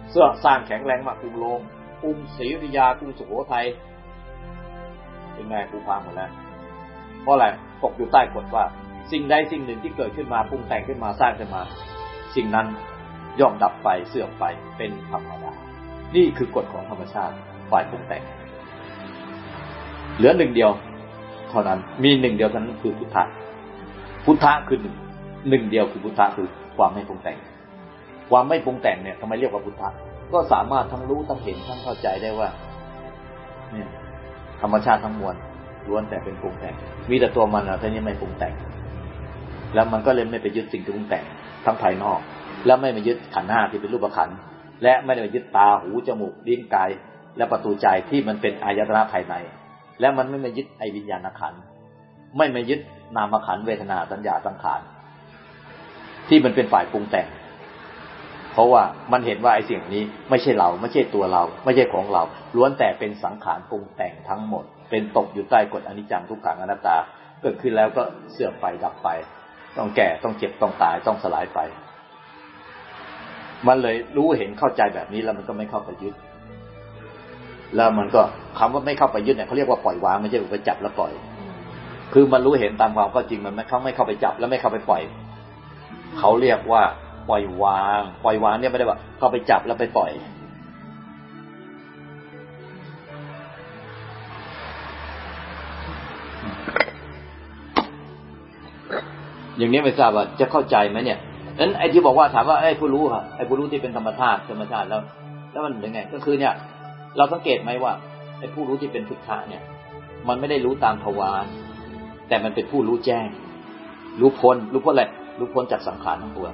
เสื้อสร้างแข็งแรงมากกรุงโรมกรุงศรีอยุธยากรุงสุโขทัยเป็นไงกูพังหมดแล้วเพราะอะไรตกอยู่ใต้กฎว่า สิ่งใดสิ่งหนึ่งที่เกิดขึ้นมาปรุงแต่งขึ้นมาสร้างขึ้นมา สิ่งนั้นย่อมดับไปเสื่อมไปเป็นธรรมดา นี่คือกฎของธรรมชาติฝ่ายปรุงแต่ง เหลือหนึ่งเดียว เท่านั้นมีหนึ่งเดียวเท่านั้นคือพุทธะพุทธะคือหนึ่งหนึ่งเดียวคือพุทธะคือความไม่ปรุงแต่ง ความไม่ปรุงแต่งเนี่ยทำไมเรียกว่าพุทธะก็สามารถทั้งรู้ทั้งเห็นทั้งเข้าใจได้ว่าเนี่ยธรรมชาติทั้งมวลล้วนแต่เป็นปรุงแต่ง มีแต่ตัวมันอะท่านี้ไม่ปรุงแต่ง แล้วมันก็เลยไม่ไปยึดสิ่งที่ปรุงแต่งทั้งภายนอก แล้วไม่มายึดขันธ์ห้าที่เป็นรูปขัน และไม่ได้มายึดตาหูจมูกลิ้นกายและประตูใจที่มันเป็นอายตนะภายใน และมันไม่มายึดไอวิญญาณขัน ไม่มายึดนามขันเวทนาสัญญาสังขารที่มันเป็นฝ่ายปรุงแต่ง เพราะว่ามันเห็นว่าไอ้สิ่งนี้ไม่ใช่เราไม่ใช่ตัวเรา ไม่ใช่ของเรา ล้วนแต่เป็นสังขารปรุงแต่งทั้งหมด เป็นตกอยู่ใต้กฎอนิจจังทุกขังอนัตตา เกิดขึ้นแล้วก็เสื่อมไปดับไป ต้องแก่ต้องเจ็บต้องตายต้องสลายไป มันเลยรู้เห็นเข้าใจแบบนี้แล้วมันก็ไม่เข้าไปยึดแล้วมันก็คำว่าไม่เข้าไปยึดเนี่ยเขาเรียกว่าปล่อยวางไม่ใช่ไปจับแล้วปล่อย คือมันรู้เห็นตามความก็จริงมันไม่เขาไม่เข้าไปจับ แล้วไม่เข้าไปปล่อย เขาเรียกว่า ปล่อยวาง ปล่อยวางเนี่ยไม่ได้ว่าเข้าไปจับแล้วไปปล่อย อย่างนี้ไม่ทราบว่าจะเข้าใจไหมเนี่ยนั้นไอ้ที่บอกว่าถามว่าไอ้ผู้รู้ครับไอ้ผู้รู้ที่เป็นธรรมชาติธรรมชาติแล้ว แล้วมันยังไง ก็คือเนี่ย เราสังเกตไหมว่าไอ้ผู้รู้ที่เป็นพุทธะเนี่ย มันไม่ได้รู้ตามทวารแต่มันเป็นผู้รู้แจ้ง รู้พ้นรู้พ้นอะไรรู้พ้นจากสังขารทั้งตัว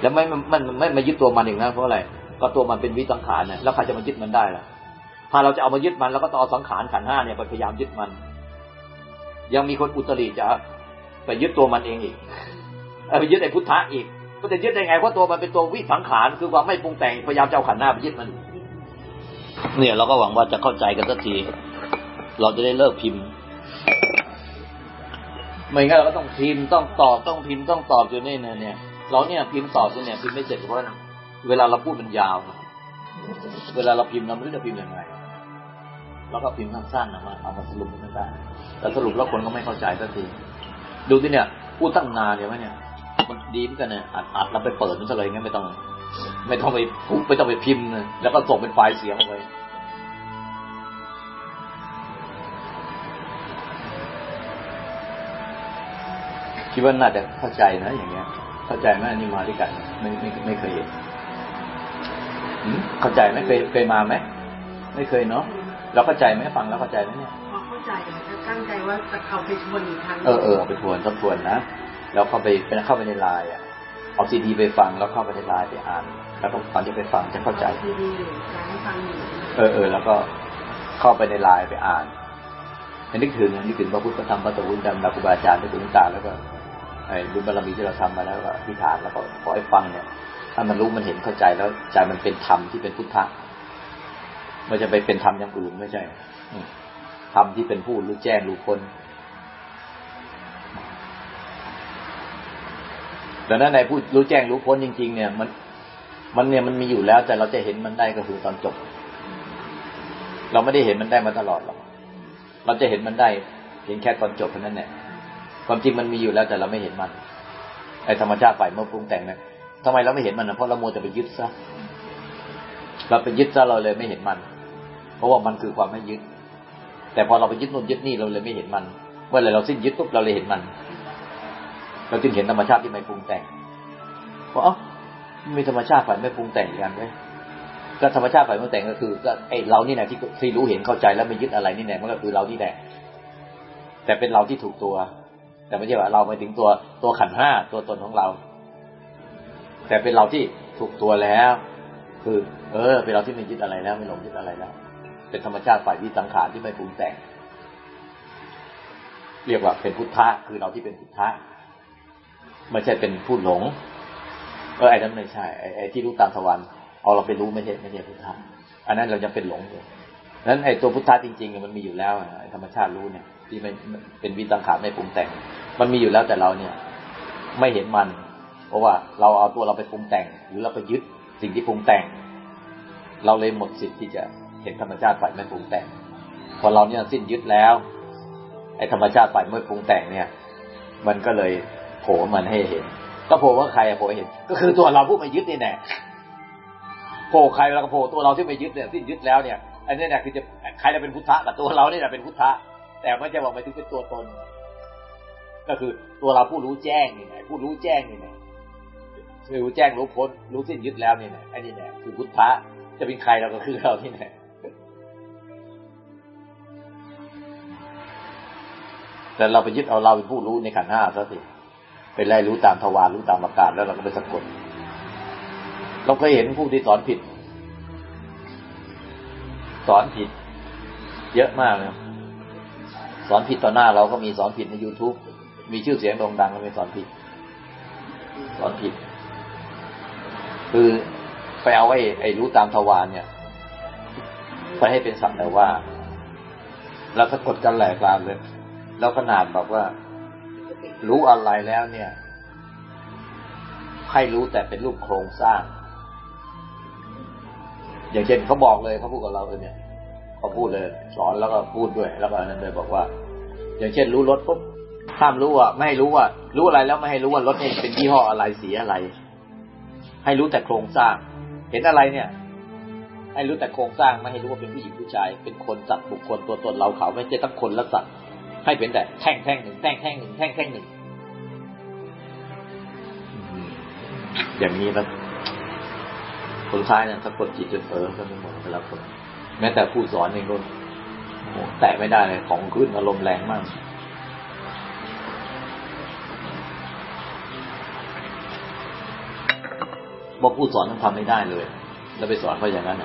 แล้วไม่มันไม่มายึดตัวมันอีกนะเพราะอะไรก็ตัวมันเป็นวิสังขารเนี่ยแล้วใครจะมายึดมันได้ล่ะ ถ้าเราจะเอามายึดมันแล้วก็ต้องเอาสังขารขันห้าเนี่ยไปพยายามยึดมัน ยังมีคนอุตริจะไปยึดตัวมันเองอีกไปยึดไอ้พุทธะอีกก็จะยึดได้ไงเพราะตัวมันเป็นตัววิสังขารคือความไม่ปรุงแต่งพยายามจะเอาขันห้าไปยึดมัน เนี่ยเราก็หวังว่าจะเข้าใจกันสักที เราจะได้เลิกพิมพ์ ไม่งั้นเราก็ต้องพิมพ์ต้องตอบต้องพิมพ์ต้องตอบอยู่นี่เนี่ย เราเนี่ยพิมพ์ตอบเนี่ยพิมพ์ไม่เสร็จเพราะเวลาเราพูดมันยาว เวลาเราพิมพ์เราไม่รู้จะพิมพ์ยังไงเราก็พิมพ์สั้นๆนะมาเอามาสรุปไม่ได้แต่สรุปแล้วคนก็ไม่เข้าใจสักทีดูที่เนี่ยพูดตั้งนานเดี๋ยวไหมเนี่ย มันดีเหมือนกันเนี่ยอัดอัดเราไปเปิดมันซะเลยงั้นไม่ต้อง ไม่ต้องไปพูดไม่ต้องไปพิมพ์แล้วก็ส่งเป็นไฟล์เสียงออกไปคิดว่าน่าจะเข้าใจนะอย่างเงี้ย เข้าใจไหมนี่มาด้วยกัน ไม่ไม่ไม่เคยเห็นเข้าใจไหมเคยเคยมาไหมไม่เคยเนาะเราเข้าใจไหมฟังแล้วเข้าใจไหมเนี่ยเข้าใจแต่ตั้งใจว่าจะเข้าไปชวนอีกครั้งเออเออไปทวนทบทวนนะแล้วเข้าไปเป็นเข้าไปในไลน์อะเอาซีดีไปฟังแล้วเข้าไปในไลน์ไปอ่าน แล้วก็ตอนที่ไปฟังจะเข้าใจดีดีการฟังอยู่เออเออแล้วก็เข้าไปในไลน์ไปอ่านนึกถึงนึกถึงพระพุทธธรรมพระสงฆ์จำดาครูบาอาจารย์นึกถึงตาแล้วก็ ไอ้บุญบารมีที่เราทำมาแล้วก็อธิษฐานแล้วก็ขอให้ฟังเนี่ย ถ้ามันรู้มันเห็นเข้าใจแล้วใจมันเป็นธรรมที่เป็นพุทธะไม่จะไปเป็นธรรมอย่างอื่นไม่ใช่ธรรมที่เป็นผู้รู้แจ้งรู้พ้นดังนั้นในผู้รู้แจ้งรู้พ้นจริง ๆ เนี่ย มัน มันเนี่ยมันมีอยู่แล้ว แต่เราจะเห็นมันได้ก็คือตอนจบ เราไม่ได้เห็นมันได้มาตลอดหรอกเราจะเห็นมันได้เห็นแค่ตอนจบเท่านั้นแหละ ความจริงมันมีอยู่แล้วแต่เราไม่เห็นมันไอธรรมชาติฝ่ายเมื่อปรุงแต่งเนี่ยทำไมเราไม่เห็นมันนะเพราะเราโมจะไปยึดซะเราไปยึดซะเราเลยไม่เห็นมัน เพราะว่ามันคือความไม่ยึด แต่พอเราไปยึดนู่นยึดนี่เราเลยไม่เห็นมันเมื่อไรเราสิ้นยึดปุ๊บเราเลยเห็นมัน เราจึงเห็นธรรมชาติที่ไม่ปรุงแต่งเพราะอ๋อมีธรรมชาติฝ่ายไม่ปรุงแต่งกันไว้ก็ธรรมชาติฝ่ายไม่ปรุงแต่งก็คือก็ไอเรานี่แหละที่ที่รู้เห็นเข้าใจแล้วไม่ยึดอะไรนี่แหละมันก็คือเรานี่แหละแต่เป็นเราที่ถูกตัว แต่ไม่ใช่ว่าเราไปถึงตัวตัวขันห้าตัวตนของเรา แต่เป็นเราที่ถูกตัวแล้ว คือ เออ เป็นเราที่ไม่ยึดอะไรแล้ว ไม่หลงยึดอะไรแล้ว เป็นธรรมชาติฝ่ายวิสังขารที่ไม่ปรุงแต่งเรียกว่าเป็นพุทธะคือเราที่เป็นพุทธะไม่ใช่เป็นผู้หลงเออไอ้นั้นไม่ใช่ไอ้ที่รู้ตามสวรรค์เอาเราไปรู้ไม่ใช่ไม่ใช่พุทธะอันนั้นเรายังเป็นหลงอยู่นั้นไอ้ตัวพุทธะจริงๆมันมีอยู่แล้วธรรมชาติรู้เนี่ย ที่ไม่เป็นวิสังขารไม่ปรุงแต่ง มันมีอยู่แล้วแต่เราเนี่ย ไม่เห็นมัน เพราะว่าเราเอาตัวเราไปปรุงแต่ง หรือเราไปยึดสิ่งที่ปรุงแต่ง เราเลยหมดสิทธิ์ที่จะเห็นธรรมชาติฝ่ายไม่ปรุงแต่ง พอเราเนี่ยสิ้นยึดแล้วไอ้ธรรมชาติฝ่ายไม่ปรุงแต่งเนี่ย มันก็เลยโผล่มันให้เห็น ก็โผล่ว่าใครโผล่เห็น ก็คือตัวเราผู้ไม่ยึดนี่แน่โผล่ใครแล้วก็โผล่ตัวเราที่ไม่ยึดเนี่ยสิ้นยึดแล้วเนี่ยอันนี้เนี่ยคือจะใครจะเป็นพุทธะกับตัวเราเนี่ยเป็นพุทธะ แต่ไม่ใช่บอกไปถึงเป็นตัวตน ก็คือตัวเราผู้รู้แจ้งนี่แหละผู้รู้แจ้งนี่แหละรู้แจ้งรู้พ้นรู้สิ้นยึดแล้วนี่แหละไอ้นี่แหละคือพุทธะจะเป็นใครเราก็คือเราที่แหละแต่เราไปยึดเอาเราเป็นผู้รู้ในขันห้าซะสิไปไล่รู้ตามทวารรู้ตามอาการแล้วเราก็ไปสะกดเราเคยเห็นผู้ที่สอนผิด สอนผิด เยอะมากเลย สอนผิดต่อหน้าเราก็มีสอนผิดใน youtube มีชื่อเสียงโด่งดังก็มีสอนผิด สอนผิด คือไปเอาไอ้ไอ้รู้ตามทวารเนี่ยไปให้เป็นสัตว์แต่ว่าแล้วสะกดกันแหลกลานเลย แล้วขนาดแบบว่า รู้อะไรแล้วเนี่ย ให้รู้แต่เป็นรูปโครงสร้าง อย่างเช่นเขาบอกเลยเขาพูดกับเราเลยเนี่ย เขาพูดเลยสอนแล้วก็พูดด้วยแล้วก็นั้นเลยบอกว่า อย่างเช่นรู้รถปุ๊บห้ามรู้ว่าไม่ให้รู้ว่า รู้อะไรแล้วไม่ให้รู้ว่ารถนี่เป็นยี่ห้ออะไรสีอะไร ให้รู้แต่โครงสร้าง เห็นอะไรเนี่ย ให้รู้แต่โครงสร้างไม่ให้รู้ว่าเป็นผู้หญิงผู้ชาย เป็นคนสัตว์บุคคลตัวตนเราเขาไม่ใช่ทั้งคนและสัตว์ให้เป็นแต่แท่งแท่งหนึ่งแท่งแท่งหนึ่งแท่งแท่งหนึ่งอย่างนี้นะคนท้ายเนี่ยสะกดจิตจนเออก็ไม่หมดแต่ละคน แม้แต่ผู้สอนเองก็แตะไม่ได้เลยของขึ้นอารมณ์แรงมากบอกผู้สอนต้องทำไม่ได้เลย แล้วไปสอนเขาอย่างนั้น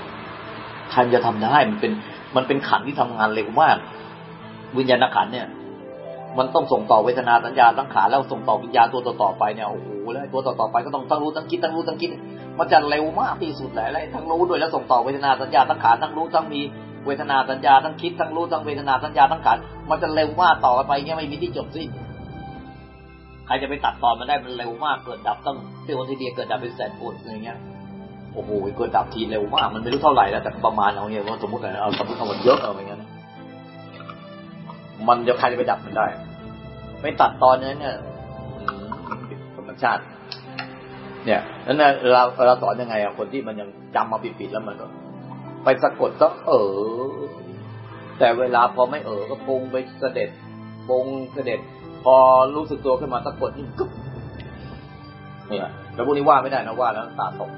ใครจะทำได้มันเป็น มันเป็นขันที่ทำงานเร็วมากวิญญาณขันเนี่ย มันต้องส่งต่อเวทนาสัญญาตั้งขาแล้วส่งต่อวิญญาณตัวต่อๆไปเนี่ยโอ้โหแล้วตัวต่อๆไปก็ต้องทั้งรู้ทั้งคิดทั้งรู้ทั้งคิด มันจะเร็วมากที่สุดแหละแล้วทั้งรู้ด้วยแล้วส่งต่อเวทนาสัญญาทั้งขาทั้งรู้ทั้งมีเวทนาสัญญาทั้งคิดทั้งรู้ทั้งเวทนาสัญญาทั้งขามันจะเร็วมากต่อไปเงี้ยไม่มีที่จบสิ้นใครจะไปตัดตอนมันได้มันเร็วมากเกิดดับต้องเซลล์ทีเดียวเกิดดับเป็นแสนปวดอะไรเงี้ยโอ้โหเกิดดับทีเร็วมากมันไม่รู้เท่าไหร่แล้วแต่ประมาณเอาเนี่ยว่าสมมติอะไรเอาสมมติคำว่าเยอะเอาอย่างเงี้ย มันจะใครจะไปดับมันได้ ไม่ตัดตอนนี้เนี่ยธรรมชาติ เนี่ยนั้นเราเราสอนยังไงอะคนที่มันยังจำมาผิดๆแล้วมันก็ไปสะกดก็เออ แต่เวลาพอไม่เออก็ปรุงไปเสด็จปรุงเสด็จ พอรู้สึกตัวขึ้นมาสะกดนี่กึ๊บเนี่ยแล้วพวกนี้ว่าไม่ได้นะว่าแล้วตาตก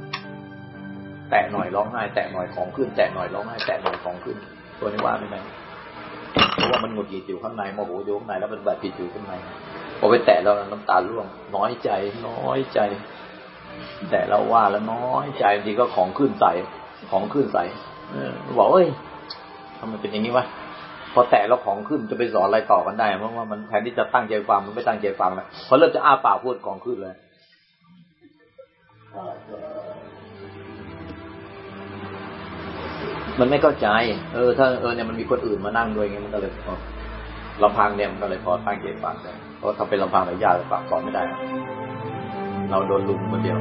แตะหน่อยร้องไห้แตะหน่อยของขึ้น แตะหน่อยร้องไห้แตะหน่อยของขึ้น ตัวนี้ว่าไม่ได้ เพราะว่ามันหงุดหงิดอยู่ข้างในโมโหอยู่ข้างในแล้วมันแบบผิดอยู่ข้างในพอไปแตะแล้วน้ำตาร่วง น้อยใจ น้อยใจ แต่เราว่าแล้วน้อยใจบางทีก็ของขึ้นใส่ของขึ้นใส่เออบอกเอ้ยทำไมเป็นอย่างนี้วะพอแตะแล้วของขึ้นจะไปสอนอะไรต่อกันได้เพราะว่ามันแทนที่จะตั้งใจฟังมันไม่ตั้งใจฟังแล้วพอเริ่มจะอ้าปากพูดของขึ้นเลย มันไม่เข้าใจ เออ ถ้าเออเนี่ยมันมีคนอื่นมานั่งด้วยไงมันก็เลยลำพังเนี่ยมันก็เลยพอตั้งเกณฑ์ฟังได้เพราะถ้าเป็นลำพังหรือยากปากสอนไม่ได้ เราโดนลุมคนเดียว